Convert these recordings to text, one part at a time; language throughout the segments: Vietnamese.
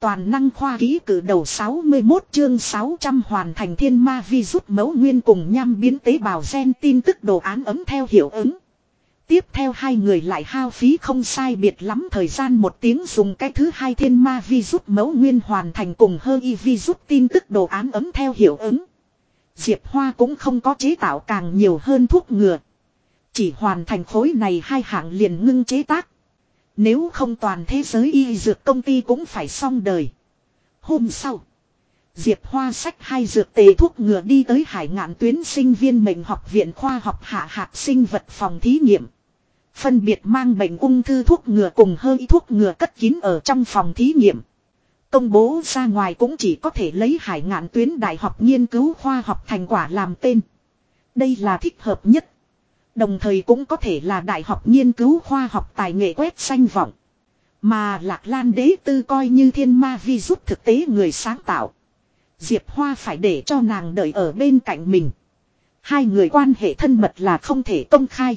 Toàn năng khoa ký cử đầu 61 chương 600 hoàn thành thiên ma vi rút mẫu nguyên cùng nham biến tế bào gen tin tức đồ án ấm theo hiệu ứng. Tiếp theo hai người lại hao phí không sai biệt lắm thời gian một tiếng dùng cái thứ hai thiên ma vi rút mẫu nguyên hoàn thành cùng hơi y vi rút tin tức đồ án ấm theo hiệu ứng. Diệp Hoa cũng không có chế tạo càng nhiều hơn thuốc ngừa. Chỉ hoàn thành khối này hai hạng liền ngưng chế tác. Nếu không toàn thế giới y dược công ty cũng phải xong đời. Hôm sau. Diệp Hoa sách hai dược tề thuốc ngừa đi tới hải ngạn tuyến sinh viên mệnh học viện khoa học hạ hạt sinh vật phòng thí nghiệm. Phân biệt mang bệnh ung thư thuốc ngừa cùng hơi thuốc ngừa cất kín ở trong phòng thí nghiệm. Công bố ra ngoài cũng chỉ có thể lấy hải ngạn tuyến đại học nghiên cứu khoa học thành quả làm tên. Đây là thích hợp nhất. Đồng thời cũng có thể là đại học nghiên cứu khoa học tài nghệ quét xanh vọng. Mà Lạc Lan đế tư coi như thiên ma vi giúp thực tế người sáng tạo. Diệp Hoa phải để cho nàng đợi ở bên cạnh mình. Hai người quan hệ thân mật là không thể công khai.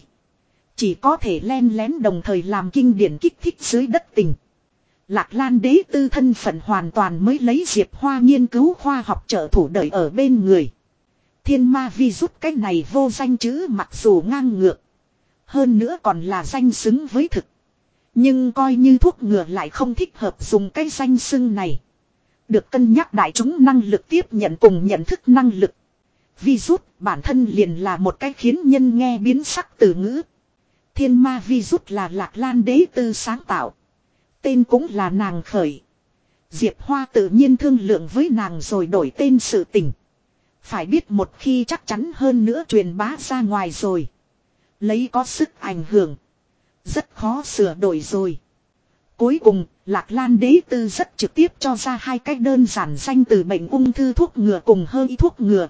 Chỉ có thể len lén đồng thời làm kinh điển kích thích dưới đất tình. Lạc Lan đế tư thân phận hoàn toàn mới lấy Diệp Hoa nghiên cứu khoa học trợ thủ đợi ở bên người. Thiên ma vi rút cái này vô danh chữ mặc dù ngang ngược. Hơn nữa còn là danh xứng với thực. Nhưng coi như thuốc ngừa lại không thích hợp dùng cái danh xưng này. Được cân nhắc đại chúng năng lực tiếp nhận cùng nhận thức năng lực. Vi rút bản thân liền là một cái khiến nhân nghe biến sắc từ ngữ. Thiên ma vi rút là lạc lan đế tư sáng tạo. Tên cũng là nàng khởi. Diệp Hoa tự nhiên thương lượng với nàng rồi đổi tên sự tình. Phải biết một khi chắc chắn hơn nữa truyền bá ra ngoài rồi. Lấy có sức ảnh hưởng. Rất khó sửa đổi rồi. Cuối cùng, Lạc Lan đế tư rất trực tiếp cho ra hai cách đơn giản danh từ bệnh ung thư thuốc ngừa cùng hơi thuốc ngừa.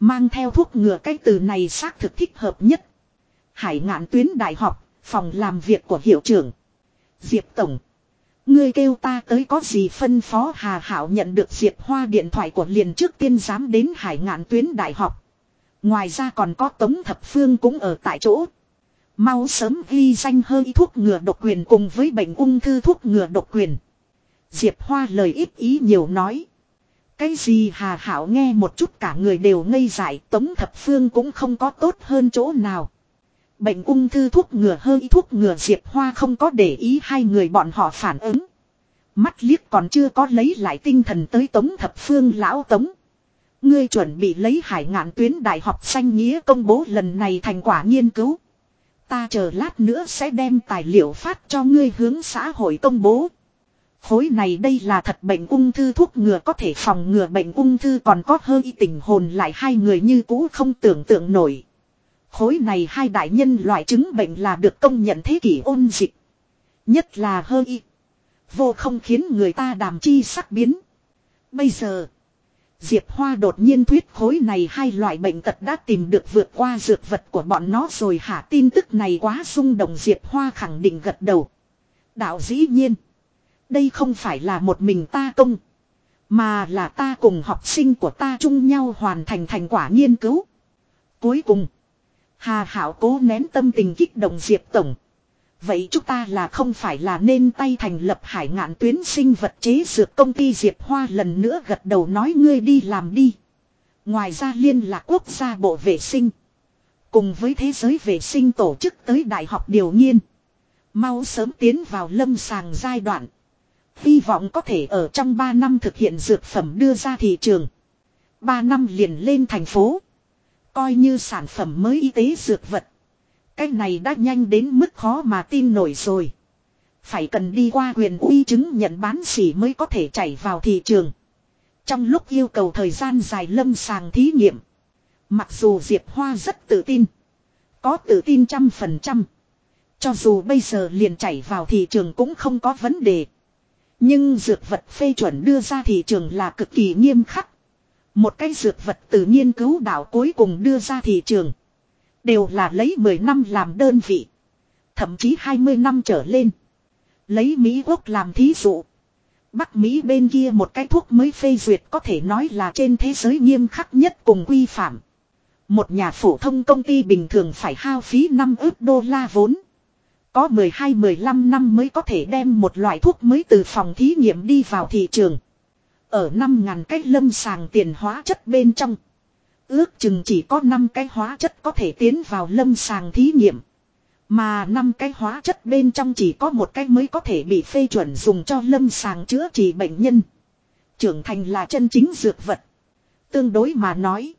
Mang theo thuốc ngừa cái từ này xác thực thích hợp nhất. Hải ngạn tuyến đại học, phòng làm việc của hiệu trưởng. Diệp Tổng. Ngươi kêu ta tới có gì phân phó Hà Hảo nhận được Diệp Hoa điện thoại của liền trước tiên dám đến hải ngạn tuyến đại học. Ngoài ra còn có Tống Thập Phương cũng ở tại chỗ. Mau sớm ghi danh hơi thuốc ngừa độc quyền cùng với bệnh ung thư thuốc ngừa độc quyền. Diệp Hoa lời ít ý nhiều nói. Cái gì Hà Hảo nghe một chút cả người đều ngây dại, Tống Thập Phương cũng không có tốt hơn chỗ nào. Bệnh ung thư thuốc ngừa hơi thuốc ngừa Diệp Hoa không có để ý hai người bọn họ phản ứng. Mắt liếc còn chưa có lấy lại tinh thần tới Tống Thập Phương lão Tống. Ngươi chuẩn bị lấy hải ngạn tuyến đại học xanh nghĩa công bố lần này thành quả nghiên cứu. Ta chờ lát nữa sẽ đem tài liệu phát cho ngươi hướng xã hội công bố. Khối này đây là thật bệnh ung thư thuốc ngừa có thể phòng ngừa bệnh ung thư còn có hơi tình hồn lại hai người như cũ không tưởng tượng nổi. Khối này hai đại nhân loại chứng bệnh là được công nhận thế kỷ ôn dịch. Nhất là hơi y Vô không khiến người ta đàm chi sắc biến. Bây giờ. Diệp Hoa đột nhiên thuyết khối này hai loại bệnh tật đã tìm được vượt qua dược vật của bọn nó rồi hả tin tức này quá rung động, Diệp Hoa khẳng định gật đầu. Đạo dĩ nhiên. Đây không phải là một mình ta công. Mà là ta cùng học sinh của ta chung nhau hoàn thành thành quả nghiên cứu. Cuối cùng. Hà Hảo cố nén tâm tình kích động Diệp Tổng. Vậy chúng ta là không phải là nên tay thành lập hải ngạn tuyến sinh vật chế dược công ty Diệp Hoa lần nữa gật đầu nói ngươi đi làm đi. Ngoài ra liên lạc quốc gia bộ vệ sinh. Cùng với thế giới vệ sinh tổ chức tới đại học điều nghiên. Mau sớm tiến vào lâm sàng giai đoạn. Hy vọng có thể ở trong 3 năm thực hiện dược phẩm đưa ra thị trường. 3 năm liền lên thành phố. Coi như sản phẩm mới y tế dược vật. Cái này đã nhanh đến mức khó mà tin nổi rồi. Phải cần đi qua quyền uy chứng nhận bán xỉ mới có thể chảy vào thị trường. Trong lúc yêu cầu thời gian dài lâm sàng thí nghiệm. Mặc dù Diệp Hoa rất tự tin. Có tự tin trăm phần trăm. Cho dù bây giờ liền chảy vào thị trường cũng không có vấn đề. Nhưng dược vật phê chuẩn đưa ra thị trường là cực kỳ nghiêm khắc. Một cái dược vật từ nghiên cứu đảo cuối cùng đưa ra thị trường. Đều là lấy 10 năm làm đơn vị. Thậm chí 20 năm trở lên. Lấy Mỹ Quốc làm thí dụ. Bắc Mỹ bên kia một cái thuốc mới phê duyệt có thể nói là trên thế giới nghiêm khắc nhất cùng quy phạm. Một nhà phổ thông công ty bình thường phải hao phí 5 ước đô la vốn. Có 12-15 năm mới có thể đem một loại thuốc mới từ phòng thí nghiệm đi vào thị trường. Ở 5.000 cái lâm sàng tiền hóa chất bên trong. Ước chừng chỉ có 5 cái hóa chất có thể tiến vào lâm sàng thí nghiệm. Mà năm cái hóa chất bên trong chỉ có một cái mới có thể bị phê chuẩn dùng cho lâm sàng chữa trị bệnh nhân. Trưởng thành là chân chính dược vật. Tương đối mà nói.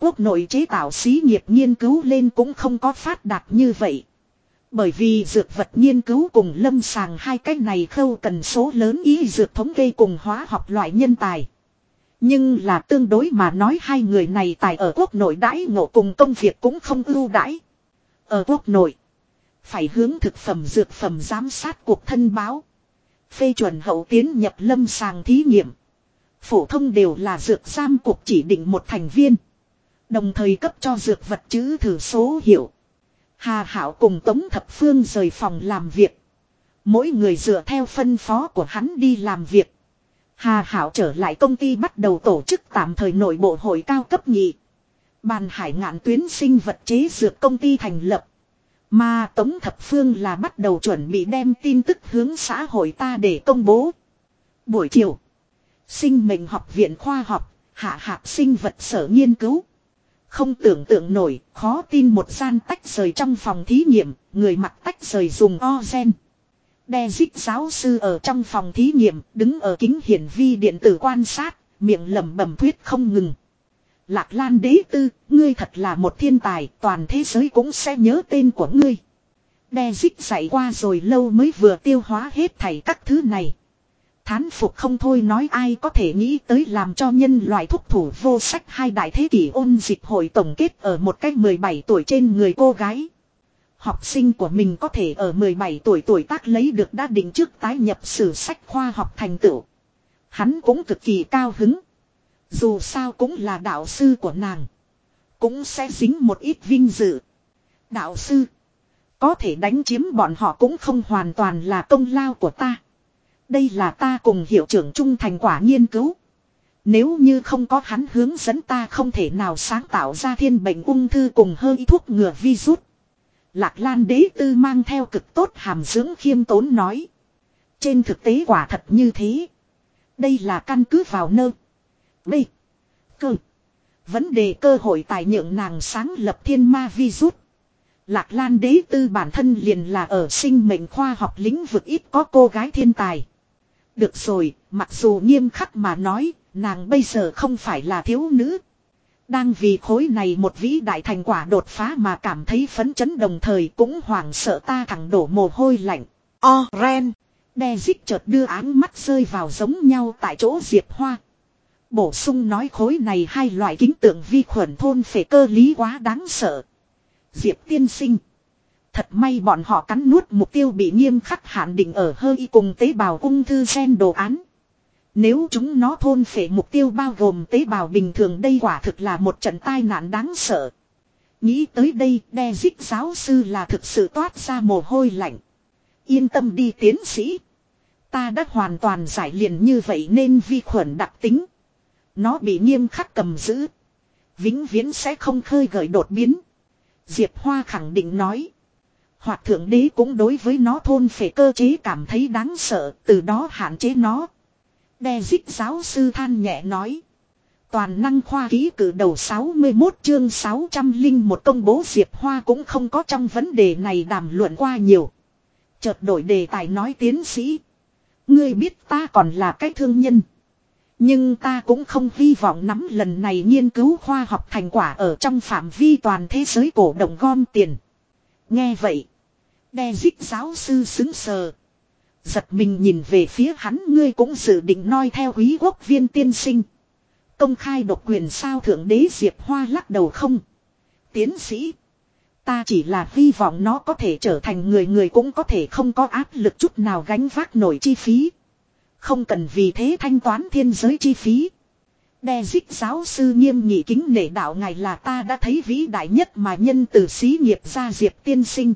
Quốc nội chế tạo xí nghiệp nghiên cứu lên cũng không có phát đạt như vậy. Bởi vì dược vật nghiên cứu cùng lâm sàng hai cái này khâu cần số lớn ý dược thống kê cùng hóa học loại nhân tài. Nhưng là tương đối mà nói hai người này tài ở quốc nội đãi ngộ cùng công việc cũng không ưu đãi. Ở quốc nội, phải hướng thực phẩm dược phẩm giám sát cuộc thân báo. Phê chuẩn hậu tiến nhập lâm sàng thí nghiệm. Phổ thông đều là dược giam cuộc chỉ định một thành viên. Đồng thời cấp cho dược vật chữ thử số hiệu. Hà Hảo cùng Tống Thập Phương rời phòng làm việc. Mỗi người dựa theo phân phó của hắn đi làm việc. Hà Hảo trở lại công ty bắt đầu tổ chức tạm thời nội bộ hội cao cấp nhị. Bàn hải ngạn tuyến sinh vật chế dược công ty thành lập. Mà Tống Thập Phương là bắt đầu chuẩn bị đem tin tức hướng xã hội ta để công bố. Buổi chiều. Sinh mệnh học viện khoa học, hạ hạt sinh vật sở nghiên cứu. Không tưởng tượng nổi, khó tin một gian tách rời trong phòng thí nghiệm, người mặc tách rời dùng o gen. Đe dít giáo sư ở trong phòng thí nghiệm, đứng ở kính hiển vi điện tử quan sát, miệng lẩm bẩm thuyết không ngừng. Lạc Lan đế tư, ngươi thật là một thiên tài, toàn thế giới cũng sẽ nhớ tên của ngươi. Đe dít dạy qua rồi lâu mới vừa tiêu hóa hết thảy các thứ này. Thán phục không thôi nói ai có thể nghĩ tới làm cho nhân loại thúc thủ vô sách hai đại thế kỷ ôn dịch hội tổng kết ở một cách 17 tuổi trên người cô gái. Học sinh của mình có thể ở 17 tuổi tuổi tác lấy được đã định trước tái nhập sử sách khoa học thành tựu. Hắn cũng cực kỳ cao hứng. Dù sao cũng là đạo sư của nàng. Cũng sẽ dính một ít vinh dự. Đạo sư. Có thể đánh chiếm bọn họ cũng không hoàn toàn là công lao của ta. Đây là ta cùng hiệu trưởng trung thành quả nghiên cứu. Nếu như không có hắn hướng dẫn ta không thể nào sáng tạo ra thiên bệnh ung thư cùng hơi thuốc ngừa virus. Lạc Lan đế tư mang theo cực tốt hàm dưỡng khiêm tốn nói. Trên thực tế quả thật như thế. Đây là căn cứ vào nơ. B. Cơ. Vấn đề cơ hội tài nhượng nàng sáng lập thiên ma virus. Lạc Lan đế tư bản thân liền là ở sinh mệnh khoa học lĩnh vực ít có cô gái thiên tài. Được rồi, mặc dù nghiêm khắc mà nói, nàng bây giờ không phải là thiếu nữ. Đang vì khối này một vĩ đại thành quả đột phá mà cảm thấy phấn chấn đồng thời cũng hoảng sợ ta thẳng đổ mồ hôi lạnh. O, ren. Đe dích chợt đưa áng mắt rơi vào giống nhau tại chỗ diệp hoa. Bổ sung nói khối này hai loại kính tượng vi khuẩn thôn phệ cơ lý quá đáng sợ. Diệp tiên sinh. Thật may bọn họ cắn nuốt mục tiêu bị nghiêm khắc hạn định ở hơi cùng tế bào ung thư gen đồ án. Nếu chúng nó thôn phệ mục tiêu bao gồm tế bào bình thường đây quả thực là một trận tai nạn đáng sợ. Nghĩ tới đây, đe dích giáo sư là thực sự toát ra mồ hôi lạnh. Yên tâm đi tiến sĩ. Ta đã hoàn toàn giải liền như vậy nên vi khuẩn đặc tính. Nó bị nghiêm khắc cầm giữ. Vĩnh viễn sẽ không khơi gợi đột biến. Diệp Hoa khẳng định nói. Hoặc thượng đế cũng đối với nó thôn phệ cơ chế cảm thấy đáng sợ, từ đó hạn chế nó. Đe dích giáo sư than nhẹ nói. Toàn năng khoa ký cử đầu 61 chương 600 linh một công bố Diệp Hoa cũng không có trong vấn đề này đàm luận qua nhiều. Chợt đổi đề tài nói tiến sĩ. Ngươi biết ta còn là cái thương nhân. Nhưng ta cũng không hy vọng nắm lần này nghiên cứu khoa học thành quả ở trong phạm vi toàn thế giới cổ động gom tiền. Nghe vậy. Đe dích giáo sư xứng sờ. Giật mình nhìn về phía hắn, ngươi cũng dự định noi theo quý quốc viên tiên sinh. Công khai độc quyền sao thượng đế Diệp Hoa lắc đầu không. Tiến sĩ. Ta chỉ là hy vọng nó có thể trở thành người người cũng có thể không có áp lực chút nào gánh vác nổi chi phí. Không cần vì thế thanh toán thiên giới chi phí. Đe dích giáo sư nghiêm nghị kính nể đạo ngài là ta đã thấy vĩ đại nhất mà nhân từ xí nghiệp gia diệp tiên sinh.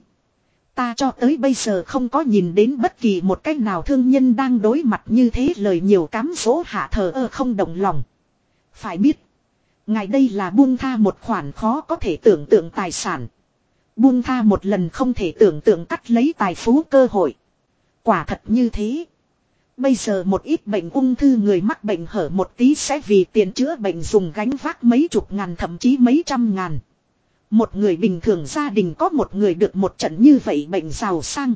Ta cho tới bây giờ không có nhìn đến bất kỳ một cách nào thương nhân đang đối mặt như thế lời nhiều cám số hạ thờ ơ không động lòng. Phải biết. Ngài đây là buông tha một khoản khó có thể tưởng tượng tài sản. Buông tha một lần không thể tưởng tượng cắt lấy tài phú cơ hội. Quả thật như thế. Bây giờ một ít bệnh ung thư người mắc bệnh hở một tí sẽ vì tiền chữa bệnh dùng gánh vác mấy chục ngàn thậm chí mấy trăm ngàn. Một người bình thường gia đình có một người được một trận như vậy bệnh giàu sang.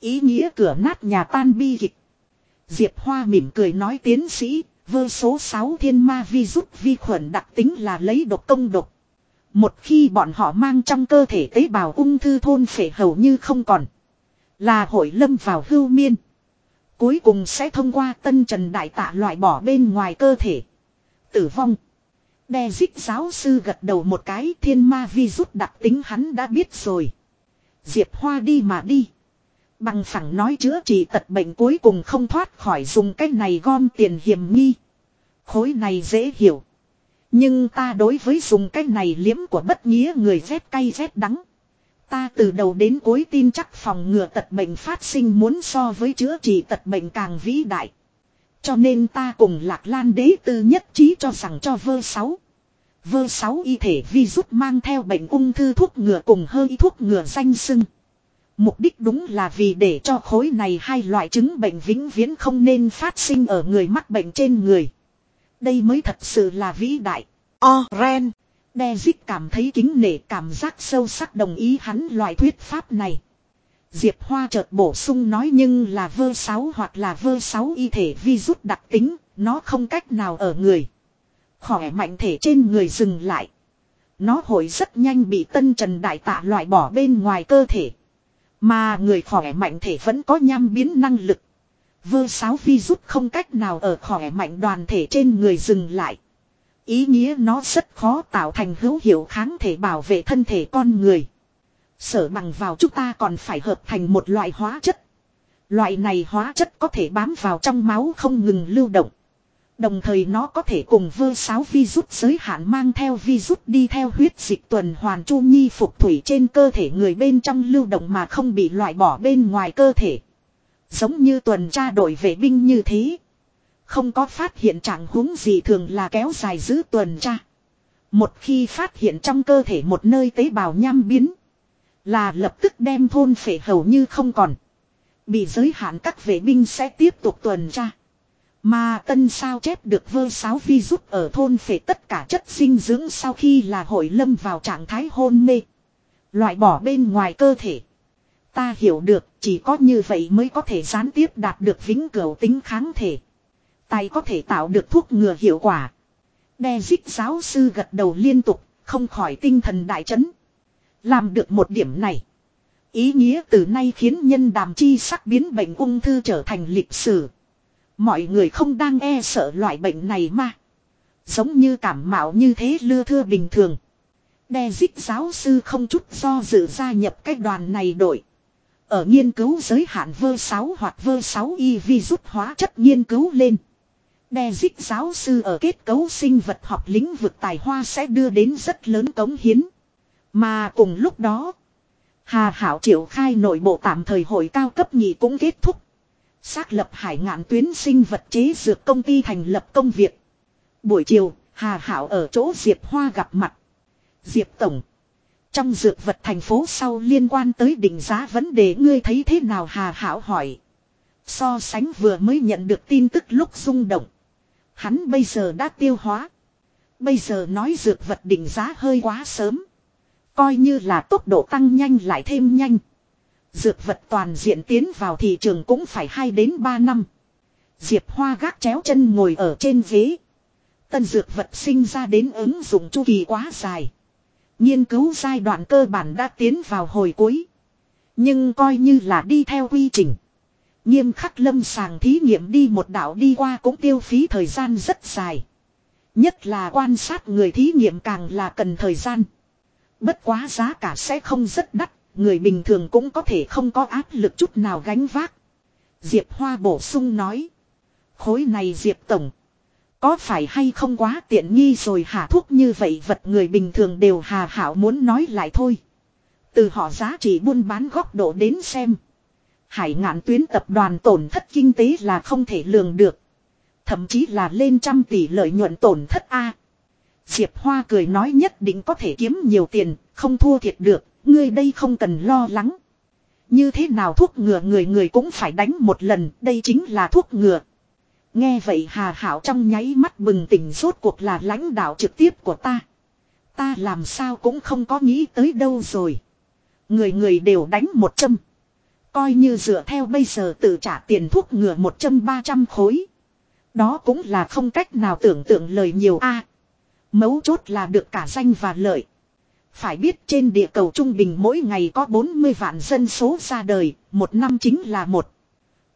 Ý nghĩa cửa nát nhà tan bi kịch. Diệp Hoa mỉm cười nói tiến sĩ, vơ số 6 thiên ma vi rút vi khuẩn đặc tính là lấy độc công độc. Một khi bọn họ mang trong cơ thể tế bào ung thư thôn phệ hầu như không còn. Là hội lâm vào hưu miên. Cuối cùng sẽ thông qua tân trần đại tạ loại bỏ bên ngoài cơ thể. Tử vong. Đe dích giáo sư gật đầu một cái, thiên ma vi rút đặc tính hắn đã biết rồi. Diệp Hoa đi mà đi. Bằng phẳng nói chữa trị tật bệnh cuối cùng không thoát khỏi dùng cách này gom tiền hiểm nghi. Khối này dễ hiểu. Nhưng ta đối với dùng cách này liếm của bất nghĩa người rét cay rét đắng. Ta từ đầu đến cuối tin chắc phòng ngừa tật bệnh phát sinh muốn so với chữa trị tật bệnh càng vĩ đại. Cho nên ta cùng Lạc Lan đế tư nhất trí cho rằng cho vơ sáu. Vơ sáu y thể vi rút mang theo bệnh ung thư thuốc ngừa cùng hơi thuốc ngừa danh sưng. Mục đích đúng là vì để cho khối này hai loại chứng bệnh vĩnh viễn không nên phát sinh ở người mắc bệnh trên người. Đây mới thật sự là vĩ đại. Oren. Dezic cảm thấy kính nể cảm giác sâu sắc đồng ý hắn loại thuyết pháp này. Diệp Hoa chợt bổ sung nói nhưng là vơ sáu hoặc là vơ sáu y thể vi rút đặc tính, nó không cách nào ở người. Khỏe mạnh thể trên người dừng lại. Nó hội rất nhanh bị tân trần đại tạ loại bỏ bên ngoài cơ thể. Mà người khỏe mạnh thể vẫn có nham biến năng lực. Vơ sáu vi rút không cách nào ở khỏe mạnh đoàn thể trên người dừng lại. Ý nghĩa nó rất khó tạo thành hữu hiệu kháng thể bảo vệ thân thể con người. Sở bằng vào chúng ta còn phải hợp thành một loại hóa chất. Loại này hóa chất có thể bám vào trong máu không ngừng lưu động. Đồng thời nó có thể cùng vơ sáo virus giới hạn mang theo virus đi theo huyết dịch tuần hoàn chu nhi phục thủy trên cơ thể người bên trong lưu động mà không bị loại bỏ bên ngoài cơ thể. Giống như tuần tra đội vệ binh như thế. Không có phát hiện trạng huống gì thường là kéo dài giữ tuần tra. Một khi phát hiện trong cơ thể một nơi tế bào nham biến. Là lập tức đem thôn phệ hầu như không còn. Bị giới hạn các vệ binh sẽ tiếp tục tuần tra. Mà tân sao chép được vơ sáo vi rút ở thôn phệ tất cả chất dinh dưỡng sau khi là hội lâm vào trạng thái hôn mê. Loại bỏ bên ngoài cơ thể. Ta hiểu được, chỉ có như vậy mới có thể gián tiếp đạt được vĩnh cửu tính kháng thể. Tài có thể tạo được thuốc ngừa hiệu quả. Đe dích giáo sư gật đầu liên tục, không khỏi tinh thần đại chấn. Làm được một điểm này. Ý nghĩa từ nay khiến nhân đàm chi sắc biến bệnh ung thư trở thành lịch sử. Mọi người không đang e sợ loại bệnh này mà. Giống như cảm mạo như thế lưa thưa bình thường. Đe dích giáo sư không chút do dự gia nhập cái đoàn này đội. Ở nghiên cứu giới hạn vơ 6 hoặc vơ 6 y vi rút hóa chất nghiên cứu lên. Đe dích giáo sư ở kết cấu sinh vật học lĩnh vực tài hoa sẽ đưa đến rất lớn cống hiến. Mà cùng lúc đó, Hà Hảo triệu khai nội bộ tạm thời hội cao cấp nhị cũng kết thúc. Xác lập hải ngạn tuyến sinh vật chế dược công ty thành lập công việc. Buổi chiều, Hà Hảo ở chỗ Diệp Hoa gặp mặt. Diệp Tổng. Trong dược vật thành phố sau liên quan tới định giá vấn đề ngươi thấy thế nào Hà Hảo hỏi. So sánh vừa mới nhận được tin tức lúc rung động. Hắn bây giờ đã tiêu hóa. Bây giờ nói dược vật định giá hơi quá sớm. Coi như là tốc độ tăng nhanh lại thêm nhanh. Dược vật toàn diện tiến vào thị trường cũng phải 2 đến 3 năm. Diệp Hoa gác chéo chân ngồi ở trên ghế. Tân dược vật sinh ra đến ứng dụng chu kỳ quá dài. Nghiên cứu giai đoạn cơ bản đã tiến vào hồi cuối. Nhưng coi như là đi theo quy trình. Nghiêm khắc lâm sàng thí nghiệm đi một đảo đi qua cũng tiêu phí thời gian rất dài. Nhất là quan sát người thí nghiệm càng là cần thời gian. Bất quá giá cả sẽ không rất đắt, người bình thường cũng có thể không có áp lực chút nào gánh vác. Diệp Hoa bổ sung nói. Khối này Diệp Tổng. Có phải hay không quá tiện nghi rồi hạ thuốc như vậy vật người bình thường đều hà hảo muốn nói lại thôi. Từ họ giá trị buôn bán góc độ đến xem. Hải ngạn tuyến tập đoàn tổn thất kinh tế là không thể lường được. Thậm chí là lên trăm tỷ lợi nhuận tổn thất A. Diệp Hoa cười nói nhất định có thể kiếm nhiều tiền, không thua thiệt được, ngươi đây không cần lo lắng. Như thế nào thuốc ngừa người người cũng phải đánh một lần, đây chính là thuốc ngừa. Nghe vậy Hà Hảo trong nháy mắt bừng tỉnh rốt cuộc là lãnh đạo trực tiếp của ta. Ta làm sao cũng không có nghĩ tới đâu rồi. Người người đều đánh một châm. Coi như dựa theo bây giờ tự trả tiền thuốc ngừa một châm ba trăm khối. Đó cũng là không cách nào tưởng tượng lời nhiều a. mấu chốt là được cả danh và lợi. Phải biết trên địa cầu trung bình mỗi ngày có 40 vạn dân số ra đời, một năm chính là một.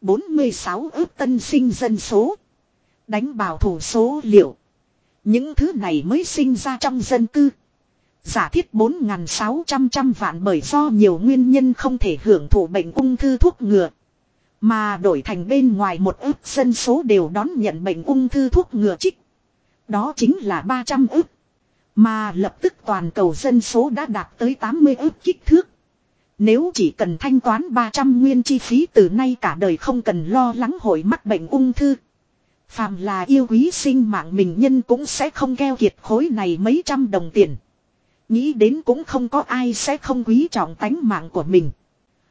46 ước tân sinh dân số. Đánh bảo thủ số liệu. Những thứ này mới sinh ra trong dân cư. Giả thiết 4.600 trăm vạn bởi do nhiều nguyên nhân không thể hưởng thụ bệnh ung thư thuốc ngừa. Mà đổi thành bên ngoài một ước dân số đều đón nhận bệnh ung thư thuốc ngừa trích. Đó chính là 300 ước. Mà lập tức toàn cầu dân số đã đạt tới 80 ước kích thước. Nếu chỉ cần thanh toán 300 nguyên chi phí từ nay cả đời không cần lo lắng hội mắc bệnh ung thư. Phàm là yêu quý sinh mạng mình nhân cũng sẽ không keo kiệt khối này mấy trăm đồng tiền. Nghĩ đến cũng không có ai sẽ không quý trọng tánh mạng của mình.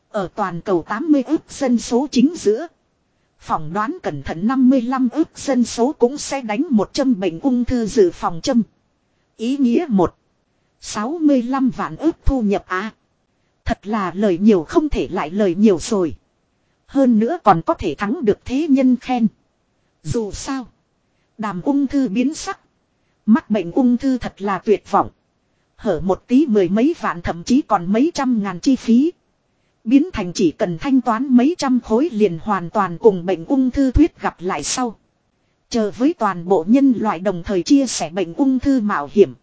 Ở toàn cầu 80 ước dân số chính giữa. Phỏng đoán cẩn thận 55 ước dân số cũng sẽ đánh một châm bệnh ung thư dự phòng châm. Ý nghĩa một 65 vạn ước thu nhập á. Thật là lời nhiều không thể lại lời nhiều rồi. Hơn nữa còn có thể thắng được thế nhân khen. Dù sao. Đàm ung thư biến sắc. Mắc bệnh ung thư thật là tuyệt vọng. Hở một tí mười mấy vạn thậm chí còn mấy trăm ngàn chi phí. Biến thành chỉ cần thanh toán mấy trăm khối liền hoàn toàn cùng bệnh ung thư thuyết gặp lại sau. Chờ với toàn bộ nhân loại đồng thời chia sẻ bệnh ung thư mạo hiểm.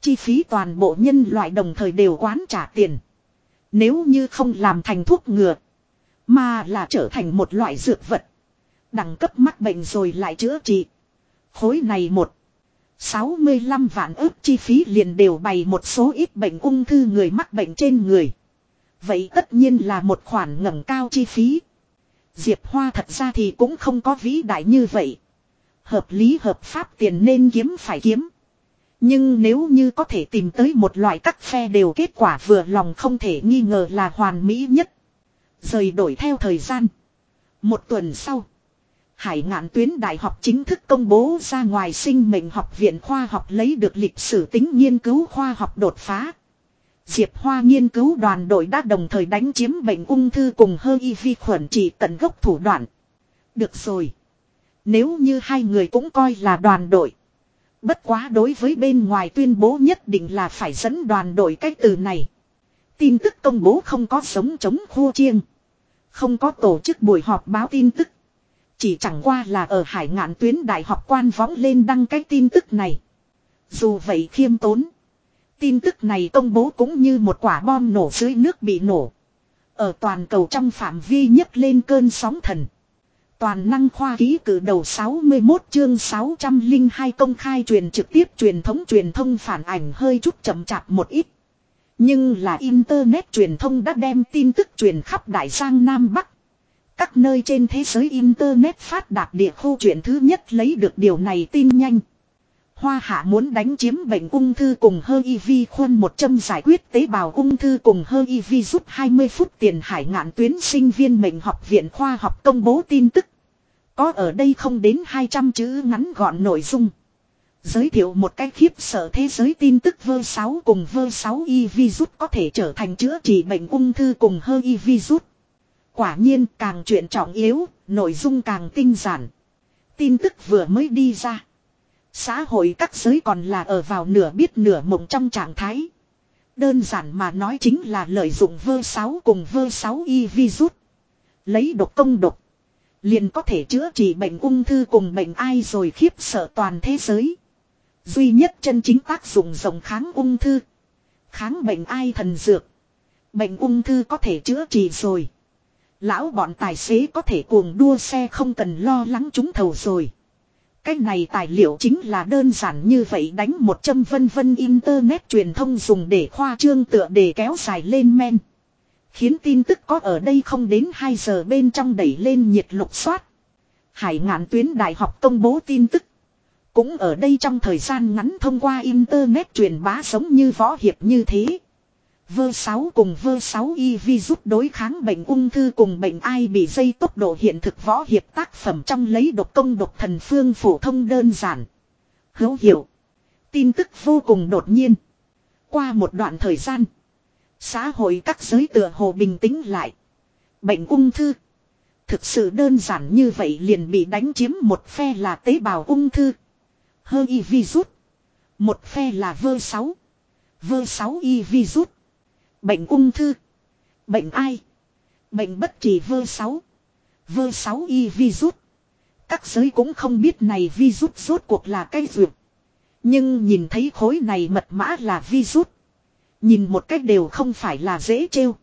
Chi phí toàn bộ nhân loại đồng thời đều quán trả tiền. Nếu như không làm thành thuốc ngừa. Mà là trở thành một loại dược vật. Đẳng cấp mắc bệnh rồi lại chữa trị. Khối này một. 65 vạn ước chi phí liền đều bày một số ít bệnh ung thư người mắc bệnh trên người. Vậy tất nhiên là một khoản ngẩng cao chi phí. Diệp Hoa thật ra thì cũng không có vĩ đại như vậy. Hợp lý hợp pháp tiền nên kiếm phải kiếm. Nhưng nếu như có thể tìm tới một loại các phe đều kết quả vừa lòng không thể nghi ngờ là hoàn mỹ nhất. Rời đổi theo thời gian. Một tuần sau. Hải ngạn tuyến đại học chính thức công bố ra ngoài sinh mệnh học viện khoa học lấy được lịch sử tính nghiên cứu khoa học đột phá. Diệp Hoa nghiên cứu đoàn đội đã đồng thời đánh chiếm bệnh ung thư cùng hơi y vi khuẩn trị tận gốc thủ đoạn. Được rồi. Nếu như hai người cũng coi là đoàn đội. Bất quá đối với bên ngoài tuyên bố nhất định là phải dẫn đoàn đội cái từ này. Tin tức công bố không có sống chống khô chiêng. Không có tổ chức buổi họp báo tin tức. Chỉ chẳng qua là ở hải ngạn tuyến đại học quan võng lên đăng cái tin tức này. Dù vậy khiêm tốn. Tin tức này công bố cũng như một quả bom nổ dưới nước bị nổ. Ở toàn cầu trong phạm vi nhấc lên cơn sóng thần. Toàn năng khoa ký cử đầu 61 chương 602 công khai truyền trực tiếp truyền thống truyền thông phản ảnh hơi chút chậm chạp một ít. Nhưng là Internet truyền thông đã đem tin tức truyền khắp Đại Giang Nam Bắc. Các nơi trên thế giới Internet phát đạt địa khu chuyện thứ nhất lấy được điều này tin nhanh. Hoa hạ muốn đánh chiếm bệnh ung thư cùng hơi y vi khuôn một châm giải quyết tế bào ung thư cùng hơi y vi giúp 20 phút tiền hải ngạn tuyến sinh viên mệnh học viện khoa học công bố tin tức. Có ở đây không đến 200 chữ ngắn gọn nội dung. Giới thiệu một cách khiếp sợ thế giới tin tức vơ 6 cùng vơ 6 y virus có thể trở thành chữa trị bệnh ung thư cùng hơi y virus. Quả nhiên càng chuyện trọng yếu, nội dung càng tinh giản. Tin tức vừa mới đi ra. Xã hội các giới còn là ở vào nửa biết nửa mộng trong trạng thái. Đơn giản mà nói chính là lợi dụng vơ 6 cùng vơ 6 y virus. Lấy độc công độc. Liền có thể chữa trị bệnh ung thư cùng bệnh ai rồi khiếp sợ toàn thế giới. Duy nhất chân chính tác dụng rộng kháng ung thư. Kháng bệnh ai thần dược. Bệnh ung thư có thể chữa trị rồi. Lão bọn tài xế có thể cuồng đua xe không cần lo lắng chúng thầu rồi. Cái này tài liệu chính là đơn giản như vậy đánh một châm vân vân internet truyền thông dùng để khoa trương tựa để kéo dài lên men. Khiến tin tức có ở đây không đến 2 giờ bên trong đẩy lên nhiệt lục soát. Hải ngạn tuyến đại học công bố tin tức. Cũng ở đây trong thời gian ngắn thông qua internet truyền bá giống như võ hiệp như thế. Vơ 6 cùng vơ 6 y giúp đối kháng bệnh ung thư cùng bệnh ai bị dây tốc độ hiện thực võ hiệp tác phẩm trong lấy độc công độc thần phương phổ thông đơn giản. Hữu hiệu. Tin tức vô cùng đột nhiên. Qua một đoạn thời gian. Xã hội các giới tựa hồ bình tĩnh lại. Bệnh ung thư. Thực sự đơn giản như vậy liền bị đánh chiếm một phe là tế bào ung thư. Hơi y virus. Một phe là vơ 6. Vơ 6 y virus. Bệnh ung thư. Bệnh ai? Bệnh bất kỳ vơ 6. Vơ 6 y virus. Các giới cũng không biết này virus rốt cuộc là cái dược. Nhưng nhìn thấy khối này mật mã là virus. Nhìn một cách đều không phải là dễ trêu.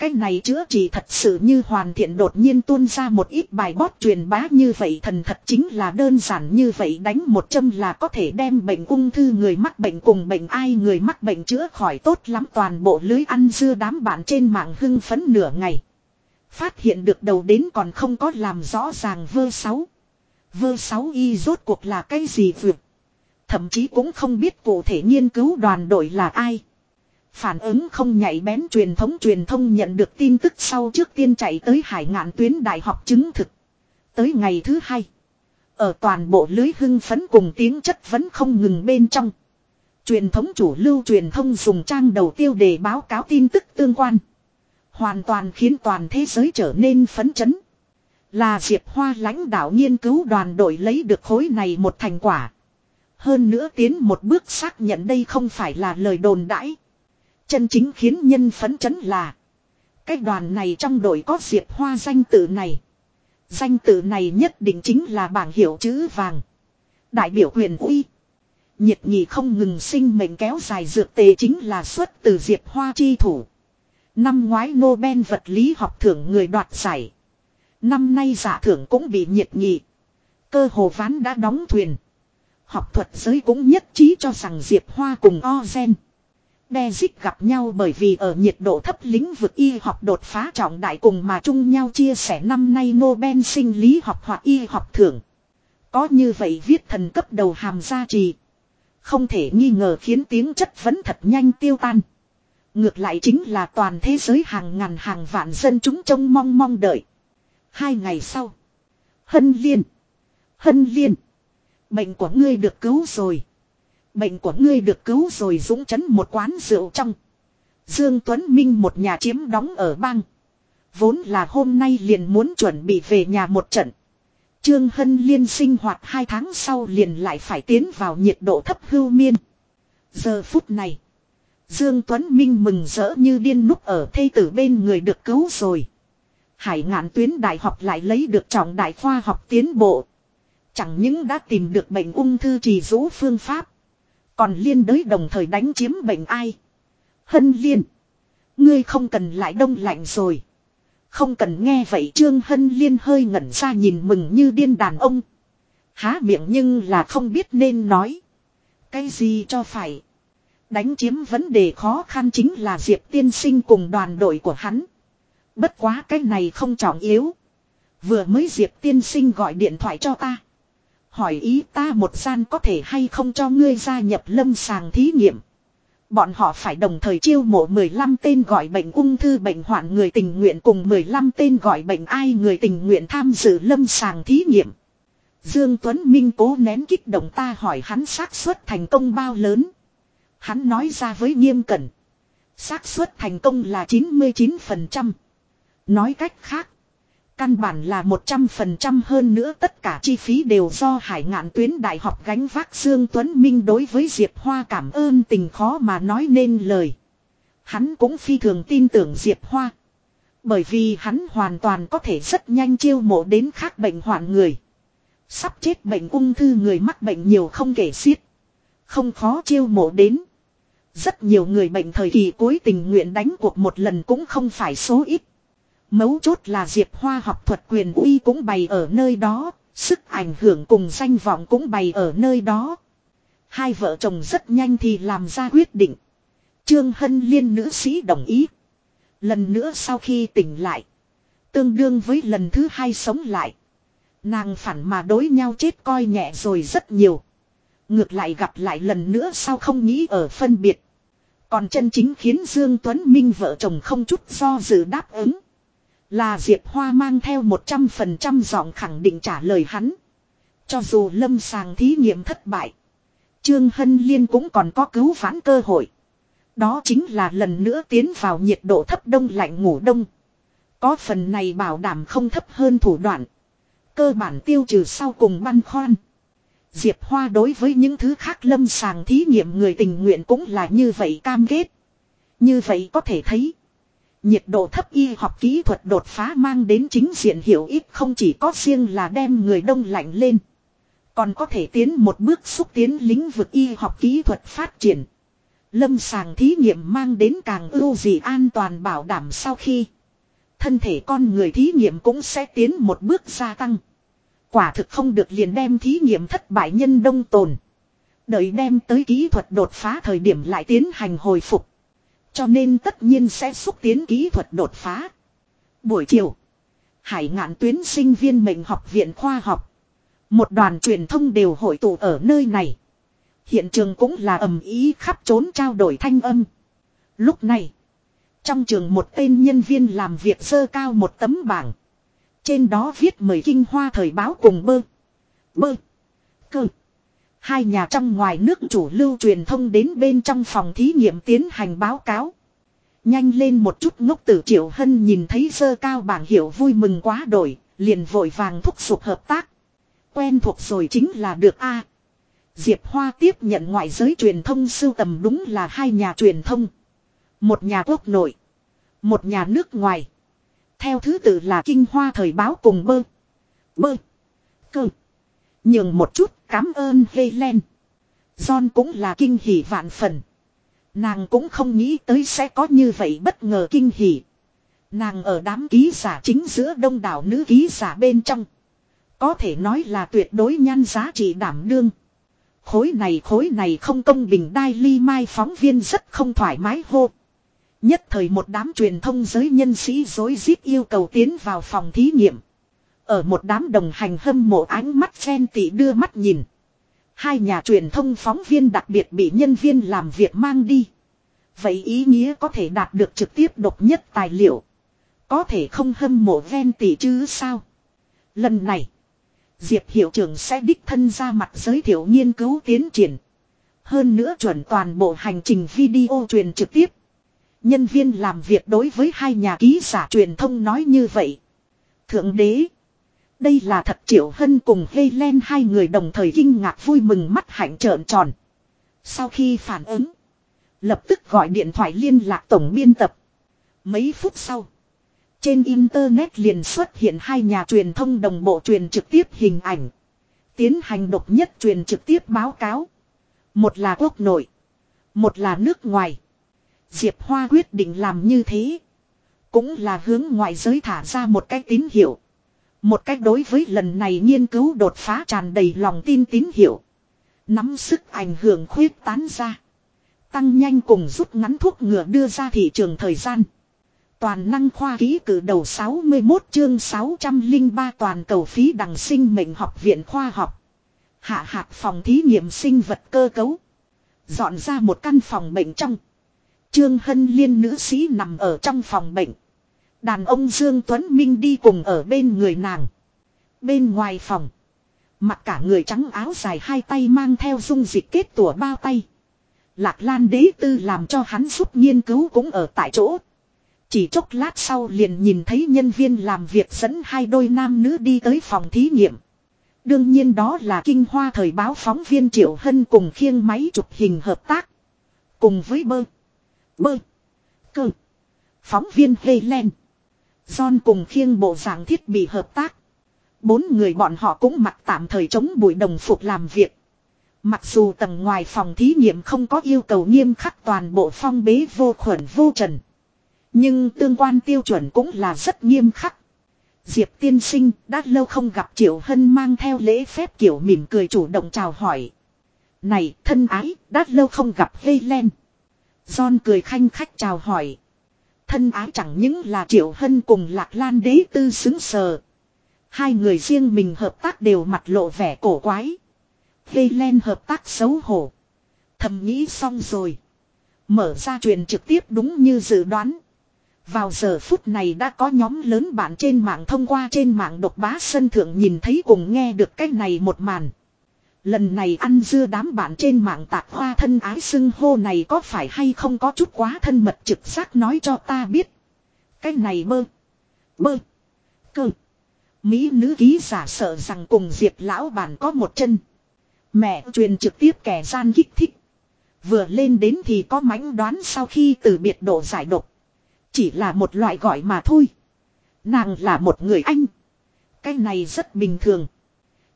Cái này chữa trị thật sự như hoàn thiện đột nhiên tuôn ra một ít bài bót truyền bá như vậy thần thật chính là đơn giản như vậy đánh một châm là có thể đem bệnh ung thư người mắc bệnh cùng bệnh ai người mắc bệnh chữa khỏi tốt lắm toàn bộ lưới ăn dưa đám bạn trên mạng hưng phấn nửa ngày. Phát hiện được đầu đến còn không có làm rõ ràng vơ sáu. Vơ sáu y rốt cuộc là cái gì vượt. Thậm chí cũng không biết cụ thể nghiên cứu đoàn đội là ai. Phản ứng không nhạy bén truyền thống truyền thông nhận được tin tức sau trước tiên chạy tới hải ngạn tuyến đại học chứng thực. Tới ngày thứ hai. Ở toàn bộ lưới hưng phấn cùng tiếng chất vẫn không ngừng bên trong. Truyền thống chủ lưu truyền thông dùng trang đầu tiêu để báo cáo tin tức tương quan. Hoàn toàn khiến toàn thế giới trở nên phấn chấn. Là Diệp Hoa lãnh đạo nghiên cứu đoàn đội lấy được khối này một thành quả. Hơn nữa tiến một bước xác nhận đây không phải là lời đồn đãi. Chân chính khiến nhân phấn chấn là. Cái đoàn này trong đội có Diệp Hoa danh tự này. Danh tự này nhất định chính là bảng hiệu chữ vàng. Đại biểu quyền uy. Nhiệt nhị không ngừng sinh mệnh kéo dài dược tề chính là xuất từ Diệp Hoa chi thủ. Năm ngoái Nobel vật lý học thưởng người đoạt giải. Năm nay giả thưởng cũng bị nhiệt nhị. Cơ hồ ván đã đóng thuyền. Học thuật giới cũng nhất trí cho rằng Diệp Hoa cùng Ozen. Đe dích gặp nhau bởi vì ở nhiệt độ thấp lĩnh vực y học đột phá trọng đại cùng mà chung nhau chia sẻ năm nay Nobel sinh lý học hoặc y học thưởng. Có như vậy viết thần cấp đầu hàm gia trì. Không thể nghi ngờ khiến tiếng chất vấn thật nhanh tiêu tan. Ngược lại chính là toàn thế giới hàng ngàn hàng vạn dân chúng trông mong mong đợi. Hai ngày sau. Hân liên. Hân liên. Bệnh của ngươi được cứu rồi. Bệnh của ngươi được cứu rồi dũng chấn một quán rượu trong. Dương Tuấn Minh một nhà chiếm đóng ở bang. Vốn là hôm nay liền muốn chuẩn bị về nhà một trận. Trương Hân Liên sinh hoạt hai tháng sau liền lại phải tiến vào nhiệt độ thấp hưu miên. Giờ phút này. Dương Tuấn Minh mừng rỡ như điên núp ở thây tử bên người được cứu rồi. Hải ngạn tuyến đại học lại lấy được trọng đại khoa học tiến bộ. Chẳng những đã tìm được bệnh ung thư trì rũ phương pháp. Còn liên đới đồng thời đánh chiếm bệnh ai. Hân liên. Ngươi không cần lại đông lạnh rồi. Không cần nghe vậy Trương Hân liên hơi ngẩn ra nhìn mừng như điên đàn ông. Há miệng nhưng là không biết nên nói. Cái gì cho phải. Đánh chiếm vấn đề khó khăn chính là Diệp tiên sinh cùng đoàn đội của hắn. Bất quá cái này không trọng yếu. Vừa mới Diệp tiên sinh gọi điện thoại cho ta. Hỏi ý ta một gian có thể hay không cho ngươi gia nhập lâm sàng thí nghiệm. Bọn họ phải đồng thời chiêu mộ 15 tên gọi bệnh ung thư bệnh hoạn người tình nguyện cùng 15 tên gọi bệnh ai người tình nguyện tham dự lâm sàng thí nghiệm. Dương Tuấn Minh cố nén kích động ta hỏi hắn xác suất thành công bao lớn. Hắn nói ra với nghiêm cẩn. xác suất thành công là 99%. Nói cách khác. Căn bản là 100% hơn nữa, tất cả chi phí đều do hải ngạn tuyến đại học gánh vác Dương Tuấn Minh đối với Diệp Hoa cảm ơn tình khó mà nói nên lời. Hắn cũng phi thường tin tưởng Diệp Hoa. Bởi vì hắn hoàn toàn có thể rất nhanh chiêu mộ đến khác bệnh hoạn người. Sắp chết bệnh ung thư người mắc bệnh nhiều không kể xiết. Không khó chiêu mộ đến. Rất nhiều người bệnh thời kỳ cuối tình nguyện đánh cuộc một lần cũng không phải số ít. Mấu chốt là Diệp Hoa học thuật quyền uy cũng bày ở nơi đó, sức ảnh hưởng cùng danh vọng cũng bày ở nơi đó. Hai vợ chồng rất nhanh thì làm ra quyết định. Trương Hân Liên nữ sĩ đồng ý. Lần nữa sau khi tỉnh lại. Tương đương với lần thứ hai sống lại. Nàng phản mà đối nhau chết coi nhẹ rồi rất nhiều. Ngược lại gặp lại lần nữa sao không nghĩ ở phân biệt. Còn chân chính khiến Dương Tuấn Minh vợ chồng không chút do dự đáp ứng. Là Diệp Hoa mang theo 100% giọng khẳng định trả lời hắn. Cho dù lâm sàng thí nghiệm thất bại. Trương Hân Liên cũng còn có cứu vãn cơ hội. Đó chính là lần nữa tiến vào nhiệt độ thấp đông lạnh ngủ đông. Có phần này bảo đảm không thấp hơn thủ đoạn. Cơ bản tiêu trừ sau cùng băn khoăn. Diệp Hoa đối với những thứ khác lâm sàng thí nghiệm người tình nguyện cũng là như vậy cam kết. Như vậy có thể thấy. Nhiệt độ thấp y học kỹ thuật đột phá mang đến chính diện hiểu ít không chỉ có riêng là đem người đông lạnh lên. Còn có thể tiến một bước xúc tiến lĩnh vực y học kỹ thuật phát triển. Lâm sàng thí nghiệm mang đến càng ưu dị an toàn bảo đảm sau khi. Thân thể con người thí nghiệm cũng sẽ tiến một bước gia tăng. Quả thực không được liền đem thí nghiệm thất bại nhân đông tồn. Đợi đem tới kỹ thuật đột phá thời điểm lại tiến hành hồi phục. Cho nên tất nhiên sẽ xúc tiến kỹ thuật đột phá. Buổi chiều. Hải ngạn tuyến sinh viên mệnh học viện khoa học. Một đoàn truyền thông đều hội tụ ở nơi này. Hiện trường cũng là ầm ý khắp trốn trao đổi thanh âm. Lúc này. Trong trường một tên nhân viên làm việc sơ cao một tấm bảng. Trên đó viết mời kinh hoa thời báo cùng bơ. Bơ. Cơ. Hai nhà trong ngoài nước chủ lưu truyền thông đến bên trong phòng thí nghiệm tiến hành báo cáo. Nhanh lên một chút ngốc tử Triệu Hân nhìn thấy sơ cao bảng hiệu vui mừng quá đổi, liền vội vàng thúc giục hợp tác. Quen thuộc rồi chính là được a. Diệp Hoa tiếp nhận ngoại giới truyền thông sưu tầm đúng là hai nhà truyền thông. Một nhà quốc nội. Một nhà nước ngoài. Theo thứ tự là Kinh Hoa Thời báo cùng bơ. Bơ. Cơ. Nhường một chút, cảm ơn Helen. John cũng là kinh hỉ vạn phần. Nàng cũng không nghĩ tới sẽ có như vậy bất ngờ kinh hỉ. Nàng ở đám ký giả chính giữa đông đảo nữ ký giả bên trong. Có thể nói là tuyệt đối nhan giá trị đảm đương. Khối này khối này không công bình đai ly mai phóng viên rất không thoải mái hô. Nhất thời một đám truyền thông giới nhân sĩ dối rít yêu cầu tiến vào phòng thí nghiệm. Ở một đám đồng hành hâm mộ ánh mắt phen tỉ đưa mắt nhìn. Hai nhà truyền thông phóng viên đặc biệt bị nhân viên làm việc mang đi. Vậy ý nghĩa có thể đạt được trực tiếp độc nhất tài liệu. Có thể không hâm mộ ven tỷ chứ sao. Lần này. Diệp hiệu trưởng sẽ đích thân ra mặt giới thiệu nghiên cứu tiến triển. Hơn nữa chuẩn toàn bộ hành trình video truyền trực tiếp. Nhân viên làm việc đối với hai nhà ký giả truyền thông nói như vậy. Thượng đế. Đây là thật triệu hân cùng Helen hai người đồng thời kinh ngạc vui mừng mắt hạnh trợn tròn. Sau khi phản ứng. Lập tức gọi điện thoại liên lạc tổng biên tập. Mấy phút sau. Trên Internet liền xuất hiện hai nhà truyền thông đồng bộ truyền trực tiếp hình ảnh. Tiến hành độc nhất truyền trực tiếp báo cáo. Một là quốc nội. Một là nước ngoài. Diệp Hoa quyết định làm như thế. Cũng là hướng ngoại giới thả ra một cách tín hiệu. Một cách đối với lần này nghiên cứu đột phá tràn đầy lòng tin tín hiệu. Nắm sức ảnh hưởng khuyết tán ra. Tăng nhanh cùng rút ngắn thuốc ngừa đưa ra thị trường thời gian. Toàn năng khoa ký cử đầu 61 chương 603 toàn cầu phí đằng sinh mệnh học viện khoa học. Hạ hạt phòng thí nghiệm sinh vật cơ cấu. Dọn ra một căn phòng bệnh trong. Trương Hân Liên nữ sĩ nằm ở trong phòng bệnh. Đàn ông Dương Tuấn Minh đi cùng ở bên người nàng. Bên ngoài phòng. Mặt cả người trắng áo dài hai tay mang theo dung dịch kết tủa bao tay. Lạc Lan đế tư làm cho hắn giúp nghiên cứu cũng ở tại chỗ. Chỉ chốc lát sau liền nhìn thấy nhân viên làm việc dẫn hai đôi nam nữ đi tới phòng thí nghiệm. Đương nhiên đó là kinh hoa thời báo phóng viên Triệu Hân cùng khiêng máy chụp hình hợp tác. Cùng với bơ. Bơ. Cơ. Phóng viên Helen. John cùng khiêng bộ dạng thiết bị hợp tác. Bốn người bọn họ cũng mặc tạm thời chống bụi đồng phục làm việc. Mặc dù tầng ngoài phòng thí nghiệm không có yêu cầu nghiêm khắc toàn bộ phong bế vô khuẩn vô trần. Nhưng tương quan tiêu chuẩn cũng là rất nghiêm khắc. Diệp tiên sinh đã lâu không gặp Triệu Hân mang theo lễ phép kiểu mỉm cười chủ động chào hỏi. Này thân ái, đã lâu không gặp Helen. John cười khanh khách chào hỏi. Thân ái chẳng những là Triệu Hân cùng Lạc Lan đế tư xứng sờ. Hai người riêng mình hợp tác đều mặt lộ vẻ cổ quái. Helen hợp tác xấu hổ. Thầm nghĩ xong rồi. Mở ra truyền trực tiếp đúng như dự đoán. Vào giờ phút này đã có nhóm lớn bạn trên mạng thông qua trên mạng độc bá sân thượng nhìn thấy cùng nghe được cái này một màn. Lần này ăn dưa đám bạn trên mạng tạc hoa thân ái xưng hô này có phải hay không có chút quá thân mật trực giác nói cho ta biết. Cái này bơ. Bơ. Cơ. Mỹ nữ ký giả sợ rằng cùng Diệp lão bản có một chân. Mẹ truyền trực tiếp kẻ gian kích thích. Vừa lên đến thì có mánh đoán sau khi từ biệt độ giải độc. Chỉ là một loại gọi mà thôi. Nàng là một người anh. Cái này rất bình thường.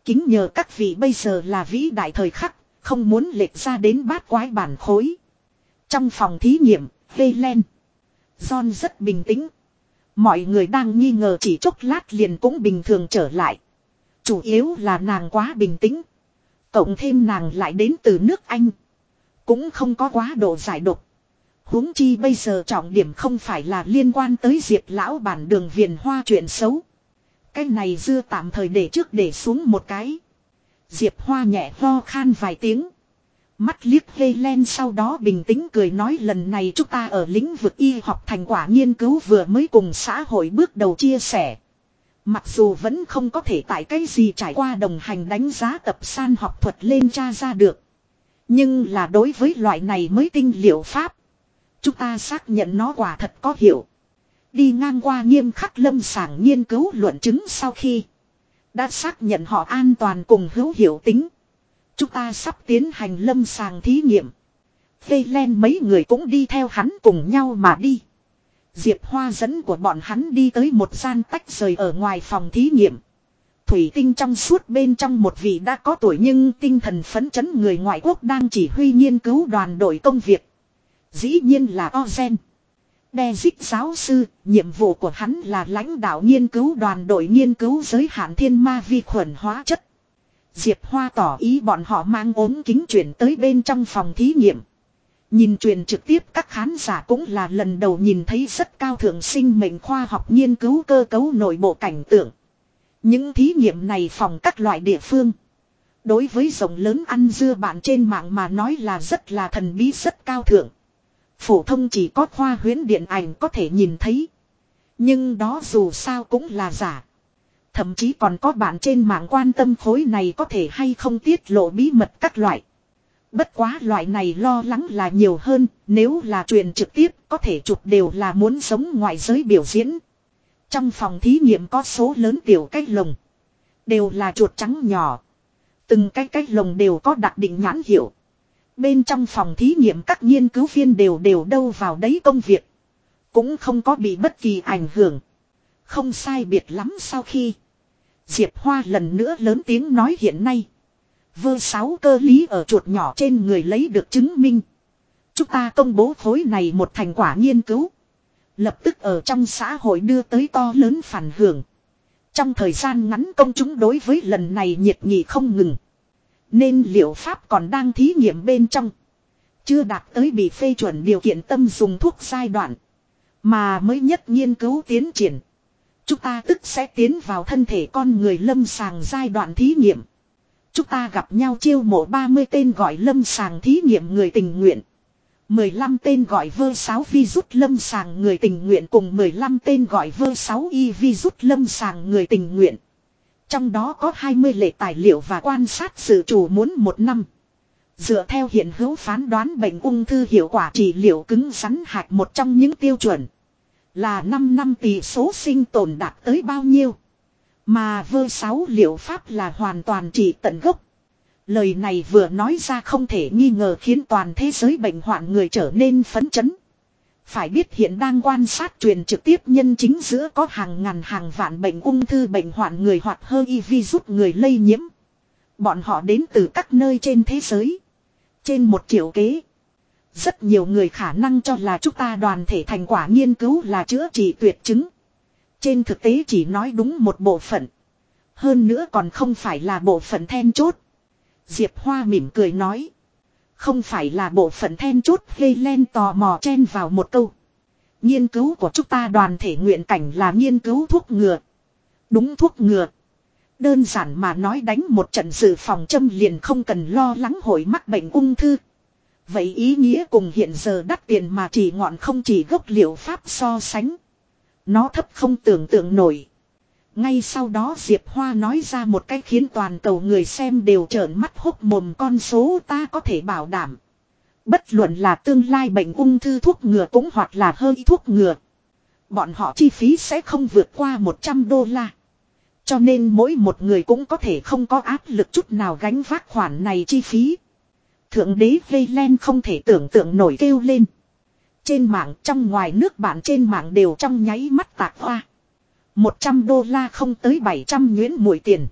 Kính nhờ các vị bây giờ là vĩ đại thời khắc, không muốn lệch ra đến bát quái bản khối. Trong phòng thí nghiệm, len, John rất bình tĩnh. Mọi người đang nghi ngờ chỉ chốc lát liền cũng bình thường trở lại. Chủ yếu là nàng quá bình tĩnh. Cộng thêm nàng lại đến từ nước Anh. Cũng không có quá độ giải độc. huống chi bây giờ trọng điểm không phải là liên quan tới diệp lão bản đường viền hoa chuyện xấu. Cái này dưa tạm thời để trước để xuống một cái. Diệp hoa nhẹ ho khan vài tiếng. Mắt liếc Helen sau đó bình tĩnh cười nói lần này chúng ta ở lĩnh vực y học thành quả nghiên cứu vừa mới cùng xã hội bước đầu chia sẻ. Mặc dù vẫn không có thể tại cái gì trải qua đồng hành đánh giá tập san học thuật lên tra ra được. Nhưng là đối với loại này mới tinh liệu pháp. Chúng ta xác nhận nó quả thật có hiệu. Đi ngang qua nghiêm khắc lâm sàng nghiên cứu luận chứng sau khi. Đã xác nhận họ an toàn cùng hữu hiệu tính. Chúng ta sắp tiến hành lâm sàng thí nghiệm. Phê len mấy người cũng đi theo hắn cùng nhau mà đi. Diệp Hoa dẫn của bọn hắn đi tới một gian tách rời ở ngoài phòng thí nghiệm. Thủy tinh trong suốt bên trong một vị đã có tuổi nhưng tinh thần phấn chấn người ngoại quốc đang chỉ huy nghiên cứu đoàn đội công việc. Dĩ nhiên là Ozen. Đe dích giáo sư, nhiệm vụ của hắn là lãnh đạo nghiên cứu đoàn đội nghiên cứu giới hạn thiên ma vi khuẩn hóa chất. Diệp Hoa tỏ ý bọn họ mang ốm kính chuyển tới bên trong phòng thí nghiệm. Nhìn truyền trực tiếp các khán giả cũng là lần đầu nhìn thấy rất cao thượng sinh mệnh khoa học nghiên cứu cơ cấu nội bộ cảnh tượng. Những thí nghiệm này phòng các loại địa phương. Đối với rộng lớn ăn dưa bạn trên mạng mà nói là rất là thần bí rất cao thượng. Phổ thông chỉ có khoa huyến điện ảnh có thể nhìn thấy. Nhưng đó dù sao cũng là giả. Thậm chí còn có bạn trên mạng quan tâm khối này có thể hay không tiết lộ bí mật các loại. Bất quá loại này lo lắng là nhiều hơn, nếu là truyền trực tiếp có thể chụp đều là muốn sống ngoại giới biểu diễn. Trong phòng thí nghiệm có số lớn tiểu cách lồng. Đều là chuột trắng nhỏ. Từng cái cách lồng đều có đặc định nhãn hiệu. Bên trong phòng thí nghiệm các nghiên cứu viên đều đều đâu vào đấy công việc. Cũng không có bị bất kỳ ảnh hưởng. Không sai biệt lắm sau khi. Diệp Hoa lần nữa lớn tiếng nói hiện nay. Vơ sáu cơ lý ở chuột nhỏ trên người lấy được chứng minh. Chúng ta công bố khối này một thành quả nghiên cứu. Lập tức ở trong xã hội đưa tới to lớn phản hưởng. Trong thời gian ngắn công chúng đối với lần này nhiệt nghị không ngừng. Nên liệu pháp còn đang thí nghiệm bên trong. Chưa đạt tới bị phê chuẩn điều kiện tâm dùng thuốc giai đoạn. Mà mới nhất nghiên cứu tiến triển. Chúng ta tức sẽ tiến vào thân thể con người lâm sàng giai đoạn thí nghiệm. Chúng ta gặp nhau chiêu mộ 30 tên gọi lâm sàng thí nghiệm người tình nguyện. 15 tên gọi vơ 6 vi rút lâm sàng người tình nguyện cùng 15 tên gọi vơ 6 y vi rút lâm sàng người tình nguyện. Trong đó có 20 lệ tài liệu và quan sát sự chủ muốn một năm. Dựa theo hiện hữu phán đoán bệnh ung thư hiệu quả trị liệu cứng rắn hạt một trong những tiêu chuẩn. Là 5 năm tỷ số sinh tồn đạt tới bao nhiêu. Mà vơ 6 liệu pháp là hoàn toàn trị tận gốc. Lời này vừa nói ra không thể nghi ngờ khiến toàn thế giới bệnh hoạn người trở nên phấn chấn. Phải biết hiện đang quan sát truyền trực tiếp nhân chính giữa có hàng ngàn hàng vạn bệnh ung thư bệnh hoạn người hoặc hơi y vi giúp người lây nhiễm. Bọn họ đến từ các nơi trên thế giới. Trên một triệu kế. Rất nhiều người khả năng cho là chúng ta đoàn thể thành quả nghiên cứu là chữa trị tuyệt chứng. Trên thực tế chỉ nói đúng một bộ phận. Hơn nữa còn không phải là bộ phận then chốt. Diệp Hoa mỉm cười nói. Không phải là bộ phận then chốt gây len tò mò chen vào một câu. Nghiên cứu của chúng ta đoàn thể nguyện cảnh là nghiên cứu thuốc ngừa. Đúng thuốc ngừa. Đơn giản mà nói đánh một trận dự phòng châm liền không cần lo lắng hội mắc bệnh ung thư. Vậy ý nghĩa cùng hiện giờ đắt tiền mà chỉ ngọn không chỉ gốc liệu pháp so sánh. Nó thấp không tưởng tượng nổi. Ngay sau đó Diệp Hoa nói ra một cách khiến toàn cầu người xem đều trợn mắt hốc mồm con số ta có thể bảo đảm. Bất luận là tương lai bệnh ung thư thuốc ngừa cũng hoặc là hơi thuốc ngừa. Bọn họ chi phí sẽ không vượt qua 100 đô la. Cho nên mỗi một người cũng có thể không có áp lực chút nào gánh vác khoản này chi phí. Thượng đế vây len không thể tưởng tượng nổi kêu lên. Trên mạng, trong ngoài nước bạn trên mạng đều trong nháy mắt tạc hoa. 100 đô la không tới 700 nhuyễn mũi tiền.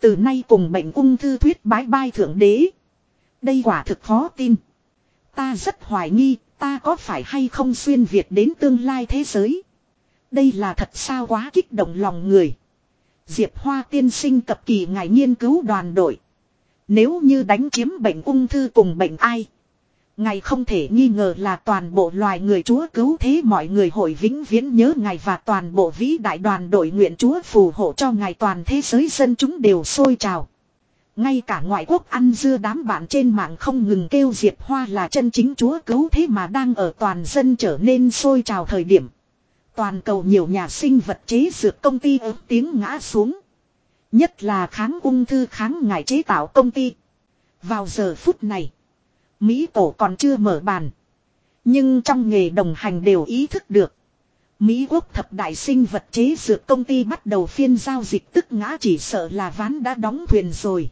Từ nay cùng bệnh ung thư thuyết bái bai thượng đế. Đây quả thực khó tin. Ta rất hoài nghi, ta có phải hay không xuyên Việt đến tương lai thế giới. Đây là thật sao quá kích động lòng người. Diệp Hoa tiên sinh cập kỳ ngài nghiên cứu đoàn đội. Nếu như đánh chiếm bệnh ung thư cùng bệnh ai. Ngài không thể nghi ngờ là toàn bộ loài người chúa cứu thế mọi người hội vĩnh viễn nhớ ngài và toàn bộ vĩ đại đoàn đội nguyện chúa phù hộ cho ngài toàn thế giới dân chúng đều sôi trào. Ngay cả ngoại quốc ăn dưa đám bạn trên mạng không ngừng kêu Diệp Hoa là chân chính chúa cứu thế mà đang ở toàn dân trở nên sôi trào thời điểm. Toàn cầu nhiều nhà sinh vật chế dược công ty ớt tiếng ngã xuống. Nhất là kháng ung thư kháng ngại chế tạo công ty. Vào giờ phút này, Mỹ tổ còn chưa mở bàn. Nhưng trong nghề đồng hành đều ý thức được. Mỹ quốc thập đại sinh vật chế dược công ty bắt đầu phiên giao dịch tức ngã chỉ sợ là ván đã đóng thuyền rồi.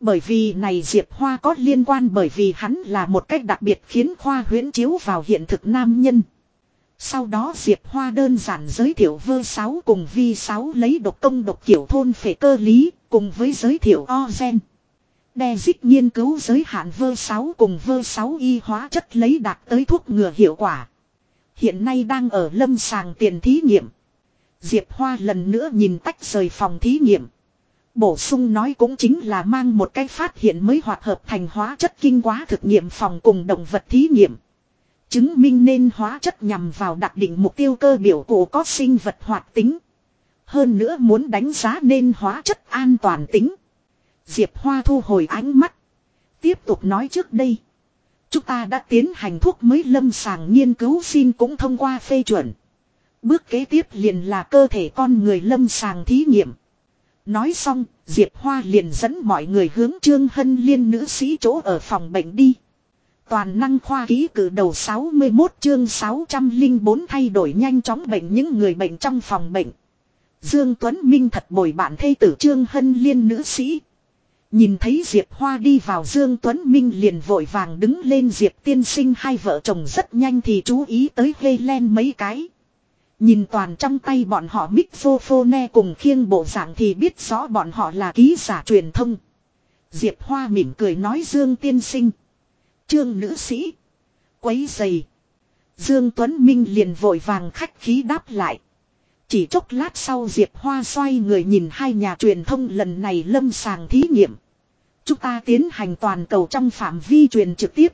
Bởi vì này Diệp Hoa có liên quan bởi vì hắn là một cách đặc biệt khiến khoa huyễn chiếu vào hiện thực nam nhân. Sau đó Diệp Hoa đơn giản giới thiệu vơ 6 cùng vi 6 lấy độc công độc kiểu thôn phệ cơ lý, cùng với giới thiệu Ozen. Đe dích nghiên cứu giới hạn vơ 6 cùng vơ 6 y hóa chất lấy đạt tới thuốc ngừa hiệu quả. Hiện nay đang ở lâm sàng tiền thí nghiệm. Diệp Hoa lần nữa nhìn tách rời phòng thí nghiệm. Bổ sung nói cũng chính là mang một cái phát hiện mới hoạt hợp thành hóa chất kinh quá thực nghiệm phòng cùng động vật thí nghiệm. Chứng minh nên hóa chất nhằm vào đặc định mục tiêu cơ biểu cổ có sinh vật hoạt tính. Hơn nữa muốn đánh giá nên hóa chất an toàn tính. Diệp Hoa thu hồi ánh mắt. Tiếp tục nói trước đây. Chúng ta đã tiến hành thuốc mới lâm sàng nghiên cứu xin cũng thông qua phê chuẩn. Bước kế tiếp liền là cơ thể con người lâm sàng thí nghiệm. Nói xong, Diệp Hoa liền dẫn mọi người hướng Trương Hân Liên nữ sĩ chỗ ở phòng bệnh đi. Toàn năng khoa ký cử đầu 61 chương 604 thay đổi nhanh chóng bệnh những người bệnh trong phòng bệnh. Dương Tuấn Minh thật bồi bạn thay tử Trương Hân Liên nữ sĩ. Nhìn thấy Diệp Hoa đi vào Dương Tuấn Minh liền vội vàng đứng lên Diệp tiên sinh hai vợ chồng rất nhanh thì chú ý tới Helen mấy cái. Nhìn toàn trong tay bọn họ mixophone cùng khiêng bộ dạng thì biết rõ bọn họ là ký giả truyền thông. Diệp Hoa mỉm cười nói Dương tiên sinh. Trương nữ sĩ. Quấy dày. Dương Tuấn Minh liền vội vàng khách khí đáp lại. Chỉ chốc lát sau Diệp Hoa xoay người nhìn hai nhà truyền thông lần này lâm sàng thí nghiệm. Chúng ta tiến hành toàn cầu trong phạm vi truyền trực tiếp.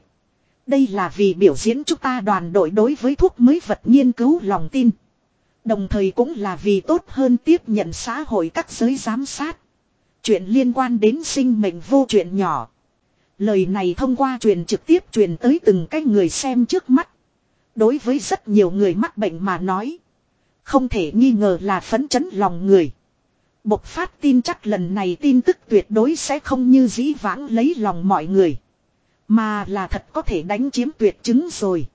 Đây là vì biểu diễn chúng ta đoàn đội đối với thuốc mới vật nghiên cứu lòng tin. Đồng thời cũng là vì tốt hơn tiếp nhận xã hội các giới giám sát. Chuyện liên quan đến sinh mệnh vô chuyện nhỏ. Lời này thông qua truyền trực tiếp truyền tới từng cái người xem trước mắt. Đối với rất nhiều người mắc bệnh mà nói. Không thể nghi ngờ là phấn chấn lòng người. Bộc phát tin chắc lần này tin tức tuyệt đối sẽ không như dĩ vãng lấy lòng mọi người. Mà là thật có thể đánh chiếm tuyệt chứng rồi.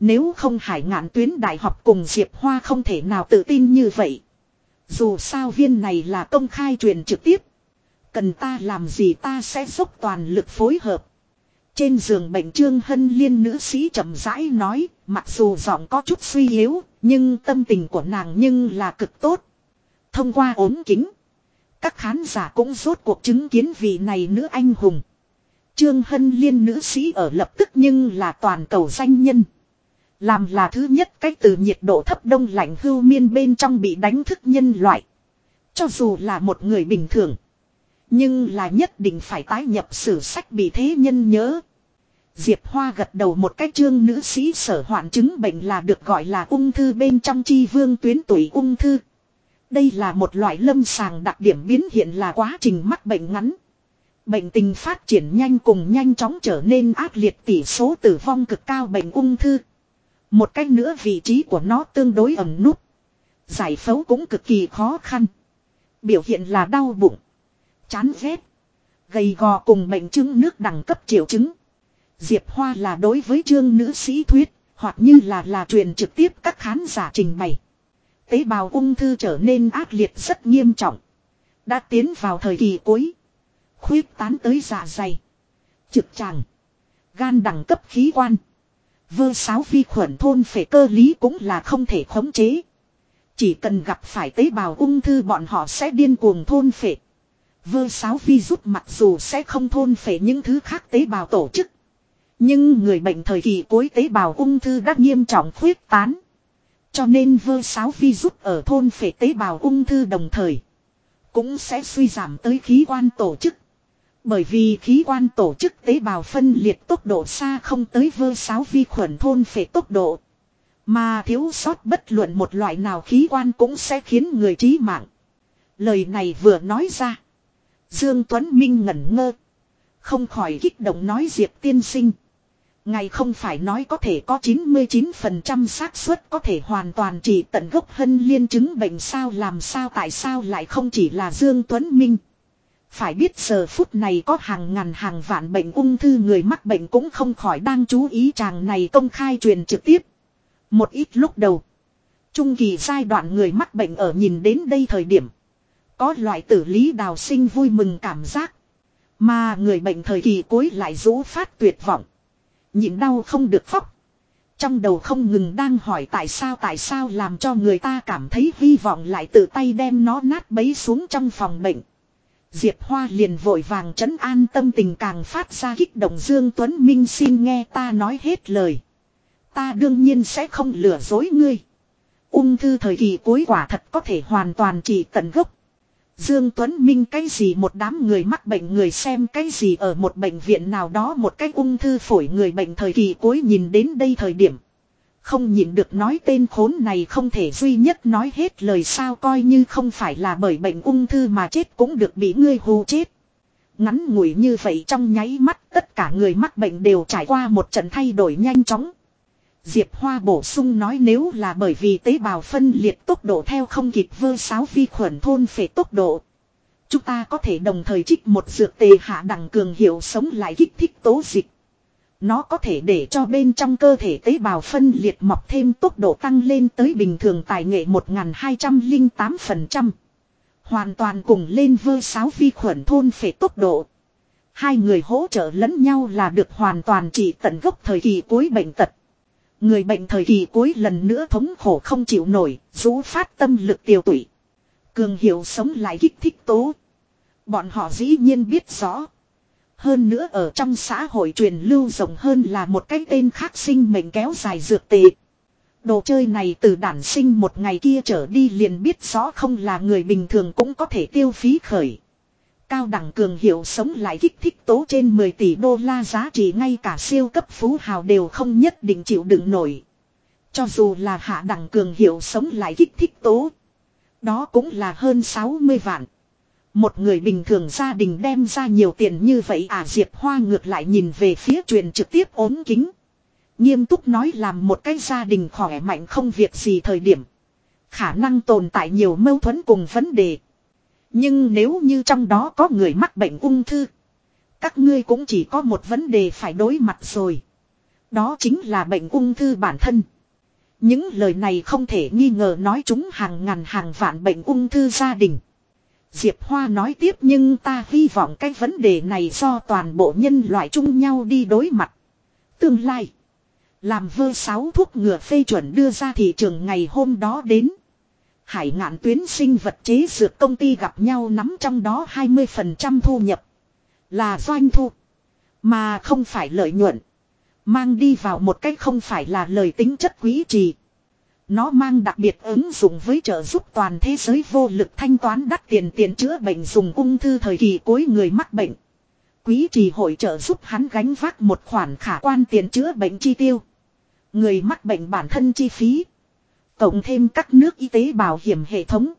Nếu không hải ngạn tuyến đại học cùng Diệp Hoa không thể nào tự tin như vậy. Dù sao viên này là công khai truyền trực tiếp. Cần ta làm gì ta sẽ dốc toàn lực phối hợp. Trên giường bệnh trương hân liên nữ sĩ chậm rãi nói, mặc dù giọng có chút suy yếu, nhưng tâm tình của nàng nhưng là cực tốt. Thông qua ốm kính, các khán giả cũng rốt cuộc chứng kiến vị này nữ anh hùng. Trương hân liên nữ sĩ ở lập tức nhưng là toàn cầu danh nhân. Làm là thứ nhất cách từ nhiệt độ thấp đông lạnh hưu miên bên trong bị đánh thức nhân loại. Cho dù là một người bình thường. Nhưng là nhất định phải tái nhập sử sách bị thế nhân nhớ. Diệp Hoa gật đầu một cách trương nữ sĩ sở hoạn chứng bệnh là được gọi là ung thư bên trong chi vương tuyến tuổi ung thư. Đây là một loại lâm sàng đặc điểm biến hiện là quá trình mắc bệnh ngắn. Bệnh tình phát triển nhanh cùng nhanh chóng trở nên ác liệt tỷ số tử vong cực cao bệnh ung thư. Một cách nữa vị trí của nó tương đối ẩm nút. Giải phẫu cũng cực kỳ khó khăn. Biểu hiện là đau bụng. Chán ghét. Gầy gò cùng bệnh chứng nước đẳng cấp triệu chứng. Diệp Hoa là đối với trương nữ sĩ thuyết, hoặc như là là truyền trực tiếp các khán giả trình bày. Tế bào ung thư trở nên ác liệt rất nghiêm trọng. Đã tiến vào thời kỳ cuối. Khuyết tán tới dạ dày. Trực tràng. Gan đẳng cấp khí quan. Vơ sáo vi khuẩn thôn phệ cơ lý cũng là không thể khống chế. Chỉ cần gặp phải tế bào ung thư bọn họ sẽ điên cuồng thôn phệ. Vơ sáo vi rút mặc dù sẽ không thôn phệ những thứ khác tế bào tổ chức. Nhưng người bệnh thời kỳ cuối tế bào ung thư đã nghiêm trọng khuyết tán. Cho nên vơ sáo vi rút ở thôn phệ tế bào ung thư đồng thời. Cũng sẽ suy giảm tới khí quan tổ chức. Bởi vì khí quan tổ chức tế bào phân liệt tốc độ xa không tới vơ sáo vi khuẩn thôn phệ tốc độ. Mà thiếu sót bất luận một loại nào khí quan cũng sẽ khiến người trí mạng. Lời này vừa nói ra. Dương Tuấn Minh ngẩn ngơ. Không khỏi kích động nói Diệp tiên sinh. Ngày không phải nói có thể có 99% xác suất có thể hoàn toàn trị tận gốc hân liên chứng bệnh sao, làm sao, tại sao lại không chỉ là Dương Tuấn Minh. Phải biết giờ phút này có hàng ngàn hàng vạn bệnh ung thư người mắc bệnh cũng không khỏi đang chú ý chàng này công khai truyền trực tiếp. Một ít lúc đầu. Trung kỳ giai đoạn người mắc bệnh ở nhìn đến đây thời điểm. Có loại tử lý đào sinh vui mừng cảm giác. Mà người bệnh thời kỳ cuối lại rũ phát tuyệt vọng. Nhịn đau không được khóc. Trong đầu không ngừng đang hỏi tại sao tại sao làm cho người ta cảm thấy hy vọng lại tự tay đem nó nát bấy xuống trong phòng bệnh. Diệp Hoa liền vội vàng trấn an tâm tình càng phát ra kích động Dương Tuấn Minh xin nghe ta nói hết lời. Ta đương nhiên sẽ không lừa dối ngươi. Ung thư thời kỳ cuối quả thật có thể hoàn toàn trị tận gốc. Dương Tuấn Minh cái gì một đám người mắc bệnh người xem cái gì ở một bệnh viện nào đó một cái ung thư phổi người bệnh thời kỳ cuối nhìn đến đây thời điểm. Không nhìn được nói tên khốn này không thể duy nhất nói hết lời sao coi như không phải là bởi bệnh ung thư mà chết cũng được bị ngươi hù chết. Ngắn ngủi như vậy trong nháy mắt tất cả người mắc bệnh đều trải qua một trận thay đổi nhanh chóng. Diệp Hoa bổ sung nói nếu là bởi vì tế bào phân liệt tốc độ theo không kịp vơ sáo vi khuẩn thôn phệ tốc độ. Chúng ta có thể đồng thời trích một dược tề hạ đẳng cường hiệu sống lại kích thích tố dịch. Nó có thể để cho bên trong cơ thể tế bào phân liệt mọc thêm tốc độ tăng lên tới bình thường tài nghệ 1208%. Hoàn toàn cùng lên vơ sáo vi khuẩn thôn phệ tốc độ. Hai người hỗ trợ lẫn nhau là được hoàn toàn trị tận gốc thời kỳ cuối bệnh tật. Người bệnh thời kỳ cuối lần nữa thống khổ không chịu nổi, rũ phát tâm lực tiêu tụy. Cường hiệu sống lại kích thích tố. Bọn họ dĩ nhiên biết rõ. Hơn nữa ở trong xã hội truyền lưu rộng hơn là một cái tên khác sinh mệnh kéo dài dược tệ. Đồ chơi này từ đản sinh một ngày kia trở đi liền biết rõ không là người bình thường cũng có thể tiêu phí khởi. Cao đẳng cường hiệu sống lại kích thích tố trên 10 tỷ đô la giá trị ngay cả siêu cấp phú hào đều không nhất định chịu đựng nổi. Cho dù là hạ đẳng cường hiệu sống lại kích thích tố. Đó cũng là hơn 60 vạn. Một người bình thường gia đình đem ra nhiều tiền như vậy à Diệp Hoa ngược lại nhìn về phía truyền trực tiếp ốm kính. Nghiêm túc nói làm một cái gia đình khỏe mạnh không việc gì thời điểm. Khả năng tồn tại nhiều mâu thuẫn cùng vấn đề. Nhưng nếu như trong đó có người mắc bệnh ung thư. Các ngươi cũng chỉ có một vấn đề phải đối mặt rồi. Đó chính là bệnh ung thư bản thân. Những lời này không thể nghi ngờ nói chúng hàng ngàn hàng vạn bệnh ung thư gia đình. Diệp Hoa nói tiếp nhưng ta hy vọng cái vấn đề này do toàn bộ nhân loại chung nhau đi đối mặt. Tương lai. Làm vơ sáu thuốc ngừa phê chuẩn đưa ra thị trường ngày hôm đó đến. Hải ngạn tuyến sinh vật chế dược công ty gặp nhau nắm trong đó 20% thu nhập. Là doanh thu. Mà không phải lợi nhuận. Mang đi vào một cách không phải là lời tính chất quý trì. Nó mang đặc biệt ứng dụng với trợ giúp toàn thế giới vô lực thanh toán đắt tiền tiền chữa bệnh dùng ung thư thời kỳ cuối người mắc bệnh. Quý trì hội trợ giúp hắn gánh vác một khoản khả quan tiền chữa bệnh chi tiêu. Người mắc bệnh bản thân chi phí. Cộng thêm các nước y tế bảo hiểm hệ thống.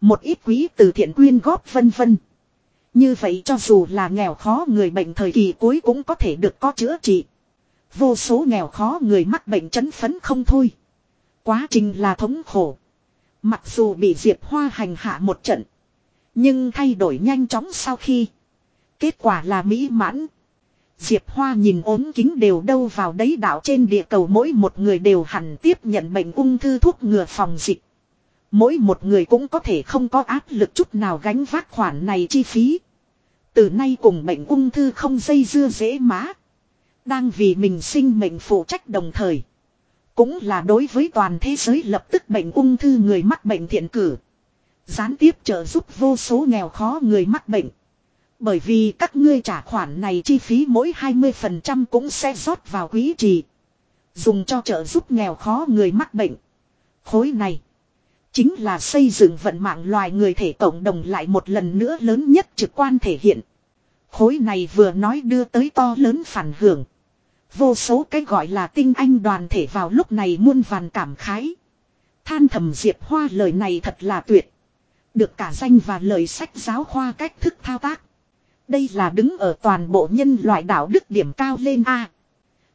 Một ít quý từ thiện quyên góp vân vân. Như vậy cho dù là nghèo khó người bệnh thời kỳ cuối cũng có thể được có chữa trị. Vô số nghèo khó người mắc bệnh chấn phấn không thôi. Quá trình là thống khổ. Mặc dù bị Diệp Hoa hành hạ một trận. Nhưng thay đổi nhanh chóng sau khi. Kết quả là mỹ mãn. Diệp Hoa nhìn ốm kính đều đâu vào đấy đảo trên địa cầu, mỗi một người đều hẳn tiếp nhận bệnh ung thư thuốc ngừa phòng dịch. Mỗi một người cũng có thể không có áp lực chút nào gánh vác khoản này chi phí. Từ nay cùng bệnh ung thư không dây dưa dễ má. Đang vì mình sinh mệnh phụ trách đồng thời. Cũng là đối với toàn thế giới lập tức bệnh ung thư người mắc bệnh thiện cử. Gián tiếp trợ giúp vô số nghèo khó người mắc bệnh. Bởi vì các ngươi trả khoản này chi phí mỗi 20% cũng sẽ rót vào quỹ trì. Dùng cho trợ giúp nghèo khó người mắc bệnh. Khối này. Chính là xây dựng vận mạng loài người thể cộng đồng lại một lần nữa lớn nhất trực quan thể hiện. Khối này vừa nói đưa tới to lớn phản hưởng. Vô số cái gọi là tinh anh đoàn thể vào lúc này muôn vàn cảm khái. Than thầm Diệp Hoa lời này thật là tuyệt. Được cả danh và lời sách giáo khoa cách thức thao tác. Đây là đứng ở toàn bộ nhân loại đạo đức điểm cao lên A.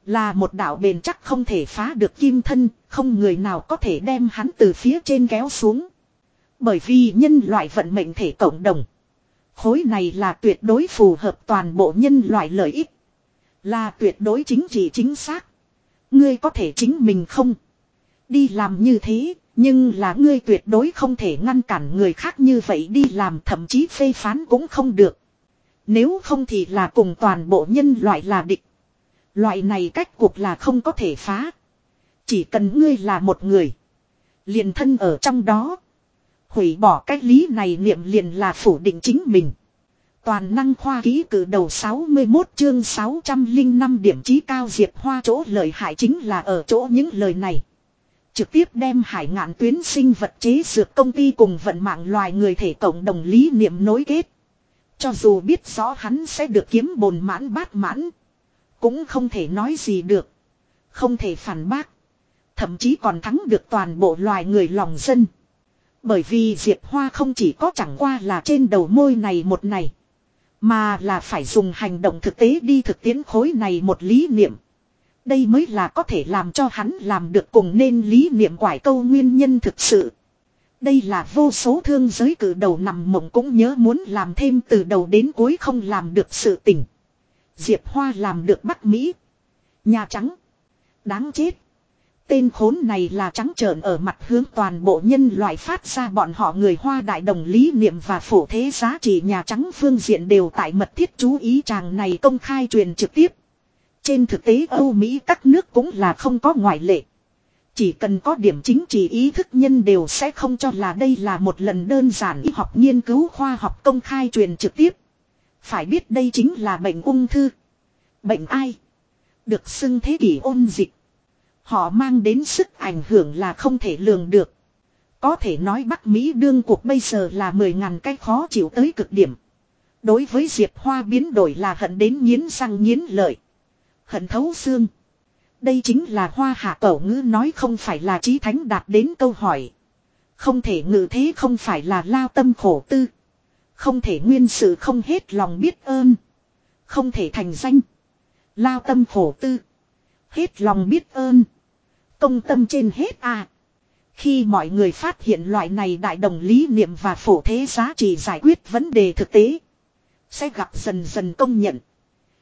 Là một đạo bền chắc không thể phá được kim thân, không người nào có thể đem hắn từ phía trên kéo xuống. Bởi vì nhân loại vận mệnh thể cộng đồng. Khối này là tuyệt đối phù hợp toàn bộ nhân loại lợi ích. Là tuyệt đối chính trị chính xác. Ngươi có thể chính mình không. Đi làm như thế, nhưng là ngươi tuyệt đối không thể ngăn cản người khác như vậy đi làm thậm chí phê phán cũng không được. Nếu không thì là cùng toàn bộ nhân loại là địch. Loại này cách cuộc là không có thể phá. Chỉ cần ngươi là một người. Liền thân ở trong đó. Hủy bỏ cách lý này niệm liền là phủ định chính mình. Toàn năng khoa ký cử đầu 61 chương 605 điểm trí cao diệp hoa chỗ lời hại chính là ở chỗ những lời này. Trực tiếp đem hải ngạn tuyến sinh vật chế dược công ty cùng vận mạng loài người thể cộng đồng lý niệm nối kết. Cho dù biết rõ hắn sẽ được kiếm bồn mãn bát mãn. Cũng không thể nói gì được. Không thể phản bác. Thậm chí còn thắng được toàn bộ loài người lòng dân. Bởi vì Diệp Hoa không chỉ có chẳng qua là trên đầu môi này một này. Mà là phải dùng hành động thực tế đi thực tiễn khối này một lý niệm. Đây mới là có thể làm cho hắn làm được cùng nên lý niệm quải câu nguyên nhân thực sự. Đây là vô số thương giới cử đầu nằm mộng cũng nhớ muốn làm thêm từ đầu đến cuối không làm được sự tình. Diệp Hoa làm được Bắc Mỹ. Nhà Trắng. Đáng chết. Tên khốn này là trắng trợn ở mặt hướng toàn bộ nhân loại phát ra bọn họ người Hoa đại đồng lý niệm và phổ thế giá trị Nhà Trắng phương diện đều tại mật thiết chú ý chàng này công khai truyền trực tiếp. Trên thực tế Âu Mỹ các nước cũng là không có ngoại lệ. Chỉ cần có điểm chính trị ý thức nhân đều sẽ không cho là đây là một lần đơn giản y học nghiên cứu khoa học công khai truyền trực tiếp. Phải biết đây chính là bệnh ung thư. Bệnh ai? Được xưng thế kỷ ôn dịch. Họ mang đến sức ảnh hưởng là không thể lường được. Có thể nói Bắc Mỹ đương cuộc bây giờ là 10.000 cái khó chịu tới cực điểm. Đối với Diệp Hoa biến đổi là hận đến nghiến răng nghiến lợi. Hận thấu xương. Đây chính là hoa hạ cẩu ngữ nói không phải là trí thánh đạt đến câu hỏi. Không thể ngự thế không phải là lao tâm khổ tư. Không thể nguyên sự không hết lòng biết ơn. Không thể thành danh. Lao tâm khổ tư. Hết lòng biết ơn. Công tâm trên hết à. Khi mọi người phát hiện loại này đại đồng lý niệm và phổ thế giá trị giải quyết vấn đề thực tế. Sẽ gặp dần dần công nhận.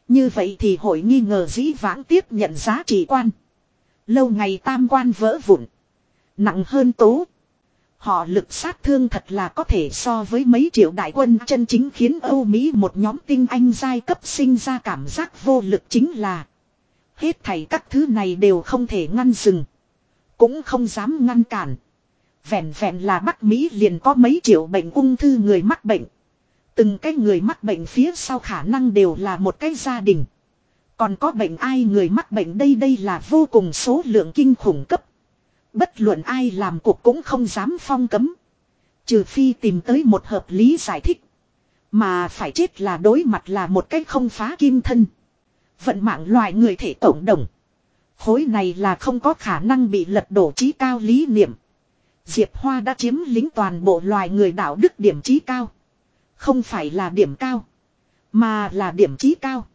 Như vậy thì hội nghi ngờ dĩ vãng tiếp nhận giá trị quan. Lâu ngày tam quan vỡ vụn. Nặng hơn tố. Họ lực sát thương thật là có thể so với mấy triệu đại quân chân chính khiến Âu Mỹ một nhóm tinh anh giai cấp sinh ra cảm giác vô lực chính là. Hết thảy các thứ này đều không thể ngăn dừng. Cũng không dám ngăn cản. Vẹn vẹn là Bắc Mỹ liền có mấy triệu bệnh ung thư người mắc bệnh. Từng cái người mắc bệnh phía sau khả năng đều là một cái gia đình. Còn có bệnh ai người mắc bệnh đây đây là vô cùng số lượng kinh khủng cấp. Bất luận ai làm cuộc cũng không dám phong cấm. Trừ phi tìm tới một hợp lý giải thích. Mà phải chết là đối mặt là một cái không phá kim thân. Vận mạng loài người thể tổng đồng. Khối này là không có khả năng bị lật đổ trí cao lý niệm. Diệp Hoa đã chiếm lính toàn bộ loài người đạo đức điểm trí cao. Không phải là điểm cao. Mà là điểm trí cao.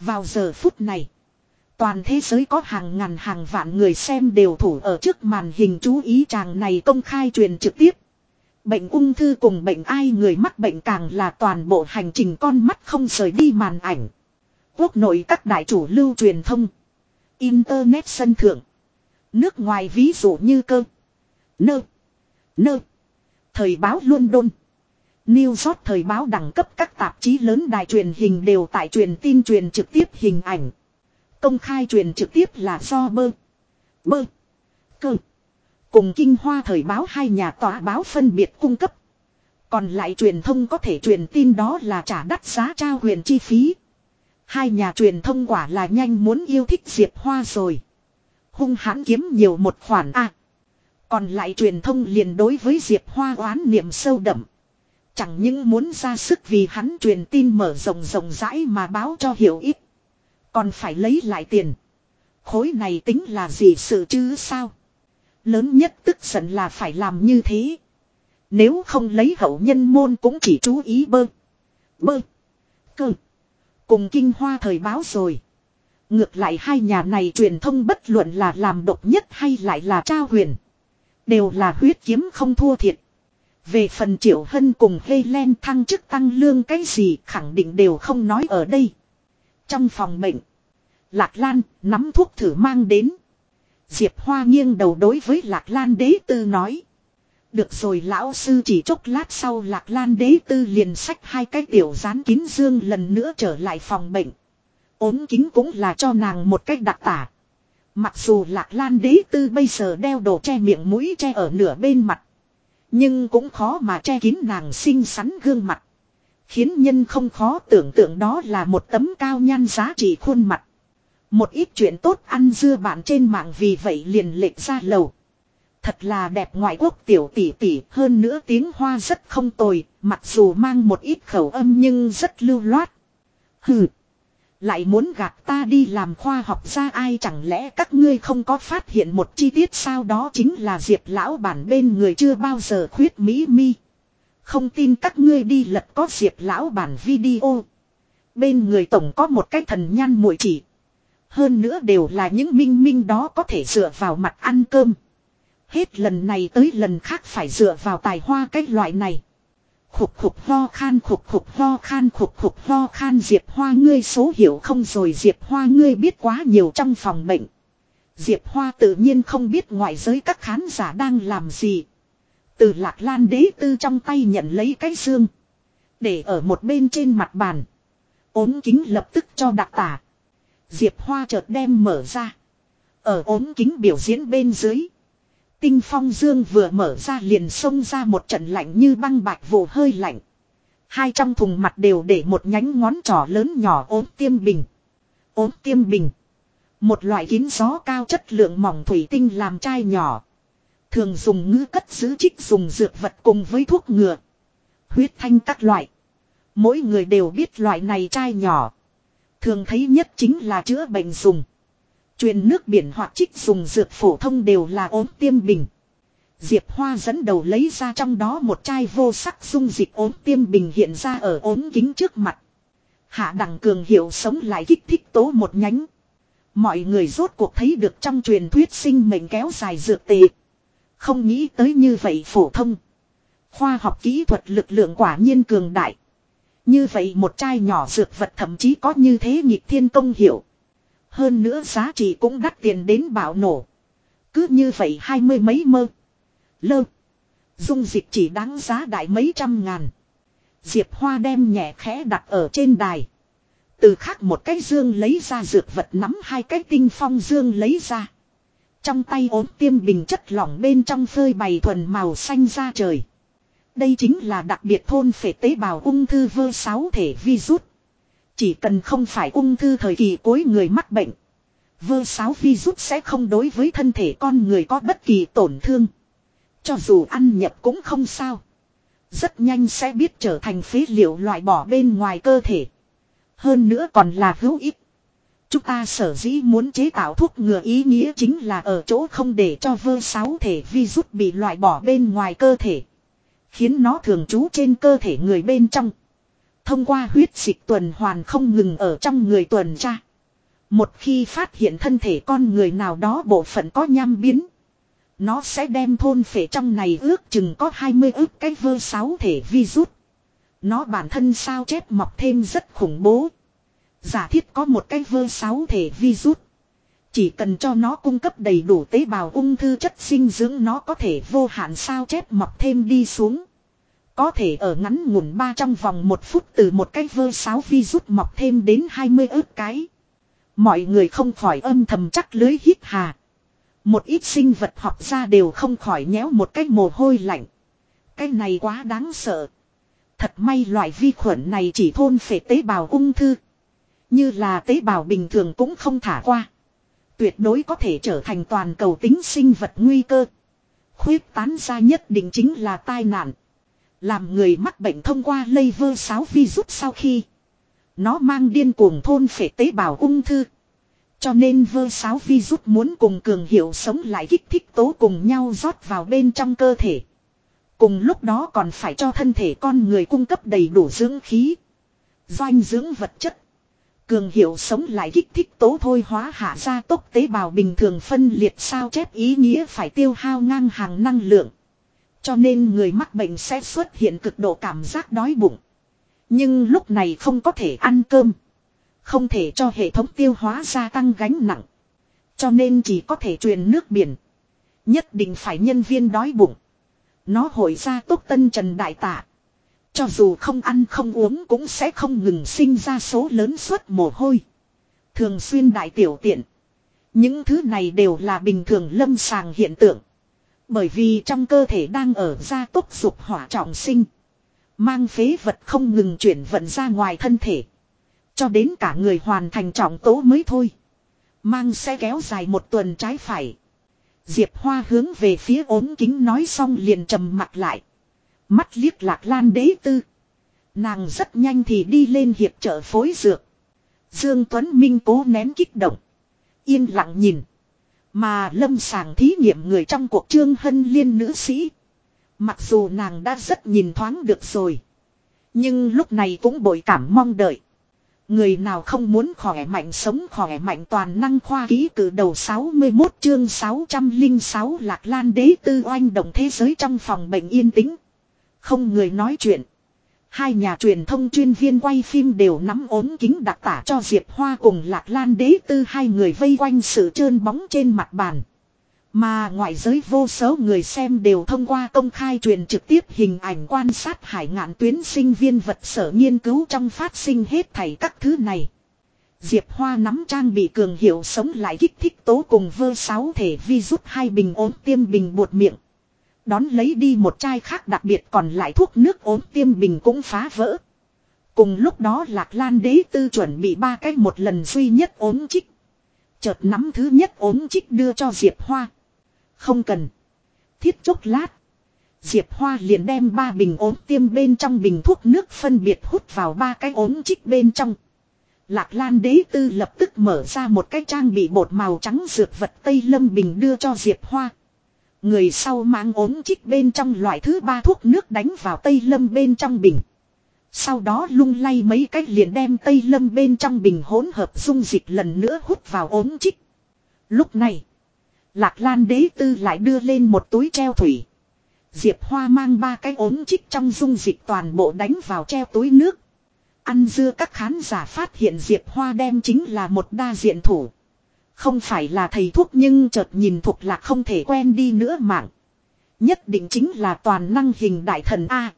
Vào giờ phút này. Toàn thế giới có hàng ngàn hàng vạn người xem đều thủ ở trước màn hình chú ý chàng này công khai truyền trực tiếp. Bệnh ung thư cùng bệnh ai người mắc bệnh càng là toàn bộ hành trình con mắt không rời đi màn ảnh. Quốc nội các đại chủ lưu truyền thông. Internet sân thượng. Nước ngoài ví dụ như cơ. Nơ. Nơ. Thời báo London. New York thời báo đẳng cấp các tạp chí lớn đài truyền hình đều tại truyền tin truyền trực tiếp hình ảnh. Công khai truyền trực tiếp là do bơ. Bơ. Cơ. Cùng Kinh Hoa thời báo hai nhà tòa báo phân biệt cung cấp. Còn lại truyền thông có thể truyền tin đó là trả đắt giá trao huyền chi phí. Hai nhà truyền thông quả là nhanh muốn yêu thích Diệp Hoa rồi. Hung hãn kiếm nhiều một khoản A. còn lại truyền thông liền đối với Diệp Hoa oán niệm sâu đậm. Chẳng những muốn ra sức vì hắn truyền tin mở rộng rộng rãi mà báo cho hiểu ít. Còn phải lấy lại tiền. Khối này tính là gì sự chứ sao? Lớn nhất tức giận là phải làm như thế. Nếu không lấy hậu nhân môn cũng chỉ chú ý bơ. Bơ. Cơ. Cùng kinh hoa thời báo rồi. Ngược lại hai nhà này truyền thông bất luận là làm độc nhất hay lại là trao huyền. Đều là huyết kiếm không thua thiệt. Về phần Triệu Hân cùng Helen thăng chức tăng lương cái gì khẳng định đều không nói ở đây. Trong phòng bệnh. Lạc Lan nắm thuốc thử mang đến. Diệp Hoa nghiêng đầu đối với Lạc Lan đế tư nói. Được rồi lão sư chỉ chốc lát sau Lạc Lan đế tư liền sách hai cái tiểu rán kín dương lần nữa trở lại phòng bệnh. ốm kính cũng là cho nàng một cách đặc tả. Mặc dù Lạc Lan đế tư bây giờ đeo đồ che miệng mũi che ở nửa bên mặt. Nhưng cũng khó mà che kín nàng xinh xắn gương mặt. Khiến nhân không khó tưởng tượng đó là một tấm cao nhan giá trị khuôn mặt. Một ít chuyện tốt ăn dưa bạn trên mạng vì vậy liền lệch ra lầu. Thật là đẹp ngoại quốc tiểu tỷ tỷ hơn nữa tiếng hoa rất không tồi, mặc dù mang một ít khẩu âm nhưng rất lưu loát. Hừ. Lại muốn gạt ta đi làm khoa học ra ai chẳng lẽ các ngươi không có phát hiện một chi tiết sao đó chính là diệp lão bản bên người chưa bao giờ khuyết mỹ mi. Không tin các ngươi đi lật có diệp lão bản video. Bên người tổng có một cái thần nhan muội chỉ. Hơn nữa đều là những minh minh đó có thể dựa vào mặt ăn cơm. Hết lần này tới lần khác phải dựa vào tài hoa cái loại này. Khục khục ho khan, khục khục ho khan, khục khục ho khan Diệp Hoa, ngươi số hiểu không rồi Diệp Hoa, ngươi biết quá nhiều trong phòng bệnh. Diệp Hoa tự nhiên không biết ngoại giới các khán giả đang làm gì. Từ lạc lan đế tư trong tay nhận lấy cái xương. Để ở một bên trên mặt bàn. ốm kính lập tức cho đặc tả. Diệp Hoa chợt đem mở ra. Ở ốm kính biểu diễn bên dưới. Tinh phong dương vừa mở ra liền xông ra một trận lạnh như băng bạch vụ hơi lạnh. Hai trong thùng mặt đều để một nhánh ngón trỏ lớn nhỏ ốm tiêm bình. Ốm tiêm bình. Một loại kín gió cao chất lượng mỏng thủy tinh làm chai nhỏ. Thường dùng ngư cất giữ trích dùng dược vật cùng với thuốc ngừa. Huyết thanh các loại. Mỗi người đều biết loại này chai nhỏ. Thường thấy nhất chính là chữa bệnh dùng. Truyền nước biển hoặc trích dùng dược phổ thông đều là ốm tiêm bình. Diệp Hoa dẫn đầu lấy ra trong đó một chai vô sắc dung dịch ốm tiêm bình hiện ra ở ốm kính trước mặt. Hạ đẳng cường hiệu sống lại kích thích tố một nhánh. Mọi người rốt cuộc thấy được trong truyền thuyết sinh mệnh kéo dài dược tệ. Không nghĩ tới như vậy phổ thông. Khoa học kỹ thuật lực lượng quả nhiên cường đại. Như vậy một chai nhỏ dược vật thậm chí có như thế nhịp thiên công hiệu. Hơn nữa giá trị cũng đắt tiền đến bạo nổ. Cứ như vậy hai mươi mấy mơ. Lơ. Dung dịch chỉ đáng giá đại mấy trăm ngàn. Diệp Hoa đem nhẹ khẽ đặt ở trên đài. Từ khác một cái dương lấy ra dược vật nắm hai cái tinh phong dương lấy ra. Trong tay ốm tiêm bình chất lỏng bên trong phơi bày thuần màu xanh ra trời. Đây chính là đặc biệt thôn phệ tế bào ung thư vơ sáu thể virus. Chỉ cần không phải ung thư thời kỳ cuối người mắc bệnh. Vơ vi virus sẽ không đối với thân thể con người có bất kỳ tổn thương. Cho dù ăn nhập cũng không sao. Rất nhanh sẽ biết trở thành phế liệu loại bỏ bên ngoài cơ thể. Hơn nữa còn là hữu ích. Chúng ta sở dĩ muốn chế tạo thuốc ngừa ý nghĩa chính là ở chỗ không để cho vơ sáu thể virus bị loại bỏ bên ngoài cơ thể. Khiến nó thường trú trên cơ thể người bên trong. Thông qua huyết dịch tuần hoàn không ngừng ở trong người tuần tra. Một khi phát hiện thân thể con người nào đó bộ phận có nham biến. Nó sẽ đem thôn phệ trong này ước chừng có 20 ước cái vơ sáu thể virus. Nó bản thân sao chép mọc thêm rất khủng bố. Giả thiết có một cái vơ sáu thể virus. Chỉ cần cho nó cung cấp đầy đủ tế bào ung thư chất sinh dưỡng, nó có thể vô hạn sao chép mọc thêm đi xuống. Có thể ở ngắn ngủn ba trong vòng một phút từ một cái vơ sáo virus mọc thêm đến 20 ước cái. Mọi người không khỏi âm thầm chắc lưới hít hà. Một ít sinh vật học ra đều không khỏi nhéo một cái mồ hôi lạnh. Cái này quá đáng sợ. Thật may loại vi khuẩn này chỉ thôn phệ tế bào ung thư. Như là tế bào bình thường cũng không thả qua. Tuyệt đối có thể trở thành toàn cầu tính sinh vật nguy cơ. Khuyết tán ra nhất định chính là tai nạn. Làm người mắc bệnh thông qua lây vơ sáo virus sau khi. Nó mang điên cuồng thôn phệ tế bào ung thư. Cho nên vơ sáo virus muốn cùng cường hiệu sống lại kích thích tố cùng nhau rót vào bên trong cơ thể. Cùng lúc đó còn phải cho thân thể con người cung cấp đầy đủ dưỡng khí. Doanh dưỡng vật chất. Cường hiệu sống lại kích thích tố thôi hóa hạ ra tốc tế bào bình thường phân liệt sao chép ý nghĩa phải tiêu hao ngang hàng năng lượng. Cho nên người mắc bệnh sẽ xuất hiện cực độ cảm giác đói bụng. Nhưng lúc này không có thể ăn cơm. Không thể cho hệ thống tiêu hóa gia tăng gánh nặng. Cho nên chỉ có thể truyền nước biển. Nhất định phải nhân viên đói bụng. Nó hồi ra tốt tân trần đại tạ. Cho dù không ăn không uống cũng sẽ không ngừng sinh ra số lớn suất mồ hôi. Thường xuyên đại tiểu tiện. Những thứ này đều là bình thường lâm sàng hiện tượng. Bởi vì trong cơ thể đang ở gia tốc dục hỏa trọng sinh. Mang phế vật không ngừng chuyển vận ra ngoài thân thể. Cho đến cả người hoàn thành trọng tố mới thôi. Mang sẽ kéo dài một tuần trái phải. Diệp Hoa hướng về phía ốm kính nói xong liền trầm mặt lại. Mắt liếc lạc lan đế tư. Nàng rất nhanh thì đi lên hiệp trợ phối dược. Dương Tuấn Minh cố nén kích động. Yên lặng nhìn. Mà lâm sàng thí nghiệm người trong cuộc trương hân liên nữ sĩ. Mặc dù nàng đã rất nhìn thoáng được rồi. Nhưng lúc này cũng bội cảm mong đợi. Người nào không muốn khỏe mạnh sống khỏe mạnh toàn năng khoa ký cử đầu 61 chương 606 lạc lan đế tư oanh động thế giới trong phòng bệnh yên tĩnh. Không người nói chuyện. Hai nhà truyền thông chuyên viên quay phim đều nắm ốm kính đặc tả cho Diệp Hoa cùng Lạc Lan đế tư hai người vây quanh sự trơn bóng trên mặt bàn. Mà ngoại giới vô số người xem đều thông qua công khai truyền trực tiếp hình ảnh quan sát hải ngạn tuyến sinh viên vật sở nghiên cứu trong phát sinh hết thảy các thứ này. Diệp Hoa nắm trang bị cường hiệu sống lại kích thích tố cùng vơ sáu thể vi rút hai bình ốm tiêm bình buột miệng. Đón lấy đi một chai khác đặc biệt còn lại thuốc nước ốm tiêm bình cũng phá vỡ. Cùng lúc đó Lạc Lan đế tư chuẩn bị ba cái một lần duy nhất ốm chích. Chợt nắm thứ nhất ốm chích đưa cho Diệp Hoa. Không cần. Thiết chốc lát. Diệp Hoa liền đem ba bình ốm tiêm bên trong bình thuốc nước phân biệt hút vào ba cái ốm chích bên trong. Lạc Lan đế tư lập tức mở ra một cái trang bị bột màu trắng dược vật Tây Lâm Bình đưa cho Diệp Hoa. Người sau mang ốm chích bên trong loại thứ ba thuốc nước đánh vào Tây Lâm bên trong bình. Sau đó lung lay mấy cách liền đem Tây Lâm bên trong bình hỗn hợp dung dịch lần nữa hút vào ốm chích. Lúc này, Lạc Lan đế tư lại đưa lên một túi treo thủy. Diệp Hoa mang ba cái ốm chích trong dung dịch toàn bộ đánh vào treo túi nước. Ăn dưa các khán giả phát hiện Diệp Hoa đem chính là một đa diện thủ. Không phải là thầy thuốc nhưng chợt nhìn thuộc là không thể quen đi nữa mạng. Nhất định chính là toàn năng hình đại thần A.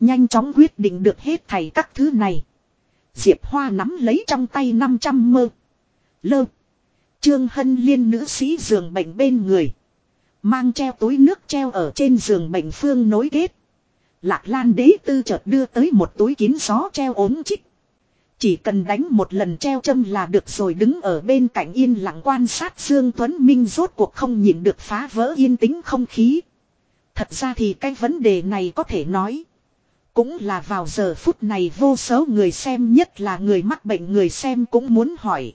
Nhanh chóng quyết định được hết thầy các thứ này. Diệp Hoa nắm lấy trong tay 500 mơ. Lơ. Trương Hân Liên nữ sĩ giường bệnh bên người. Mang treo túi nước treo ở trên giường bệnh phương nối kết. Lạc Lan đế tư chợt đưa tới một túi kín gió treo ốm chích. Chỉ cần đánh một lần treo châm là được rồi đứng ở bên cạnh yên lặng quan sát Dương Tuấn Minh rốt cuộc không nhìn được phá vỡ yên tĩnh không khí. Thật ra thì cái vấn đề này có thể nói. Cũng là vào giờ phút này vô số người xem, nhất là người mắc bệnh người xem cũng muốn hỏi.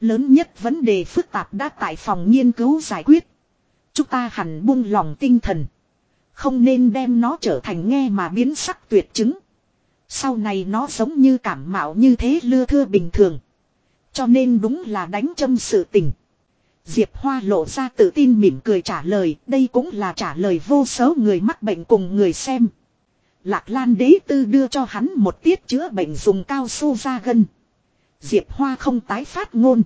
Lớn nhất vấn đề phức tạp đã tại phòng nghiên cứu giải quyết. Chúng ta hẳn buông lòng tinh thần. Không nên đem nó trở thành nghe mà biến sắc tuyệt chứng. Sau này nó giống như cảm mạo như thế lưa thưa bình thường. Cho nên đúng là đánh châm sự tình. Diệp Hoa lộ ra tự tin mỉm cười trả lời, đây cũng là trả lời vô số người mắc bệnh cùng người xem. Lạc Lan đế tư đưa cho hắn một tiết chữa bệnh dùng cao su ra gân. Diệp Hoa không tái phát ngôn.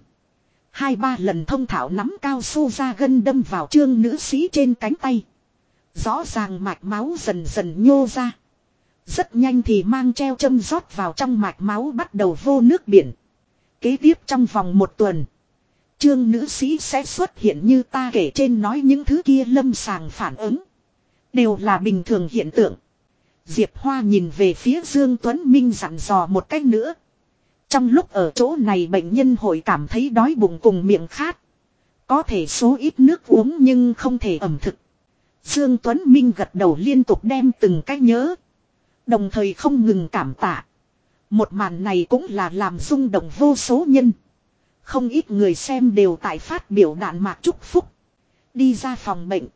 Hai ba lần thông thảo nắm cao su ra gân đâm vào trương nữ sĩ trên cánh tay. Rõ ràng mạch máu dần dần nhô ra. Rất nhanh thì mang treo châm rót vào trong mạch máu bắt đầu vô nước biển. Kế tiếp trong vòng một tuần. Trương nữ sĩ sẽ xuất hiện như ta kể trên nói những thứ kia lâm sàng phản ứng. Đều là bình thường hiện tượng. Diệp Hoa nhìn về phía Dương Tuấn Minh dặn dò một cách nữa. Trong lúc ở chỗ này bệnh nhân hội cảm thấy đói bụng cùng miệng khát. Có thể số ít nước uống nhưng không thể ẩm thực. Dương Tuấn Minh gật đầu liên tục đem từng cách nhớ. Đồng thời không ngừng cảm tạ. Một màn này cũng là làm rung động vô số nhân. Không ít người xem đều tại phát biểu đạn mạc chúc phúc. Đi ra phòng bệnh.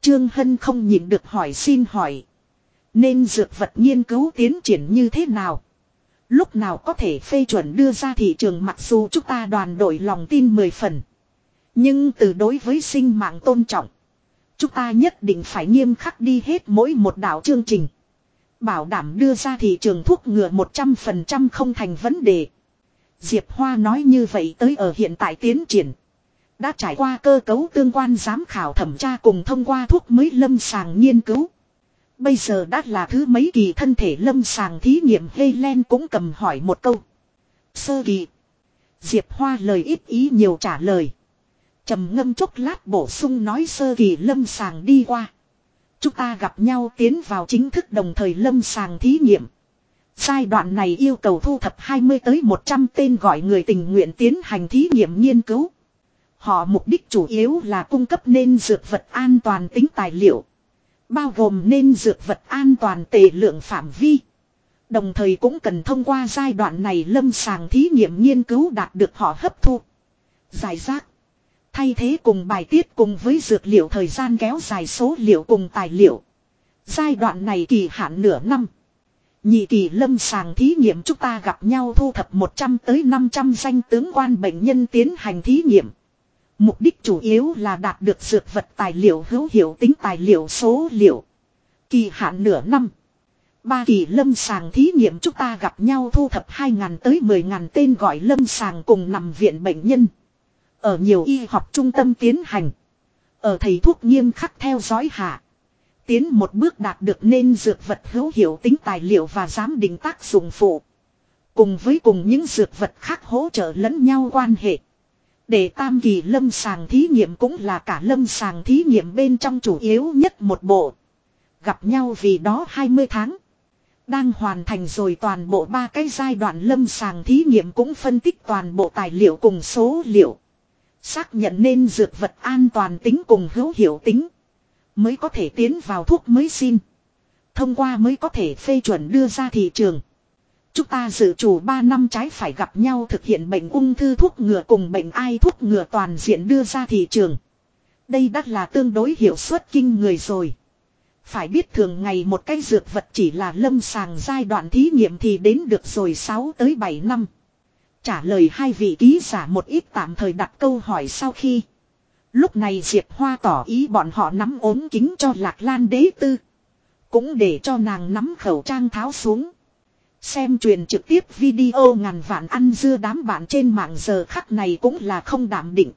Trương Hân không nhịn được hỏi xin hỏi. Nên dược vật nghiên cứu tiến triển như thế nào? Lúc nào có thể phê chuẩn đưa ra thị trường mặc dù chúng ta đoàn đội lòng tin mười phần. Nhưng từ đối với sinh mạng tôn trọng. Chúng ta nhất định phải nghiêm khắc đi hết mỗi một đạo chương trình. Bảo đảm đưa ra thị trường thuốc ngừa 100% không thành vấn đề. Diệp Hoa nói như vậy tới ở hiện tại tiến triển. Đã trải qua cơ cấu tương quan giám khảo thẩm tra cùng thông qua thuốc mới lâm sàng nghiên cứu. Bây giờ đã là thứ mấy kỳ thân thể lâm sàng thí nghiệm Helen cũng cầm hỏi một câu. Sơ kỳ. Diệp Hoa lời ít ý nhiều trả lời. trầm ngâm chốc lát bổ sung nói sơ kỳ lâm sàng đi qua. Chúng ta gặp nhau tiến vào chính thức đồng thời lâm sàng thí nghiệm. Giai đoạn này yêu cầu thu thập 20 tới 100 tên gọi người tình nguyện tiến hành thí nghiệm nghiên cứu. Họ mục đích chủ yếu là cung cấp nên dược vật an toàn tính tài liệu. Bao gồm nên dược vật an toàn tề lượng phạm vi. Đồng thời cũng cần thông qua giai đoạn này lâm sàng thí nghiệm nghiên cứu đạt được họ hấp thu. Giải rác. Thay thế cùng bài tiết cùng với dược liệu thời gian kéo dài số liệu cùng tài liệu. Giai đoạn này kỳ hạn nửa năm. Nhị kỳ lâm sàng thí nghiệm chúng ta gặp nhau thu thập 100 tới 500 danh tướng quan bệnh nhân tiến hành thí nghiệm. Mục đích chủ yếu là đạt được dược vật tài liệu hữu hiệu tính tài liệu số liệu. Kỳ hạn nửa năm. Ba kỳ lâm sàng thí nghiệm chúng ta gặp nhau thu thập 2.000 tới 10.000 tên gọi lâm sàng cùng nằm viện bệnh nhân. Ở nhiều y học trung tâm tiến hành. Ở thầy thuốc nghiêm khắc theo dõi hạ. Tiến một bước đạt được nên dược vật hữu hiệu tính tài liệu và giám định tác dụng phụ. Cùng với cùng những dược vật khác hỗ trợ lẫn nhau quan hệ. Để tam kỳ lâm sàng thí nghiệm cũng là cả lâm sàng thí nghiệm bên trong chủ yếu nhất một bộ. Gặp nhau vì đó 20 tháng. Đang hoàn thành rồi toàn bộ ba cái giai đoạn lâm sàng thí nghiệm cũng phân tích toàn bộ tài liệu cùng số liệu. Xác nhận nên dược vật an toàn tính cùng hữu hiệu tính. Mới có thể tiến vào thuốc mới xin. Thông qua mới có thể phê chuẩn đưa ra thị trường. Chúng ta dự chủ 3 năm trái phải gặp nhau thực hiện bệnh ung thư thuốc ngừa cùng bệnh ai thuốc ngừa toàn diện đưa ra thị trường. Đây đã là tương đối hiệu suất kinh người rồi. Phải biết thường ngày một cái dược vật chỉ là lâm sàng giai đoạn thí nghiệm thì đến được rồi 6 tới 7 năm. Trả lời hai vị ký giả một ít tạm thời đặt câu hỏi sau khi. Lúc này Diệp Hoa tỏ ý bọn họ nắm ốm kính cho Lạc Lan đế tư. Cũng để cho nàng nắm khẩu trang tháo xuống. Xem truyền trực tiếp video ngàn vạn ăn dưa đám bạn trên mạng giờ khắc này cũng là không đảm định.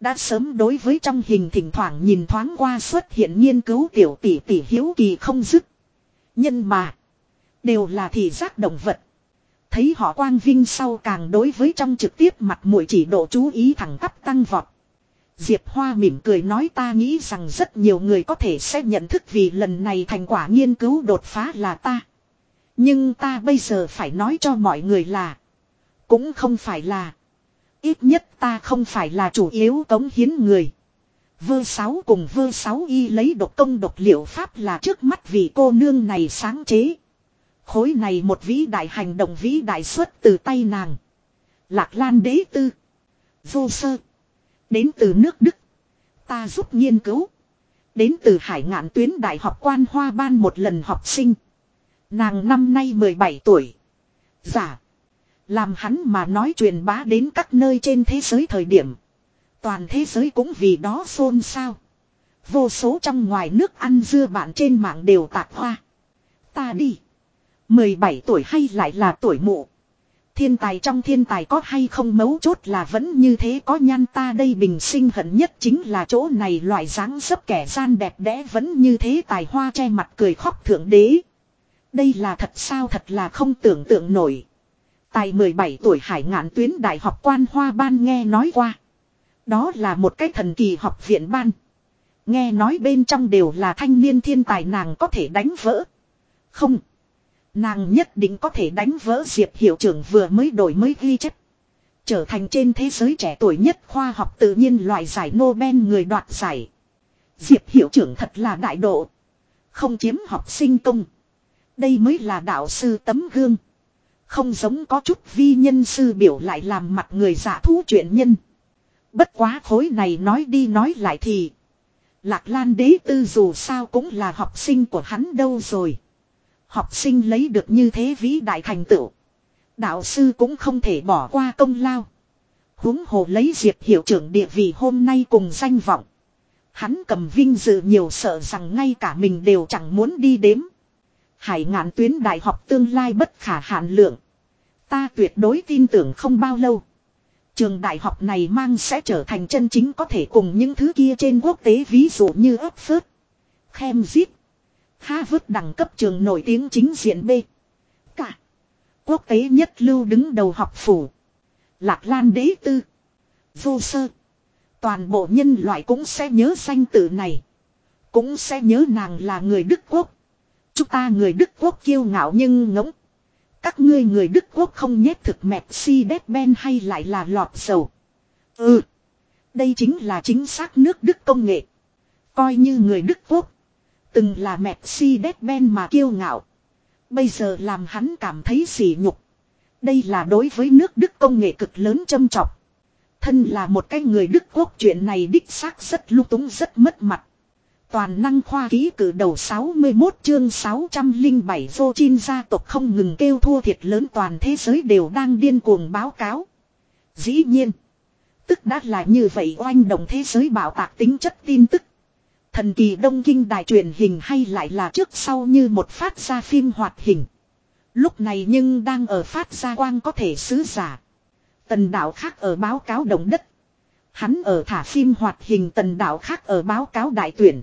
Đã sớm đối với trong hình thỉnh thoảng nhìn thoáng qua xuất hiện nghiên cứu tiểu tỷ tỷ hiếu kỳ không dứt. Nhân mà. Đều là thị giác động vật. Thấy họ quang vinh sau càng đối với trong trực tiếp mặt mũi chỉ độ chú ý thẳng tắp tăng vọt. Diệp Hoa mỉm cười nói ta nghĩ rằng rất nhiều người có thể sẽ nhận thức vì lần này thành quả nghiên cứu đột phá là ta. Nhưng ta bây giờ phải nói cho mọi người là. Cũng không phải là. Ít nhất ta không phải là chủ yếu tống hiến người. Vơ sáu cùng vơ sáu y lấy độc công độc liệu pháp là trước mắt vì cô nương này sáng chế. Khối này một vĩ đại hành động vĩ đại xuất từ tay nàng. Lạc Lan đế tư. Vô sơ. Đến từ nước Đức. Ta giúp nghiên cứu. Đến từ hải ngạn tuyến đại học quan hoa ban một lần học sinh. Nàng năm nay 17 tuổi. Giả. Làm hắn mà nói truyền bá đến các nơi trên thế giới thời điểm. Toàn thế giới cũng vì đó xôn xao. Vô số trong ngoài nước ăn dưa bạn trên mạng đều tạc hoa. Ta đi. 17 tuổi hay lại là tuổi mụ. Thiên tài trong thiên tài có hay không mấu chốt là vẫn như thế có nhan ta đây bình sinh hận nhất chính là chỗ này loại dáng dấp kẻ gian đẹp đẽ vẫn như thế tài hoa che mặt cười khóc thượng đế. Đây là thật sao thật là không tưởng tượng nổi. Tài 17 tuổi hải ngạn tuyến đại học quan hoa ban nghe nói qua. Đó là một cái thần kỳ học viện ban. Nghe nói bên trong đều là thanh niên thiên tài nàng có thể đánh vỡ. Không. Nàng nhất định có thể đánh vỡ Diệp hiệu trưởng vừa mới đổi mới ghi chép. Trở thành trên thế giới trẻ tuổi nhất khoa học tự nhiên loại giải Nobel người đoạt giải. Diệp hiệu trưởng thật là đại độ. Không chiếm học sinh công. Đây mới là đạo sư tấm gương. Không giống có chút vi nhân sư biểu lại làm mặt người giả thú chuyện nhân. Bất quá khối này nói đi nói lại thì. Lạc Lan đế tư dù sao cũng là học sinh của hắn đâu rồi. Học sinh lấy được như thế vĩ đại thành tựu. Đạo sư cũng không thể bỏ qua công lao. huống hồ lấy diệp hiệu trưởng địa vị hôm nay cùng danh vọng. Hắn cầm vinh dự nhiều sợ rằng ngay cả mình đều chẳng muốn đi đếm. Hải ngạn tuyến đại học tương lai bất khả hạn lượng. Ta tuyệt đối tin tưởng không bao lâu. Trường đại học này mang sẽ trở thành chân chính có thể cùng những thứ kia trên quốc tế ví dụ như Oxford, Cambridge, vứt đẳng cấp trường nổi tiếng chính diện B. Cả. Quốc tế nhất lưu đứng đầu học phủ. Lạc Lan đế tư. Vô sơ. Toàn bộ nhân loại cũng sẽ nhớ danh tự này. Cũng sẽ nhớ nàng là người Đức Quốc. Chúng ta người Đức Quốc kiêu ngạo nhưng ngỗng. Các ngươi người Đức Quốc không nhét thực mẹp si đét Ben hay lại là lọt dầu. Ừ. Đây chính là chính xác nước Đức công nghệ. Coi như người Đức Quốc. Từng là Mercedes-Benz mà kiêu ngạo. Bây giờ làm hắn cảm thấy sỉ nhục. Đây là đối với nước Đức công nghệ cực lớn châm trọng. Thân là một cái người Đức Quốc, chuyện này đích xác rất lung túng, rất mất mặt. Toàn năng khoa ký cử đầu 61 chương 607 vô chin gia tộc không ngừng kêu thua thiệt lớn, toàn thế giới đều đang điên cuồng báo cáo. Dĩ nhiên. Tức đã là như vậy, oanh động thế giới bảo tạc tính chất tin tức. Thần kỳ đông kinh đài truyền hình hay lại là trước sau như một phát ra phim hoạt hình. Lúc này nhưng đang ở phát ra quang có thể sứ giả. Tần đạo khác ở báo cáo động đất. Hắn ở thả phim hoạt hình tần đạo khác ở báo cáo đại tuyển.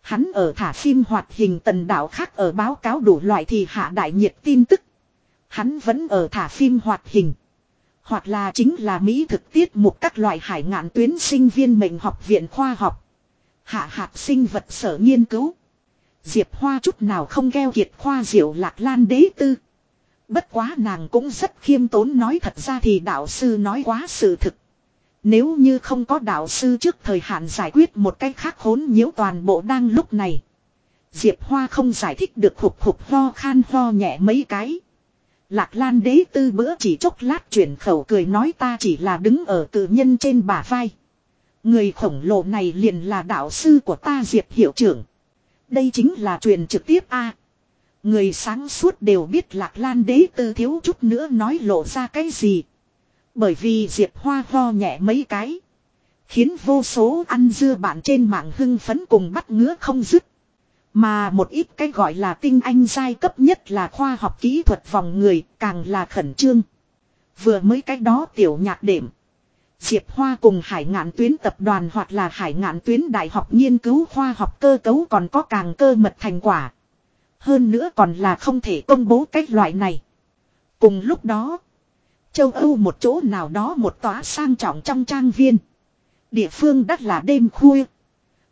Hắn ở thả phim hoạt hình tần đạo khác ở báo cáo đủ loại thì hạ đại nhiệt tin tức. Hắn vẫn ở thả phim hoạt hình. Hoặc là chính là Mỹ thực tiết một các loại hải ngạn tuyến sinh viên mệnh học viện khoa học. Hạ hạt sinh vật sở nghiên cứu. Diệp Hoa chút nào không gheo kiệt khoa diệu lạc lan đế tư. Bất quá nàng cũng rất khiêm tốn nói thật ra thì đạo sư nói quá sự thực. Nếu như không có đạo sư trước thời hạn giải quyết một cách khác hỗn nhiễu toàn bộ đang lúc này. Diệp Hoa không giải thích được hụt hụt ho khan ho nhẹ mấy cái. Lạc Lan đế tư bữa chỉ chốc lát chuyển khẩu cười nói ta chỉ là đứng ở cử nhân trên bả vai. Người khổng lồ này liền là đạo sư của ta Diệp hiệu trưởng. Đây chính là truyền trực tiếp a. Người sáng suốt đều biết Lạc Lan đế tư thiếu chút nữa nói lộ ra cái gì. Bởi vì Diệp Hoa ho nhẹ mấy cái. Khiến vô số ăn dưa bạn trên mạng hưng phấn cùng bắt ngứa không dứt. Mà một ít cái gọi là tinh anh giai cấp nhất là khoa học kỹ thuật vòng người càng là khẩn trương. Vừa mới cái đó tiểu nhạc đệm. Diệp Hoa cùng hải ngạn tuyến tập đoàn hoặc là hải ngạn tuyến đại học nghiên cứu khoa học cơ cấu còn có càng cơ mật thành quả. Hơn nữa còn là không thể công bố cách loại này. Cùng lúc đó, châu Âu một chỗ nào đó một tòa sang trọng trong trang viên. Địa phương đắt là đêm khuya.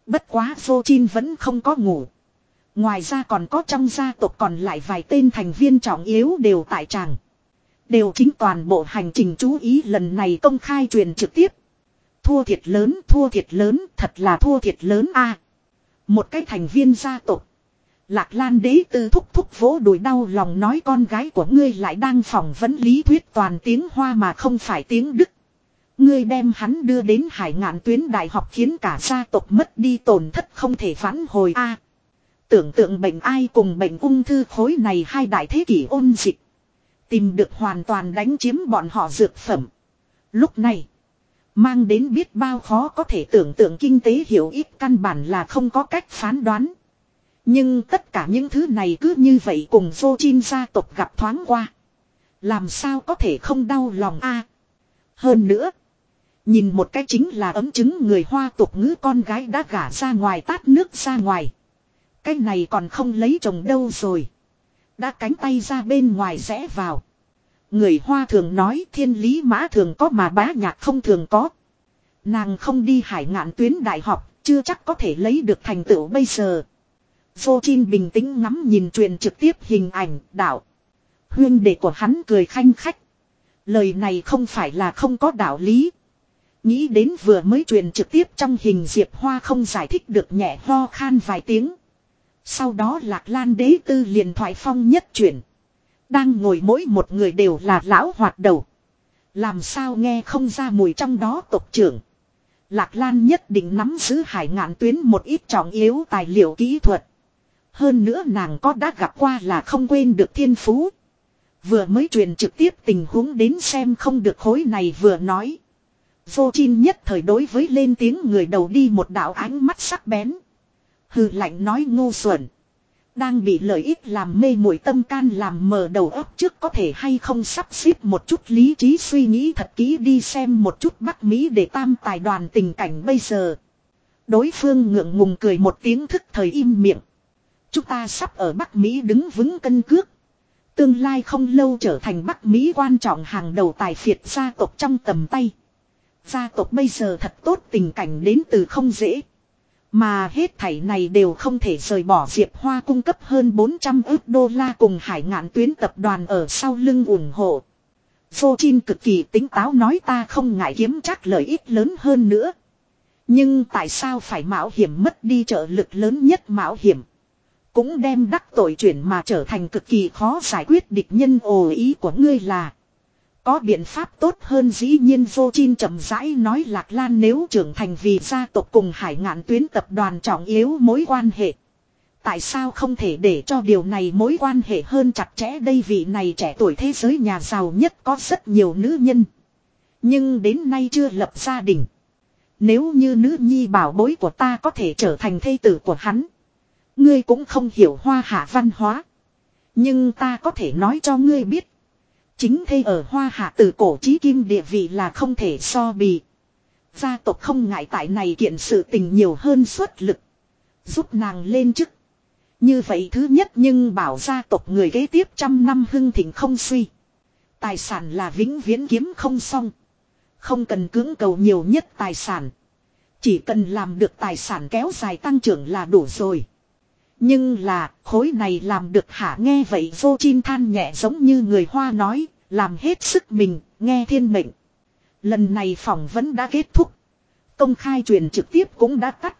Bất quá vô chin vẫn không có ngủ. Ngoài ra còn có trong gia tộc còn lại vài tên thành viên trọng yếu đều tại tràng. Đều chính toàn bộ hành trình chú ý lần này công khai truyền trực tiếp. Thua thiệt lớn, thua thiệt lớn, thật là thua thiệt lớn a. một cái thành viên gia tộc. Lạc Lan đế tư thúc thúc vỗ đùi đau lòng nói con gái của ngươi lại đang phỏng vấn lý thuyết toàn tiếng hoa mà không phải tiếng Đức. Ngươi đem hắn đưa đến hải ngạn tuyến đại học khiến cả gia tộc mất đi tổn thất không thể vãn hồi a. tưởng tượng bệnh ai cùng bệnh ung thư khối này hai đại thế kỷ ôn dịch. Tìm được hoàn toàn đánh chiếm bọn họ dược phẩm. Lúc này. Mang đến biết bao khó có thể tưởng tượng kinh tế hiểu ít căn bản là không có cách phán đoán. Nhưng tất cả những thứ này cứ như vậy cùng vô chim gia tộc gặp thoáng qua. Làm sao có thể không đau lòng a Hơn nữa. Nhìn một cái chính là ấm chứng người hoa tục ngữ con gái đã gả ra ngoài tát nước ra ngoài. Cái này còn không lấy chồng đâu rồi. Đã cánh tay ra bên ngoài rẽ vào. Người hoa thường nói thiên lý mã thường có mà bá nhạc không thường có. Nàng không đi hải ngạn tuyến đại học, chưa chắc có thể lấy được thành tựu bây giờ. Vô Chin bình tĩnh ngắm nhìn truyền trực tiếp hình ảnh đạo. Huyên đệ của hắn cười khanh khách. Lời này không phải là không có đạo lý. Nghĩ đến vừa mới truyền trực tiếp trong hình Diệp Hoa không giải thích được nhẹ ho khan vài tiếng. Sau đó Lạc Lan đế tư liền thoại phong nhất chuyển. Đang ngồi mỗi một người đều là lão hoạt đầu. Làm sao nghe không ra mùi trong đó tộc trưởng. Lạc Lan nhất định nắm giữ hải ngạn tuyến một ít trọng yếu tài liệu kỹ thuật. Hơn nữa nàng có đã gặp qua là không quên được thiên phú. Vừa mới truyền trực tiếp tình huống đến xem không được khối này vừa nói. Vô Chin nhất thời đối với lên tiếng người đầu đi một đạo ánh mắt sắc bén. Hừ lạnh nói ngu xuẩn. Đang bị lợi ích làm mê muội tâm can làm mờ đầu óc trước có thể hay không sắp xếp một chút lý trí suy nghĩ thật kỹ đi xem một chút Bắc Mỹ để tam tài đoàn tình cảnh bây giờ. Đối phương ngượng ngùng cười một tiếng thức thời im miệng. Chúng ta sắp ở Bắc Mỹ đứng vững cân cước. Tương lai không lâu trở thành Bắc Mỹ quan trọng hàng đầu tài phiệt gia tộc trong tầm tay. Gia tộc bây giờ thật tốt tình cảnh đến từ không dễ. Mà hết thảy này đều không thể rời bỏ Diệp Hoa cung cấp hơn 400 ước đô la cùng hải ngạn tuyến tập đoàn ở sau lưng ủng hộ. Vô Chin cực kỳ tính táo nói ta không ngại kiếm chắc lợi ích lớn hơn nữa. Nhưng tại sao phải mạo hiểm mất đi trợ lực lớn nhất mạo hiểm. Cũng đem đắc tội chuyển mà trở thành cực kỳ khó giải quyết địch nhân ồ ý của ngươi là. Có biện pháp tốt hơn dĩ nhiên vô chin chậm rãi nói Lạc Lan nếu trưởng thành vì gia tộc cùng hải ngạn tuyến tập đoàn trọng yếu mối quan hệ. Tại sao không thể để cho điều này mối quan hệ hơn chặt chẽ đây vị này trẻ tuổi thế giới nhà giàu nhất có rất nhiều nữ nhân. Nhưng đến nay chưa lập gia đình. Nếu như nữ nhi bảo bối của ta có thể trở thành thê tử của hắn. Ngươi cũng không hiểu hoa hạ văn hóa. Nhưng ta có thể nói cho ngươi biết. Chính thê ở hoa hạ từ cổ chí kim địa vị là không thể so bì. Gia tộc không ngại tại này kiện sự tình nhiều hơn suất lực. Giúp nàng lên chức. Như vậy thứ nhất nhưng bảo gia tộc người kế tiếp trăm năm hưng thịnh không suy. Tài sản là vĩnh viễn kiếm không xong. Không cần cưỡng cầu nhiều nhất tài sản. Chỉ cần làm được tài sản kéo dài tăng trưởng là đủ rồi. Nhưng là khối này làm được hả nghe vậy vô chim than nhẹ giống như người Hoa nói, làm hết sức mình, nghe thiên mệnh. Lần này phỏng vấn đã kết thúc. Công khai truyền trực tiếp cũng đã tắt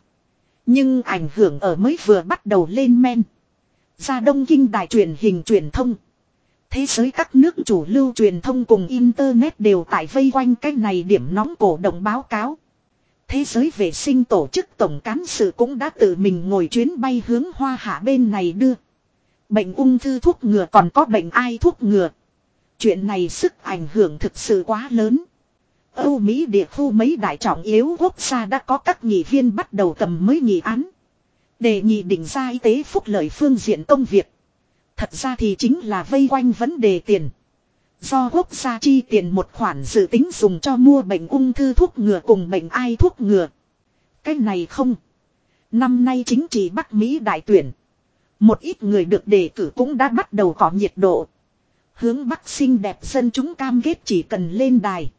Nhưng ảnh hưởng ở mới vừa bắt đầu lên men. Ra đông kinh đài truyền hình truyền thông. Thế giới các nước chủ lưu truyền thông cùng Internet đều tại vây quanh cái này điểm nóng cổ động báo cáo. Thế giới vệ sinh tổ chức tổng cán sự cũng đã tự mình ngồi chuyến bay hướng hoa hạ bên này đưa. Bệnh ung thư thuốc ngừa còn có bệnh ai thuốc ngừa. Chuyện này sức ảnh hưởng thực sự quá lớn. Âu Mỹ địa khu mấy đại trọng yếu quốc gia đã có các nghị viên bắt đầu tầm mới nghị án. Đề nghị định ra y tế phúc lợi phương diện công việc. Thật ra thì chính là vây quanh vấn đề tiền. Do quốc gia chi tiền một khoản dự tính dùng cho mua bệnh ung thư thuốc ngừa cùng bệnh ai thuốc ngừa. Cái này không. Năm nay chính trị Bắc Mỹ đại tuyển. Một ít người được đề cử cũng đã bắt đầu có nhiệt độ. Hướng Bắc xinh đẹp dân chúng cam kết chỉ cần lên đài.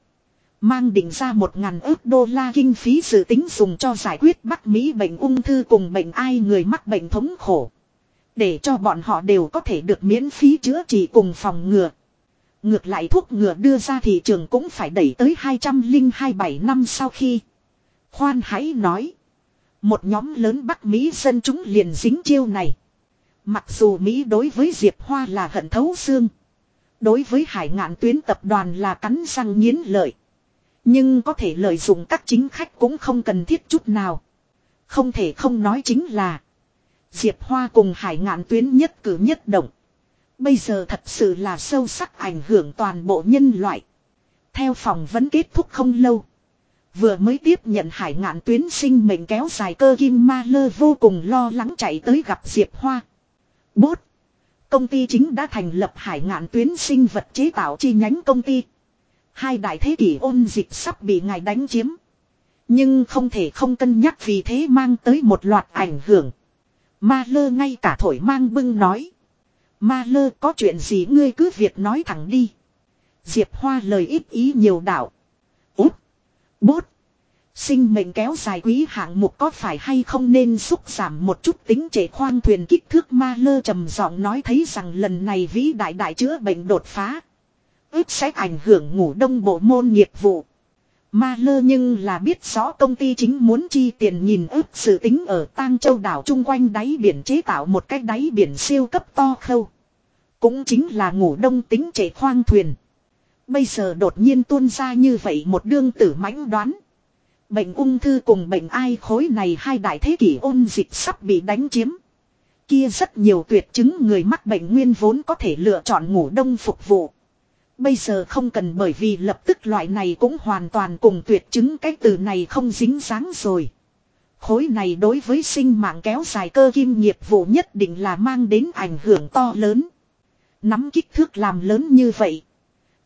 Mang định ra một ngàn ước đô la kinh phí dự tính dùng cho giải quyết Bắc Mỹ bệnh ung thư cùng bệnh ai người mắc bệnh thống khổ. Để cho bọn họ đều có thể được miễn phí chữa trị cùng phòng ngừa. Ngược lại thuốc ngừa đưa ra thị trường cũng phải đẩy tới 202 năm sau khi. Khoan hãy nói. Một nhóm lớn Bắc Mỹ dân chúng liền dính chiêu này. Mặc dù Mỹ đối với Diệp Hoa là hận thấu xương. Đối với hải ngạn tuyến tập đoàn là cắn răng nghiến lợi. Nhưng có thể lợi dụng các chính khách cũng không cần thiết chút nào. Không thể không nói chính là. Diệp Hoa cùng hải ngạn tuyến nhất cử nhất động. Bây giờ thật sự là sâu sắc ảnh hưởng toàn bộ nhân loại. Theo phỏng vấn kết thúc không lâu. Vừa mới tiếp nhận hải ngạn tuyến sinh mệnh kéo dài cơ kim ma lơ vô cùng lo lắng chạy tới gặp Diệp Hoa. Bốt. Công ty chính đã thành lập hải ngạn tuyến sinh vật chế tạo chi nhánh công ty. Hai đại thế kỷ ôn dịch sắp bị ngài đánh chiếm. Nhưng không thể không cân nhắc vì thế mang tới một loạt ảnh hưởng. Ma lơ ngay cả thổi mang bưng nói. Ma lơ có chuyện gì ngươi cứ việc nói thẳng đi. Diệp Hoa lời ít ý nhiều đạo. Út. Bốt. Sinh mệnh kéo dài quý hạng mục có phải hay không nên xúc giảm một chút tính trệ khoang thuyền kích thước ma lơ trầm giọng nói thấy rằng lần này vĩ đại đại chữa bệnh đột phá. Ước sẽ ảnh hưởng ngủ đông bộ môn nghiệp vụ. Ma lơ nhưng là biết rõ công ty chính muốn chi tiền nhìn ước sự tính ở tang châu đảo chung quanh đáy biển chế tạo một cái đáy biển siêu cấp to khâu. Cũng chính là ngủ đông tính chế khoang thuyền. Bây giờ đột nhiên tuôn ra như vậy một đương tử mãnh đoán. Bệnh ung thư cùng bệnh ai khối này hai đại thế kỷ ôn dịch sắp bị đánh chiếm. Kia rất nhiều tuyệt chứng người mắc bệnh nguyên vốn có thể lựa chọn ngủ đông phục vụ. Bây giờ không cần bởi vì lập tức loại này cũng hoàn toàn cùng tuyệt chứng cái từ này không dính dáng rồi. Khối này đối với sinh mạng kéo dài cơ kim nghiệp vụ nhất định là mang đến ảnh hưởng to lớn. Nắm kích thước làm lớn như vậy.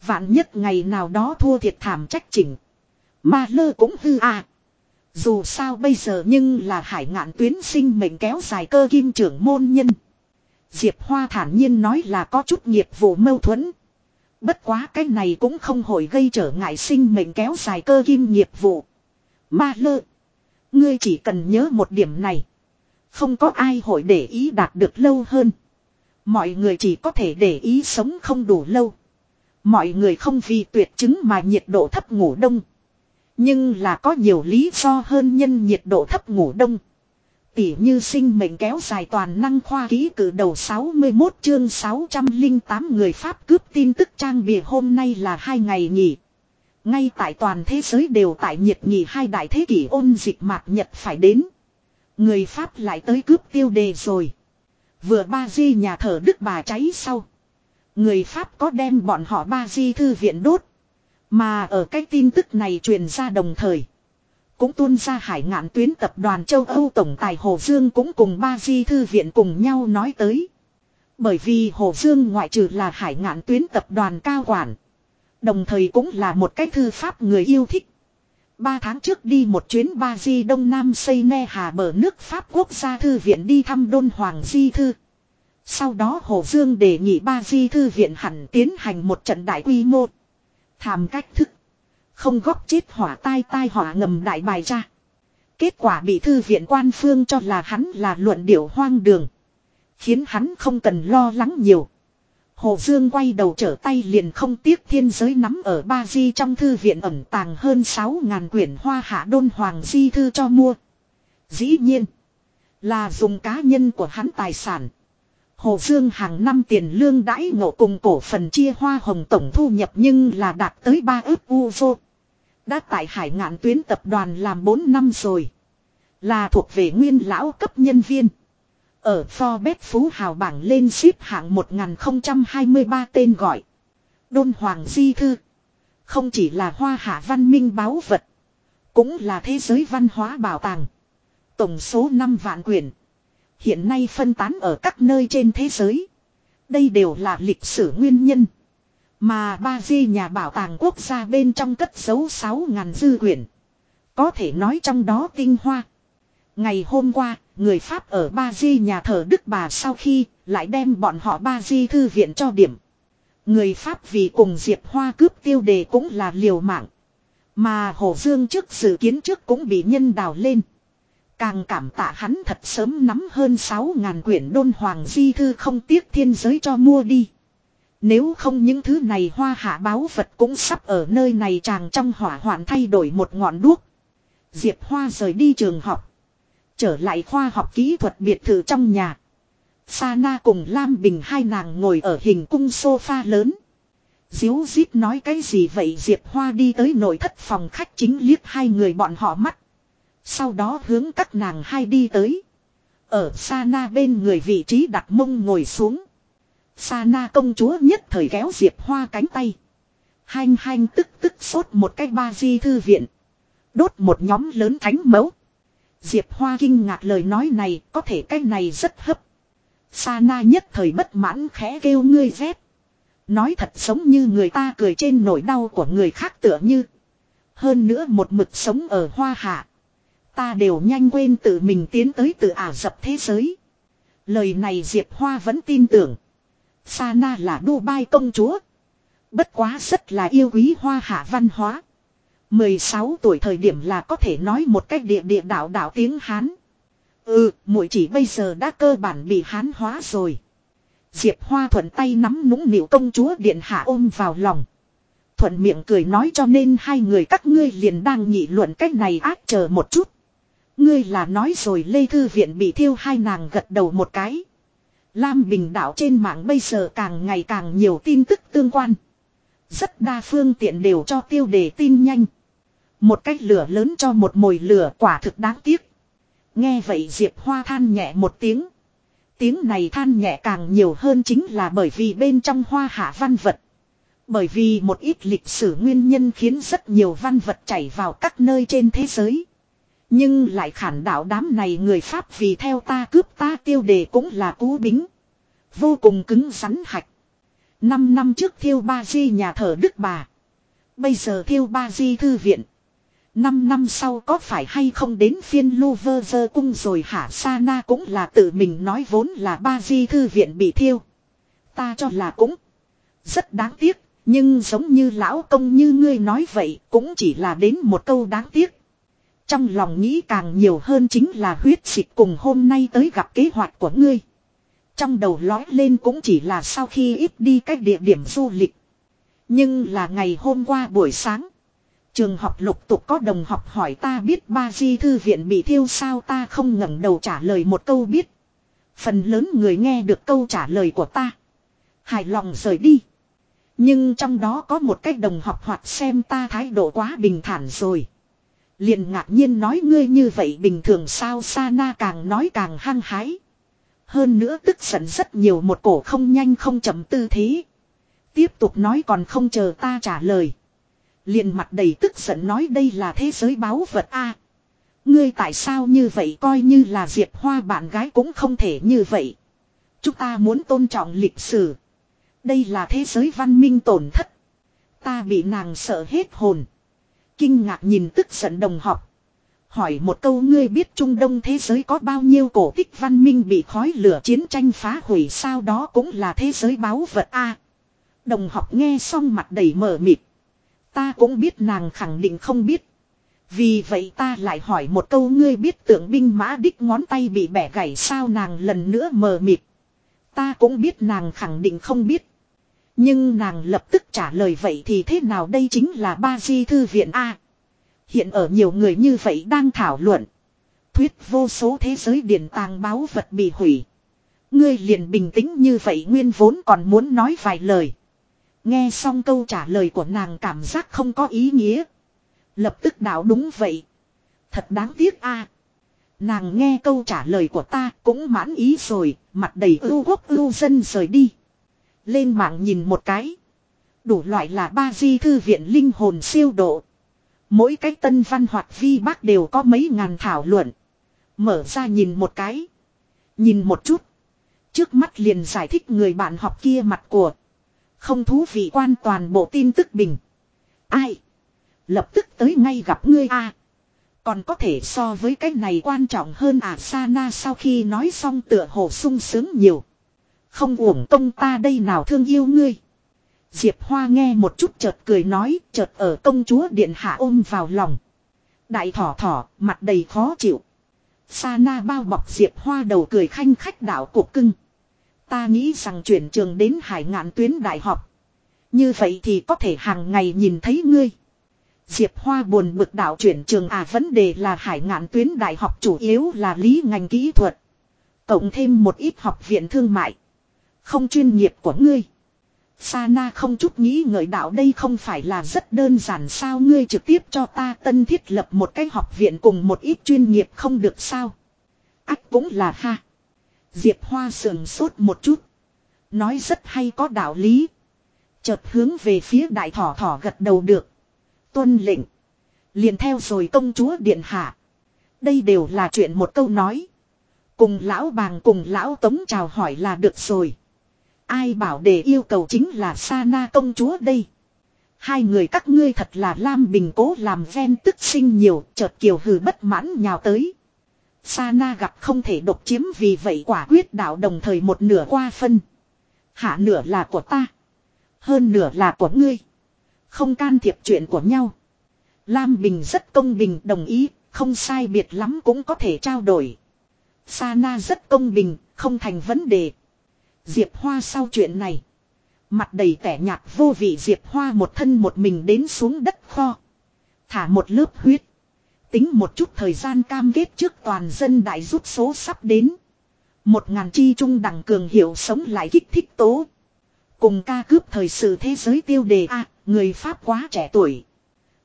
Vạn nhất ngày nào đó thua thiệt thảm trách chỉnh. Ma lơ cũng hư à. Dù sao bây giờ nhưng là hải ngạn tuyến sinh mệnh kéo dài cơ kim trưởng môn nhân. Diệp Hoa thản nhiên nói là có chút nghiệp vụ mâu thuẫn. Bất quá cái này cũng không hồi gây trở ngại sinh mệnh kéo dài cơ kim nghiệp vụ. Ma lơ. Ngươi chỉ cần nhớ một điểm này. Không có ai hội để ý đạt được lâu hơn. Mọi người chỉ có thể để ý sống không đủ lâu. Mọi người không vì tuyệt chứng mà nhiệt độ thấp ngủ đông. Nhưng là có nhiều lý do hơn nhân nhiệt độ thấp ngủ đông. Tỉ như sinh mệnh kéo dài toàn năng khoa ký cử đầu 61 chương 608 người Pháp cướp tin tức trang bìa hôm nay là hai ngày nghỉ. Ngay tại toàn thế giới đều tại nhiệt nghỉ hai đại thế kỷ ôn dịch mạc nhật phải đến. Người Pháp lại tới cướp tiêu đề rồi. Vừa ba di nhà thờ Đức bà cháy sau. Người Pháp có đem bọn họ ba di thư viện đốt. Mà ở cái tin tức này truyền ra đồng thời. Cũng tuôn ra hải ngạn tuyến tập đoàn châu Âu Tổng tài Hồ Dương cũng cùng ba di thư viện cùng nhau nói tới. Bởi vì Hồ Dương ngoại trừ là hải ngạn tuyến tập đoàn cao quản. Đồng thời cũng là một cái thư pháp người yêu thích. Ba tháng trước đi một chuyến ba di đông nam xây ne hà bờ nước Pháp quốc gia thư viện đi thăm đôn hoàng di thư. Sau đó Hồ Dương đề nghị ba di thư viện hẳn tiến hành một trận đại quy mô. Thàm cách thức. Không góp chết hỏa tai tai hỏa ngầm đại bài ra. Kết quả bị thư viện quan phương cho là hắn là luận điệu hoang đường. Khiến hắn không cần lo lắng nhiều. Hồ Dương quay đầu trở tay liền không tiếc thiên giới nắm ở ba di trong thư viện ẩn tàng hơn 6.000 quyển hoa hạ đôn hoàng di thư cho mua. Dĩ nhiên, là dùng cá nhân của hắn tài sản. Hồ Dương hàng năm tiền lương đãi ngộ cùng cổ phần chia hoa hồng tổng thu nhập nhưng là đạt tới 3 ước u vô. Đã tại hải ngạn tuyến tập đoàn làm 4 năm rồi. Là thuộc về nguyên lão cấp nhân viên. Ở Forbes Phú Hào bảng lên xếp hạng 1023 tên gọi. Đôn Hoàng Di Thư. Không chỉ là hoa hạ văn minh báo vật. Cũng là thế giới văn hóa bảo tàng. Tổng số 5 vạn quyển. Hiện nay phân tán ở các nơi trên thế giới. Đây đều là lịch sử nguyên nhân. Mà ba di nhà bảo tàng quốc gia bên trong cất giấu 6.000 dư quyển. Có thể nói trong đó tinh hoa. Ngày hôm qua, người Pháp ở Ba Di nhà thờ Đức Bà sau khi lại đem bọn họ Ba Di thư viện cho điểm. Người Pháp vì cùng Diệp Hoa cướp tiêu đề cũng là liều mạng. Mà Hồ Dương trước dự kiến trước cũng bị nhân đào lên. Càng cảm tạ hắn thật sớm nắm hơn 6.000 quyển đôn hoàng di thư không tiếc thiên giới cho mua đi. Nếu không những thứ này hoa hạ báo vật cũng sắp ở nơi này chàng trong hỏa hoạn thay đổi một ngọn đuốc. Diệp Hoa rời đi trường học. Trở lại khoa học kỹ thuật biệt thự trong nhà. Sana cùng Lam Bình hai nàng ngồi ở hình cung sofa lớn. Diếu dít nói cái gì vậy Diệp Hoa đi tới nội thất phòng khách chính liếc hai người bọn họ mắt. Sau đó hướng các nàng hai đi tới. Ở Sana bên người vị trí đặt mông ngồi xuống. Sana công chúa nhất thời kéo Diệp Hoa cánh tay. Hanh hanh tức tức sốt một cái ba di thư viện. Đốt một nhóm lớn thánh mẫu. Diệp Hoa kinh ngạc lời nói này, có thể cái này rất hấp. Sana nhất thời bất mãn khẽ kêu ngươi dép. Nói thật giống như người ta cười trên nỗi đau của người khác tựa như. Hơn nữa một mực sống ở hoa hạ. Ta đều nhanh quên tự mình tiến tới tự ả dập thế giới. Lời này Diệp Hoa vẫn tin tưởng. Sana là Dubai công chúa. Bất quá rất là yêu quý hoa hạ văn hóa. 16 tuổi thời điểm là có thể nói một cách địa địa đạo đạo tiếng Hán. Ừ, muội chỉ bây giờ đã cơ bản bị Hán hóa rồi. Diệp Hoa thuận tay nắm nũng nịu công chúa điện hạ ôm vào lòng. Thuận miệng cười nói cho nên hai người các ngươi liền đang nhị luận cách này ác chờ một chút. Ngươi là nói rồi Lê Thư Viện bị thiêu hai nàng gật đầu một cái. Lam Bình Đạo trên mạng bây giờ càng ngày càng nhiều tin tức tương quan. Rất đa phương tiện đều cho tiêu đề tin nhanh. Một cách lửa lớn cho một mồi lửa quả thực đáng tiếc. Nghe vậy Diệp Hoa than nhẹ một tiếng. Tiếng này than nhẹ càng nhiều hơn chính là bởi vì bên trong hoa hạ văn vật. Bởi vì một ít lịch sử nguyên nhân khiến rất nhiều văn vật chảy vào các nơi trên thế giới. Nhưng lại khản đạo đám này người Pháp vì theo ta cướp ta tiêu đề cũng là cú bính. Vô cùng cứng rắn hạch. Năm năm trước thiêu ba di nhà thờ Đức Bà. Bây giờ thiêu ba di thư viện. Năm năm sau có phải hay không đến phiên Louvre cung rồi hả Sana cũng là tự mình nói vốn là ba di thư viện bị thiêu. Ta cho là cũng rất đáng tiếc, nhưng giống như lão công như ngươi nói vậy cũng chỉ là đến một câu đáng tiếc. Trong lòng nghĩ càng nhiều hơn chính là huyết xịt cùng hôm nay tới gặp kế hoạch của ngươi. Trong đầu lói lên cũng chỉ là sau khi ít đi cách địa điểm du lịch. Nhưng là ngày hôm qua buổi sáng. Trường học lục tục có đồng học hỏi ta biết ba di thư viện bị thiêu sao ta không ngẩng đầu trả lời một câu biết. Phần lớn người nghe được câu trả lời của ta. Hài lòng rời đi. Nhưng trong đó có một cách đồng học hoặc xem ta thái độ quá bình thản rồi. Liền ngạc nhiên nói ngươi như vậy bình thường sao Sana càng nói càng hăng hái. Hơn nữa tức giận rất nhiều, một cổ không nhanh không chậm tư thế. Tiếp tục nói còn không chờ ta trả lời. Liền mặt đầy tức giận nói đây là thế giới báo vật a. ngươi tại sao như vậy coi như là Diệp Hoa bạn gái cũng không thể như vậy. Chúng ta muốn tôn trọng lịch sử. Đây là thế giới văn minh tổn thất. Ta bị nàng sợ hết hồn. Kinh ngạc nhìn tức giận đồng học. Hỏi một câu ngươi biết Trung Đông thế giới có bao nhiêu cổ tích văn minh bị khói lửa chiến tranh phá hủy sao đó cũng là thế giới báo vật a. đồng học nghe xong mặt đầy mờ mịt. Ta cũng biết nàng khẳng định không biết. Vì vậy ta lại hỏi một câu ngươi biết tượng binh mã đích ngón tay bị bẻ gãy sao nàng lần nữa mờ mịt. Ta cũng biết nàng khẳng định không biết. Nhưng nàng lập tức trả lời vậy thì thế nào đây chính là ba di thư viện A. Hiện ở nhiều người như vậy đang thảo luận. Thuyết vô số thế giới điển tàng báo vật bị hủy. Ngươi liền bình tĩnh như vậy nguyên vốn còn muốn nói vài lời. Nghe xong câu trả lời của nàng cảm giác không có ý nghĩa. Lập tức đạo đúng vậy. Thật đáng tiếc a. Nàng nghe câu trả lời của ta cũng mãn ý rồi, mặt đầy ưu quốc ưu dân rời đi. Lên mạng nhìn một cái. Đủ loại là ba di thư viện linh hồn siêu độ. Mỗi cái tân văn hoạt vi bác đều có mấy ngàn thảo luận. Mở ra nhìn một cái. Nhìn một chút. Trước mắt liền giải thích người bạn học kia mặt của. Không thú vị quan toàn bộ tin tức bình. Ai? Lập tức tới ngay gặp ngươi a. Còn có thể so với cái này quan trọng hơn à Sana sau khi nói xong tựa hồ sung sướng nhiều. Không uổng công ta đây nào thương yêu ngươi. Diệp Hoa nghe một chút chợt cười nói, chợt ở công chúa điện hạ ôm vào lòng. Đại thỏ thỏ, mặt đầy khó chịu. sa na bao bọc Diệp Hoa đầu cười khanh khách đạo cục cưng. Ta nghĩ rằng chuyển trường đến hải ngạn tuyến đại học. Như vậy thì có thể hàng ngày nhìn thấy ngươi. Diệp Hoa buồn bực đạo chuyển trường à vấn đề là hải ngạn tuyến đại học chủ yếu là lý ngành kỹ thuật. Cộng thêm một ít học viện thương mại. Không chuyên nghiệp của ngươi. Sana không chút nghĩ ngợi đạo đây không phải là rất đơn giản sao ngươi trực tiếp cho ta tân thiết lập một cái học viện cùng một ít chuyên nghiệp không được sao. Ách cũng là ha. Diệp Hoa sườn sốt một chút. Nói rất hay có đạo lý. Chợt hướng về phía đại thỏ thỏ gật đầu được. Tuân lệnh. Liền theo rồi công chúa điện hạ. Đây đều là chuyện một câu nói. Cùng lão bàng cùng lão tống chào hỏi là được rồi. Ai bảo để yêu cầu chính là sa na công chúa đây. Hai người các ngươi thật là Lam Bình cố làm ven tức sinh nhiều, chợt kiều hừ bất mãn nhào tới. Sa na gặp không thể độc chiếm vì vậy quả quyết đạo đồng thời một nửa qua phân. Hạ nửa là của ta. Hơn nửa là của ngươi. Không can thiệp chuyện của nhau. Lam Bình rất công bình đồng ý, không sai biệt lắm cũng có thể trao đổi. Sa na rất công bình, không thành vấn đề. Diệp Hoa sau chuyện này. Mặt đầy tẻ nhạt vô vị Diệp Hoa một thân một mình đến xuống đất kho. Thả một lớp huyết. Tính một chút thời gian cam kết trước toàn dân đại rút số sắp đến. Một ngàn chi trung đẳng cường hiệu sống lại kích thích tố. Cùng ca cướp thời sự thế giới tiêu đề A, người Pháp quá trẻ tuổi.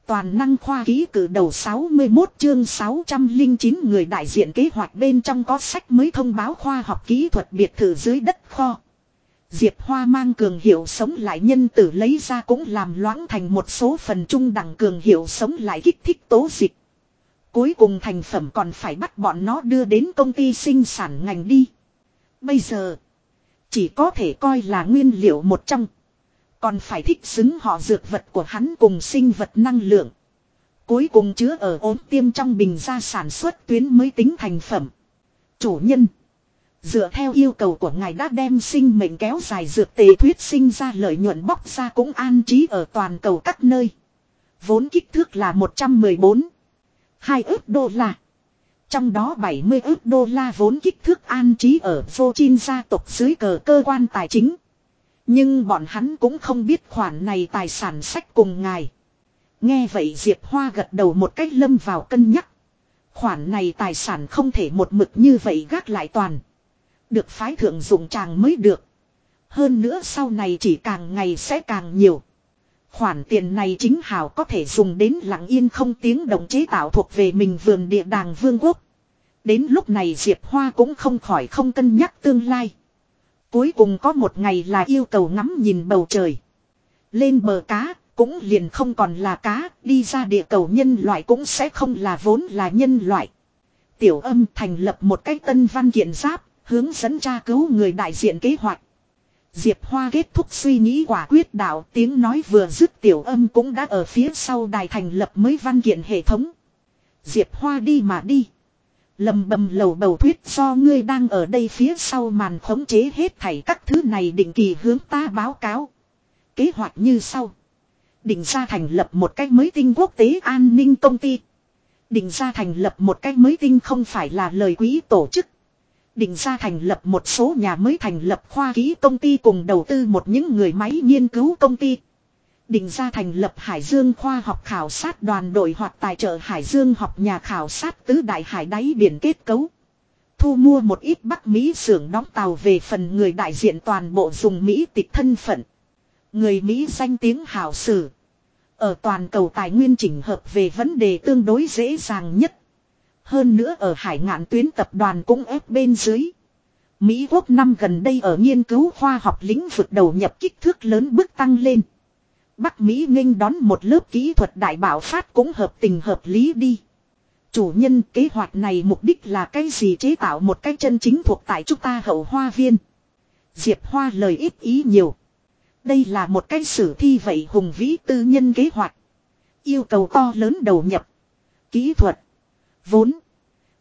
Toàn năng khoa ký cử đầu 61 chương 609 người đại diện kế hoạch bên trong có sách mới thông báo khoa học kỹ thuật biệt thự dưới đất kho. Diệp Hoa mang cường hiệu sống lại nhân tử lấy ra cũng làm loãng thành một số phần trung đẳng cường hiệu sống lại kích thích tố dịch. Cuối cùng thành phẩm còn phải bắt bọn nó đưa đến công ty sinh sản ngành đi. Bây giờ, chỉ có thể coi là nguyên liệu một trong. Còn phải thích xứng họ dược vật của hắn cùng sinh vật năng lượng. Cuối cùng chứa ở ốm tiêm trong bình ra sản xuất tuyến mới tính thành phẩm. Chủ nhân. Dựa theo yêu cầu của ngài đã đem sinh mệnh kéo dài dược tề thuyết sinh ra lợi nhuận bóc ra cũng an trí ở toàn cầu các nơi. Vốn kích thước là 114. hai ước đô la. Trong đó 70 ước đô la vốn kích thước an trí ở vô chin gia tộc dưới cờ cơ quan tài chính. Nhưng bọn hắn cũng không biết khoản này tài sản sách cùng ngài. Nghe vậy Diệp Hoa gật đầu một cách lâm vào cân nhắc. Khoản này tài sản không thể một mực như vậy gác lại toàn. Được phái thượng dụng chàng mới được. Hơn nữa sau này chỉ càng ngày sẽ càng nhiều. Khoản tiền này chính hảo có thể dùng đến lặng yên không tiếng động chế tạo thuộc về mình vườn địa đàng vương quốc. Đến lúc này Diệp Hoa cũng không khỏi không cân nhắc tương lai. Cuối cùng có một ngày là yêu cầu ngắm nhìn bầu trời. Lên bờ cá, cũng liền không còn là cá, đi ra địa cầu nhân loại cũng sẽ không là vốn là nhân loại. Tiểu âm thành lập một cách tân văn kiện giáp, hướng dẫn tra cứu người đại diện kế hoạch. Diệp Hoa kết thúc suy nghĩ quả quyết đạo tiếng nói vừa dứt tiểu âm cũng đã ở phía sau đài thành lập mới văn kiện hệ thống. Diệp Hoa đi mà đi. Lầm bầm lầu bầu thuyết do ngươi đang ở đây phía sau màn khống chế hết thảy các thứ này định kỳ hướng ta báo cáo. Kế hoạch như sau. Định ra thành lập một cách mới tinh quốc tế an ninh công ty. Định ra thành lập một cách mới tinh không phải là lời quý tổ chức. Định ra thành lập một số nhà mới thành lập khoa ký công ty cùng đầu tư một những người máy nghiên cứu công ty. Định ra thành lập Hải Dương khoa học khảo sát đoàn đội hoặc tài trợ Hải Dương học nhà khảo sát tứ đại hải đáy biển kết cấu. Thu mua một ít Bắc Mỹ xưởng đóng tàu về phần người đại diện toàn bộ dùng Mỹ tịch thân phận. Người Mỹ danh tiếng hảo sử. Ở toàn cầu tài nguyên chỉnh hợp về vấn đề tương đối dễ dàng nhất. Hơn nữa ở hải ngạn tuyến tập đoàn cũng ép bên dưới. Mỹ quốc năm gần đây ở nghiên cứu khoa học lĩnh vực đầu nhập kích thước lớn bước tăng lên. Bắc Mỹ nghênh đón một lớp kỹ thuật đại bảo phát cũng hợp tình hợp lý đi. Chủ nhân, kế hoạch này mục đích là cái gì chế tạo một cái chân chính thuộc tại chúng ta hậu hoa viên. Diệp Hoa lời ít ý nhiều. Đây là một cái sử thi vậy hùng vĩ tư nhân kế hoạch. Yêu cầu to lớn đầu nhập. Kỹ thuật. Vốn.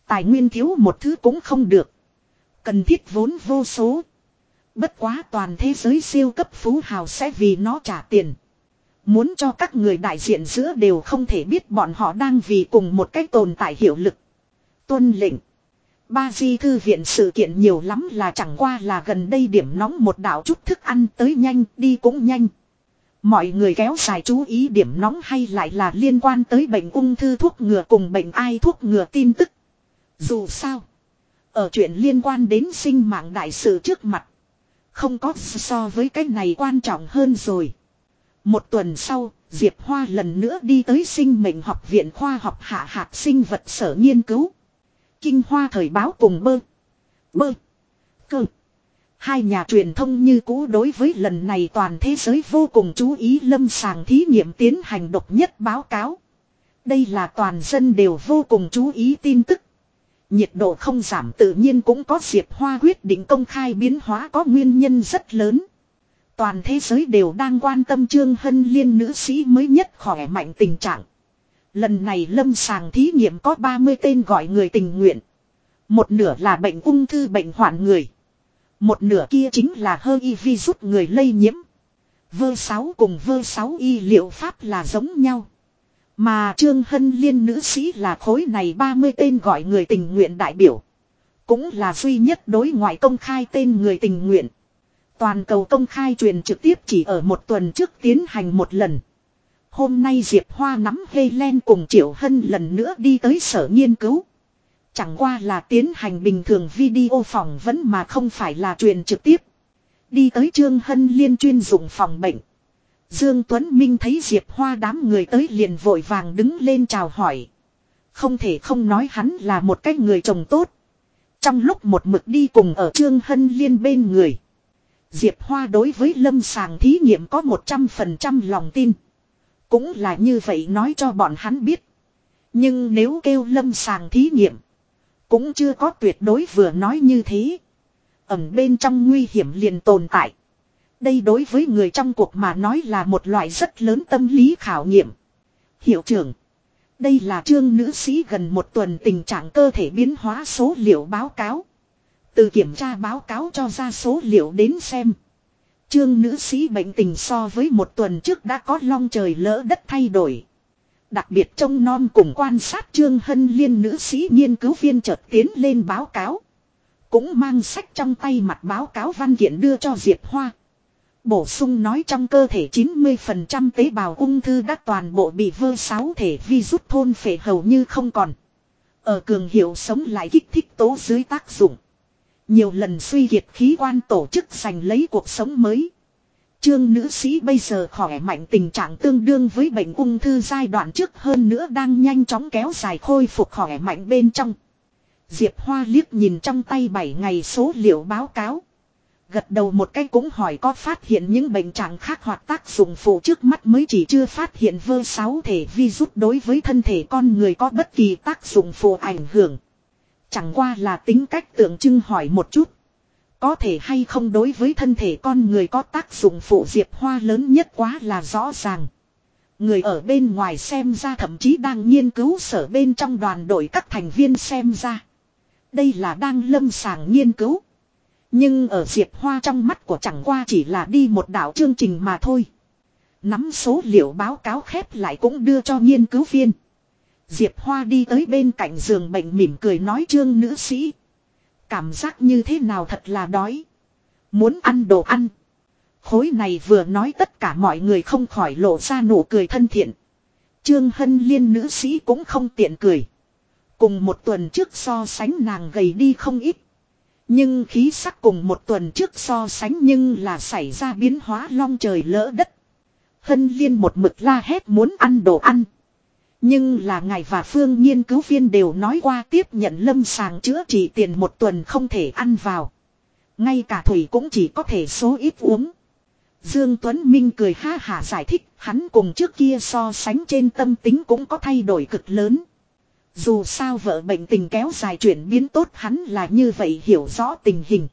Tài nguyên thiếu một thứ cũng không được. Cần thiết vốn vô số. Bất quá toàn thế giới siêu cấp phú hào sẽ vì nó trả tiền. Muốn cho các người đại diện giữa đều không thể biết bọn họ đang vì cùng một cách tồn tại hiệu lực. Tuân lệnh. Ba di thư viện sự kiện nhiều lắm là chẳng qua là gần đây điểm nóng một đạo chút thức ăn tới nhanh, đi cũng nhanh. Mọi người kéo dài chú ý điểm nóng hay lại là liên quan tới bệnh ung thư thuốc ngừa cùng bệnh ai thuốc ngừa tin tức. Dù sao. Ở chuyện liên quan đến sinh mạng đại sự trước mặt. Không có so với cái này quan trọng hơn rồi. Một tuần sau, Diệp Hoa lần nữa đi tới sinh mệnh học viện khoa học hạ hạt sinh vật sở nghiên cứu. Kinh Hoa thời báo cùng bơ. Bơ. Cơ. Hai nhà truyền thông như cũ đối với lần này toàn thế giới vô cùng chú ý lâm sàng thí nghiệm tiến hành độc nhất báo cáo. Đây là toàn dân đều vô cùng chú ý tin tức. Nhiệt độ không giảm tự nhiên cũng có Diệp Hoa quyết định công khai biến hóa có nguyên nhân rất lớn. Toàn thế giới đều đang quan tâm Trương Hân Liên nữ sĩ mới nhất khỏe mạnh tình trạng. Lần này lâm sàng thí nghiệm có 30 tên gọi người tình nguyện. Một nửa là bệnh ung thư bệnh hoạn người. Một nửa kia chính là hơi y rút người lây nhiễm. Vơ 6 cùng vơ 6 y liệu pháp là giống nhau. Mà Trương Hân Liên nữ sĩ là khối này 30 tên gọi người tình nguyện đại biểu. Cũng là duy nhất đối ngoại công khai tên người tình nguyện. Toàn cầu công khai truyền trực tiếp chỉ ở một tuần trước tiến hành một lần. Hôm nay Diệp Hoa nắm Helen cùng Triệu Hân lần nữa đi tới sở nghiên cứu. Chẳng qua là tiến hành bình thường video phỏng vấn mà không phải là truyền trực tiếp. Đi tới Trương Hân Liên chuyên dụng phòng bệnh. Dương Tuấn Minh thấy Diệp Hoa đám người tới liền vội vàng đứng lên chào hỏi. Không thể không nói hắn là một cái người chồng tốt. Trong lúc một mực đi cùng ở Trương Hân Liên bên người. Diệp Hoa đối với lâm sàng thí nghiệm có 100% lòng tin. Cũng là như vậy nói cho bọn hắn biết. Nhưng nếu kêu lâm sàng thí nghiệm. Cũng chưa có tuyệt đối vừa nói như thế. Ẩm bên trong nguy hiểm liền tồn tại. Đây đối với người trong cuộc mà nói là một loại rất lớn tâm lý khảo nghiệm. Hiệu trưởng. Đây là trương nữ sĩ gần một tuần tình trạng cơ thể biến hóa số liệu báo cáo. Từ kiểm tra báo cáo cho ra số liệu đến xem. Trương nữ sĩ bệnh tình so với một tuần trước đã có long trời lỡ đất thay đổi. Đặc biệt trông non cùng quan sát Trương Hân Liên nữ sĩ nghiên cứu viên chợt tiến lên báo cáo. Cũng mang sách trong tay mặt báo cáo văn kiện đưa cho Diệp Hoa. Bổ sung nói trong cơ thể 90% tế bào ung thư đã toàn bộ bị vơ sáu thể virus thôn phệ hầu như không còn. Ở cường hiệu sống lại kích thích tố dưới tác dụng. Nhiều lần suy hiệt khí quan tổ chức giành lấy cuộc sống mới. Trương nữ sĩ bây giờ khỏe mạnh tình trạng tương đương với bệnh ung thư giai đoạn trước hơn nữa đang nhanh chóng kéo dài khôi phục khỏe mạnh bên trong. Diệp Hoa liếc nhìn trong tay 7 ngày số liệu báo cáo. Gật đầu một cái cũng hỏi có phát hiện những bệnh trạng khác hoặc tác dụng phụ trước mắt mới chỉ chưa phát hiện vơ sáu thể virus đối với thân thể con người có bất kỳ tác dụng phụ ảnh hưởng. Chẳng qua là tính cách tượng trưng hỏi một chút. Có thể hay không đối với thân thể con người có tác dụng phụ diệp hoa lớn nhất quá là rõ ràng. Người ở bên ngoài xem ra thậm chí đang nghiên cứu sở bên trong đoàn đội các thành viên xem ra. Đây là đang lâm sàng nghiên cứu. Nhưng ở Diệp Hoa trong mắt của chẳng qua chỉ là đi một đạo chương trình mà thôi. Nắm số liệu báo cáo khép lại cũng đưa cho nghiên cứu viên. Diệp Hoa đi tới bên cạnh giường bệnh mỉm cười nói trương nữ sĩ. Cảm giác như thế nào thật là đói. Muốn ăn đồ ăn. Khối này vừa nói tất cả mọi người không khỏi lộ ra nụ cười thân thiện. Trương Hân Liên nữ sĩ cũng không tiện cười. Cùng một tuần trước so sánh nàng gầy đi không ít. Nhưng khí sắc cùng một tuần trước so sánh nhưng là xảy ra biến hóa long trời lỡ đất. Hân Liên một mực la hét muốn ăn đồ ăn. Nhưng là ngài và phương nghiên cứu viên đều nói qua tiếp nhận lâm sàng chữa trị tiền một tuần không thể ăn vào. Ngay cả thủy cũng chỉ có thể số ít uống. Dương Tuấn Minh cười ha hả giải thích, hắn cùng trước kia so sánh trên tâm tính cũng có thay đổi cực lớn. Dù sao vợ bệnh tình kéo dài chuyển biến tốt hắn là như vậy hiểu rõ tình hình.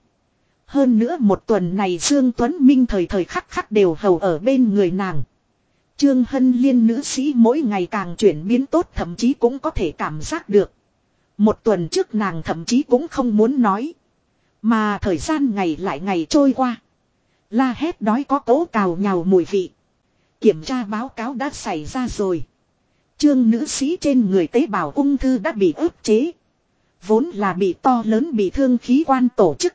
Hơn nữa một tuần này Dương Tuấn Minh thời thời khắc khắc đều hầu ở bên người nàng. Trương Hân Liên nữ sĩ mỗi ngày càng chuyển biến tốt thậm chí cũng có thể cảm giác được. Một tuần trước nàng thậm chí cũng không muốn nói. Mà thời gian ngày lại ngày trôi qua. La hét đói có cố cào nhào mùi vị. Kiểm tra báo cáo đã xảy ra rồi. Trương nữ sĩ trên người tế bào ung thư đã bị ức chế. Vốn là bị to lớn bị thương khí quan tổ chức.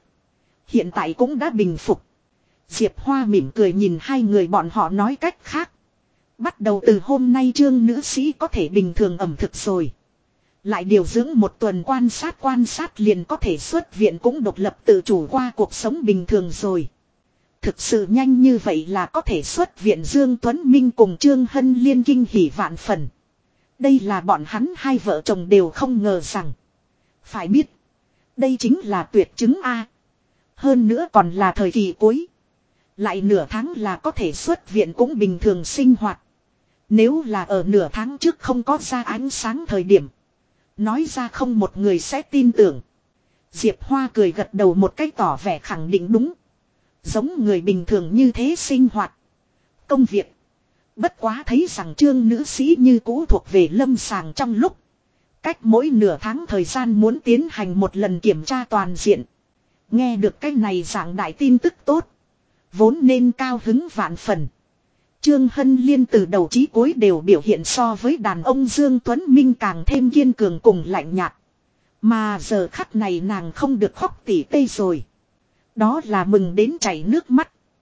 Hiện tại cũng đã bình phục. Diệp Hoa mỉm cười nhìn hai người bọn họ nói cách khác. Bắt đầu từ hôm nay trương nữ sĩ có thể bình thường ẩm thực rồi. Lại điều dưỡng một tuần quan sát quan sát liền có thể xuất viện cũng độc lập tự chủ qua cuộc sống bình thường rồi. Thực sự nhanh như vậy là có thể xuất viện Dương Tuấn Minh cùng Trương Hân Liên kinh hỉ vạn phần. Đây là bọn hắn hai vợ chồng đều không ngờ rằng. Phải biết. Đây chính là tuyệt chứng A. Hơn nữa còn là thời kỳ cuối. Lại nửa tháng là có thể xuất viện cũng bình thường sinh hoạt. Nếu là ở nửa tháng trước không có ra ánh sáng thời điểm. Nói ra không một người sẽ tin tưởng. Diệp Hoa cười gật đầu một cách tỏ vẻ khẳng định đúng. Giống người bình thường như thế sinh hoạt. Công việc. Bất quá thấy rằng trương nữ sĩ như cũ thuộc về lâm sàng trong lúc. Cách mỗi nửa tháng thời gian muốn tiến hành một lần kiểm tra toàn diện. Nghe được cái này dạng đại tin tức tốt. Vốn nên cao hứng vạn phần. Trương Hân Liên từ đầu chí cuối đều biểu hiện so với đàn ông Dương Tuấn Minh càng thêm kiên cường cùng lạnh nhạt. Mà giờ khắc này nàng không được khóc tỉ tê rồi. Đó là mừng đến chảy nước mắt.